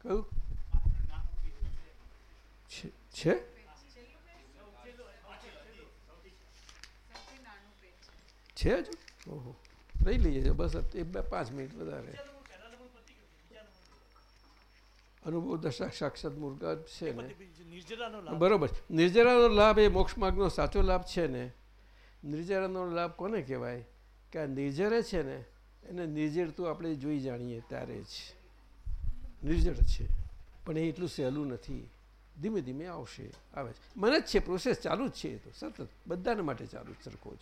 કયું? છે- છે? જ ઓહો. લઈ લઈએ છીએ બસ એક બે પાંચ મિનિટ વધારે. અનુભવ દશા સાક્ષાત મુર્ગા છે ને. બરોબર. નિર્જરાનો લાભ એ મોક્ષ માર્ગનો સાચો લાભ છે ને. નિર્જરાનો લાભ કોને કહેવાય? કે આ નિર્જરે છે ને, એને નિર્જરતું આપણે જોઈ જાણીએ ત્યારે જ. નિર્જર છે, પણ એ એટલું સહેલું નથી. ધીમે ધીમે આવશે, આવે છે. મને જ છે પ્રોસેસ ચાલુ જ છે એ તો, સતત. બધાને માટે ચાલુ જ, સરખો જ.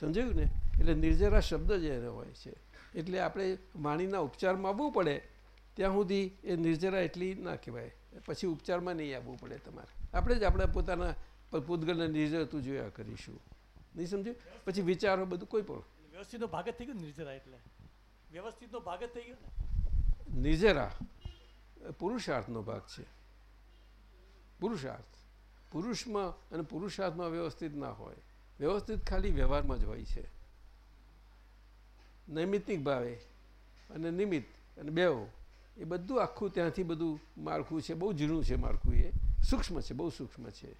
સમજાયું ને? એટલે નિર્જરા શબ્દ જ એને હોય છે. એટલે આપણે વાણીના ઉપચારમાં આવવું પડે, ત્યાં સુધી એ નિર્જરા એટલી ના કહેવાય. પછી ઉપચારમાં નહીં આવવું પડે તમારે. આપણે જ આપણા પોતાના પૂતગળને નિર્જરતું જોયા કરીશું. નહીં સમજ્યું? પછી વિચારો બધું કોઈ પણ વ્યવસ્થિતનો ભાગ જ થઈ ગયો નિર્જરા એટલે? વ્યવસ્થિતનો ભાગ જ થઈ ગયો ને? નિર્જરા પુરુષાર્થનો ભાગ છે. પુરુષાર્થ. પુરુષમાં અને પુરુષાર્થમાં વ્યવસ્થિત ના હોય. વ્યવસ્થિત ખાલી વ્યવહારમાં જ હોય છે. નૈમિત્તિક ભાવે અને નિમિત્ત અને બેઓ એ બધું આખું ત્યાંથી બધું માળખું છે. બહુ ઝીણું છે માળખું એ. સૂક્ષ્મ છે, બહુ સૂક્ષ્મ છે.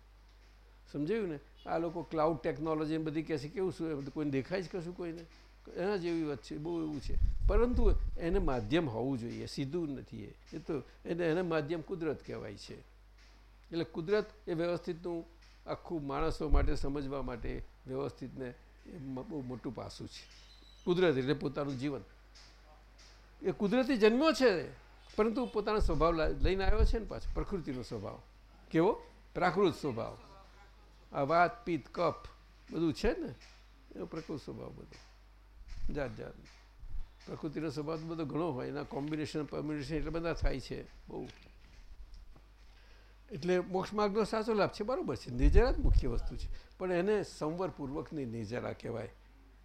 સમજાયું ને? આ લોકો ક્લાઉડ ટેકનોલોજી બધી કહે છે કેવું શું? કોઈને દેખાય જ કશું કોઈને. એના જેવી વાત છે, બહુ એવું છે. પરંતુ એને માધ્યમ હોવું જોઈએ, સીધું નથી એ. તો એને એને માધ્યમ કુદરત કહેવાય છે. એટલે કુદરત એ વ્યવસ્થિતનું આખું માણસો માટે, સમજવા માટે વ્યવસ્થિતને બહુ મોટું પાસું છે. કુદરત એટલે પોતાનું જીવન. એ કુદરતી જન્મ્યો છે, પરંતુ પોતાનો સ્વભાવ લઈને આવ્યો છે ને પાછો, પ્રકૃતિનો સ્વભાવ. કેવો? પ્રાકૃત સ્વભાવ. આ વાત પિત્ત કફ બધું છે ને? એનો પ્રકૃત સ્વભાવ બધો. જાત જાત. પ્રકૃતિનો સ્વભાવ બધો ઘણો હોય. એના કોમ્બિનેશન કોમ્બિનેશન એટલે બધા થાય છે, બહુ. એટલે મોક્ષ માર્ગનો સાચો લાભ છે, બરાબર છે. નિજરા જ મુખ્ય વસ્તુ છે. પણ એને સંવરપૂર્વકની નિજરા કહેવાય.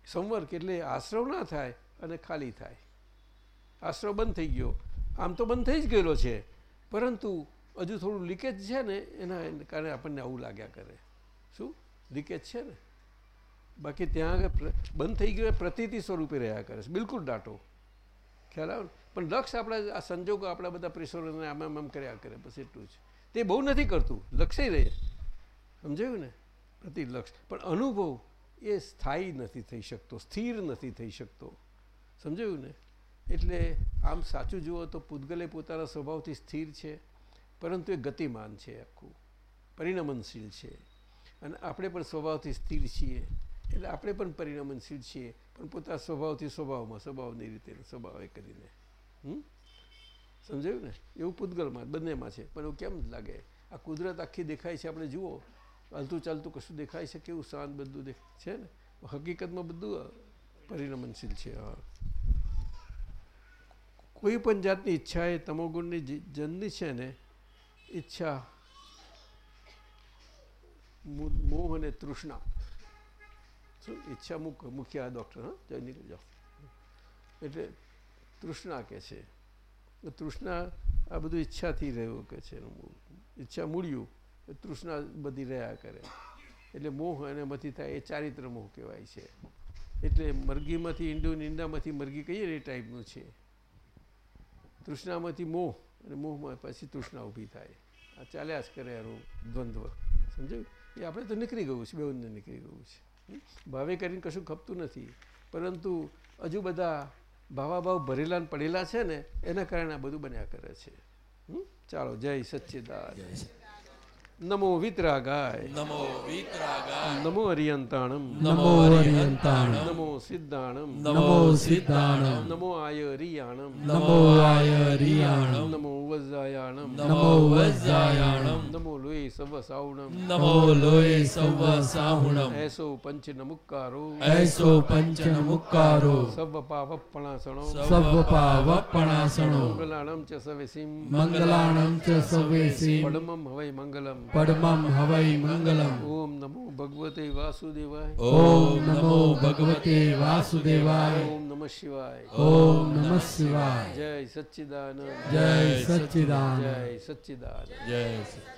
સંવર એટલે આશ્રવ ના થાય અને ખાલી થાય. આશ્રવ બંધ થઈ ગયો. આમ તો બંધ થઈ જ ગયેલો છે. પરંતુ હજુ થોડું લીકેજ છે ને, એના કારણે આપણને આવું લાગ્યા કરે. શું? લીકેજ છે ને? બાકી ત્યાં આગળ બંધ થઈ ગયો એ પ્રતીતિ સ્વરૂપે રહ્યા કરે છે. બિલકુલ ડાટો. ખ્યાલ આવે પણ લક્ષ આપણા, આ સંજોગો આપણા બધા પ્રેશરોને આમ આમ કર્યા કરે, બસ એટલું જ. તે બહુ નથી કરતું. લક્ષય રહે. સમજાયું ને? પ્રતિલક્ષ. પણ અનુભવ એ સ્થાયી નથી થઈ શકતો, સ્થિર નથી થઈ શકતો. સમજાયું ને? એટલે આમ સાચું જુઓ તો પૂતગલે પોતાના સ્વભાવથી સ્થિર છે, પરંતુ એ ગતિમાન છે આખું. પરિણમનશીલ છે. અને આપણે પણ સ્વભાવથી સ્થિર છીએ. એટલે આપણે પણ પરિણમનશીલ છીએ. પણ પોતાના સ્વભાવથી સ્વભાવમાં, સ્વભાવની રીતે, સ્વભાવે કરીને. હમ? સમજાયું ને? એવું પૂતગલમાં, બંનેમાં છે. પણ એવું કેમ લાગે? આ કુદરત આખી દેખાય છે આપણે જુઓ. હાલતું ચાલતું કશું દેખાય છે? કેવું શાંત બધું છે ને? હકીકતમાં બધું પરિણમનશીલ છે, હા. કોઈ પણ જાતની ઈચ્છા એ તમોગુણની જન્મી છે ને, ઈચ્છા મોહ અને તૃષ્ણા. શું? ઈચ્છા મુક મુખ્ય ડૉક્ટર હા? નીકળી જાઓ. એટલે તૃષ્ણા કે છે. તૃષ્ણા આ બધું ઈચ્છાથી રહ્યું કે છે. ઈચ્છા મૂળ્યું તૃષ્ણા બધી રહ્યા કરે. એટલે મોહ અને મથી થાય, એ ચારિત્ર મોહ કહેવાય છે. એટલે મરઘીમાંથી ઈંડું ઈંડામાંથી મરઘી કહીએ ને એ ટાઈપનું છે. તૃષ્ણામાંથી મોહ અને મોહમાં પછી તૃષ્ણા ઊભી થાય. આ ચાલ્યા જ કરે એનું દ્વંદ્વ. સમજાયું? એ આપણે તો નીકળી ગયું છે બેઉને નીકળી ગયું છે. ભાવે કરીને કશું ખપતું નથી. પરંતુ હજુ બધા ભાવાભાવ ભરેલા ને પડેલા છે ને એના કારણે આ બધું બન્યા કરે છે. ચાલો જય સચ્ચિદાન નમો વિતરાગાય. નમો વિતરાગાય. નમો અરિયંતાણમ. નમો અરિયંતાણમ. નમો સિદ્ધાણમ. નમો સિદ્ધાણમ. નમો આયરિયાણમ. નમો આયરિયાણમ. નમો વજ્જાયાણમ નમો વજ્જાયાણમ લોહી સવ સાવણમ નમો લોય સવ સાહુણમ. એસો પંચ નમુક્કારો એસો પંચન મુક્કારો. સવ પાવપણાસણો સવ પાવપણાસણો મંગલાણમ ચ સવેસીમ. મંગલાણમ ચ સવેસી પડમમ હવૈ મંગલમ. પડમમ હવૈ મંગલમ. ઓમ નમો ભગવતે વાસુદેવાય. ઓમ નમો ભગવતે વાસુદેવાય. ઓમ નમઃ શિવાય. ઓમ નમઃ શિવાય. જય સચ્ચિદાનંદ. જય સચ્ચિદાનંદ. જય સચ્ચિદાનંદ. જય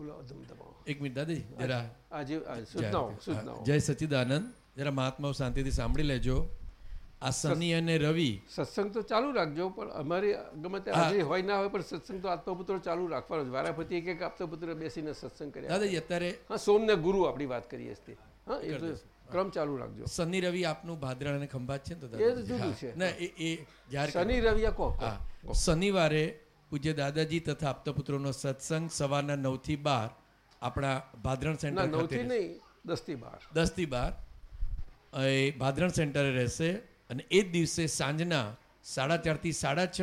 બોલો અધમ એક મિનિટ દાદી જરા આજે સૂચનાઓ સૂચનાઓ જય સચિદાનંદ જરા મહાત્માઓ શાંતિથી સાંભળી લેજો આ શનિ અને રવિ સત્સંગ તો ચાલુ રાખજો પણ અમારી ગમે તે હાજરી હોય ના હોય પણ સત્સંગ તો આત્મપુત્રો ચાલુ રાખવાનો જ વારાફરતી એક એક આત્મપુત્ર બેસીને સત્સંગ કર્યા દાદાજી અત્યારે હા સોમને ગુરુ આપણી વાત કરીએ છીએ હા ક્રમ ચાલુ રાખજો શનિ રવિ આપનું ભાદરા અને ખંભાત છે ને તો એ જુદું છે. ના એ શનિ રવિ કહો. શનિવારે પૂજ્ય દાદાજી તથા આપતપુત્રોનો સત્સંગ સવારના નવથી બાર આપણા ભાદરણ સેન્ટર નવ ખાતે થી રહેશે. નહીં દસથી બાર. દસથી બાર. એ ભાદરણ સેન્ટરે રહેશે અને એ જ દિવસે સાંજના સાડા ચારથી સાડા છ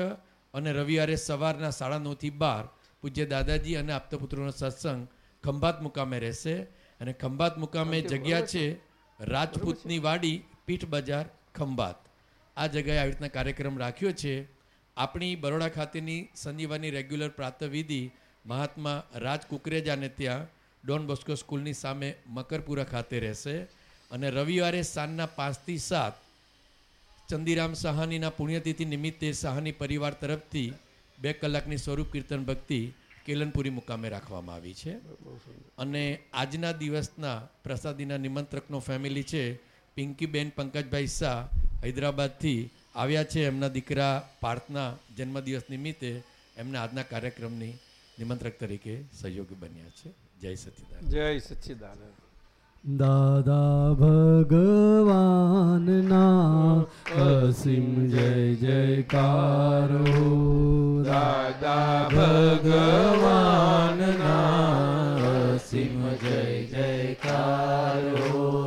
અને રવિવારે સવારના સાડા નવથી બાર પૂજ્ય દાદાજી અને આપતપુત્રોનો સત્સંગ ખંભાત મુકામે રહેશે. અને ખંભાત મુકામે જગ્યા છે રાજપૂતની વાડી પીઠ બજાર ખંભાત. આ જગ્યાએ આવી રીતના કાર્યક્રમ રાખ્યો છે. આપણી બરોડા ખાતેની સંજીવાની રેગ્યુલર પ્રાતઃવિધિ મહાત્મા રાજ કુકરેજાને ત્યાં ડોન બોસ્કો સ્કૂલની સામે મકરપુરા ખાતે રહેશે અને રવિવારે સાંજના પાંચથી સાત ચંદીરામ સાહાનીના પુણ્યતિથિ નિમિત્તે સાહાની પરિવાર તરફથી બે કલાકની સ્વરૂપ કીર્તન ભક્તિ કેલનપુરી મુકામે રાખવામાં આવી છે. અને આજના દિવસના પ્રસાદીના નિમંત્રકનો ફેમિલી છે પિંકીબેન પંકજભાઈ શાહ, હૈદરાબાદથી આવ્યા છે એમના દીકરા પાર્થના જન્મદિવસ નિમિત્તે એમના આજના કાર્યક્રમની નિમંત્રક તરીકે સહયોગી બન્યા છે. જય સચિદાન જય સચિદાન દાદા ભગવાનના અસીમ જય જયકાર. દાદા ભગવાનના અસીમ જય જયકાર.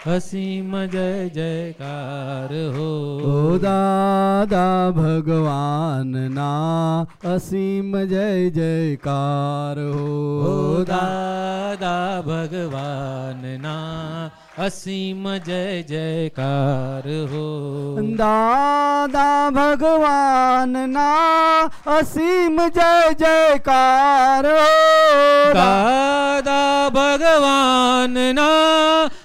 અસીમ જય જયકાર હો દાદા ભગવાનના અસીમ જય જયકાર હો દાદા ભગવાનના અસીમ જય જયકાર હો દાદા ભગવાનના અસીમ જય જયકાર હો દાદા ભગવાનના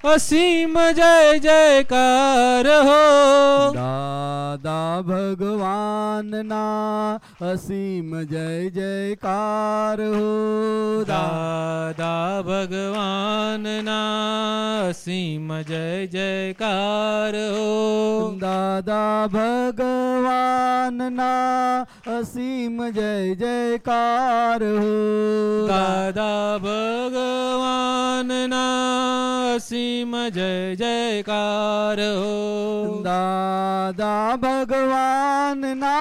અસીમ જય જયકાર હો દાદા ભગવાનના અસીમ જય જયકાર હો દાદા ભગવાનના અસીમ જય જયકાર હો દાદા ભગવાનના અસીમ જય જયકાર હો દાદા ભગવાનના અસીમ ભીમ જય જયકાર હો દાદા ભગવાન ના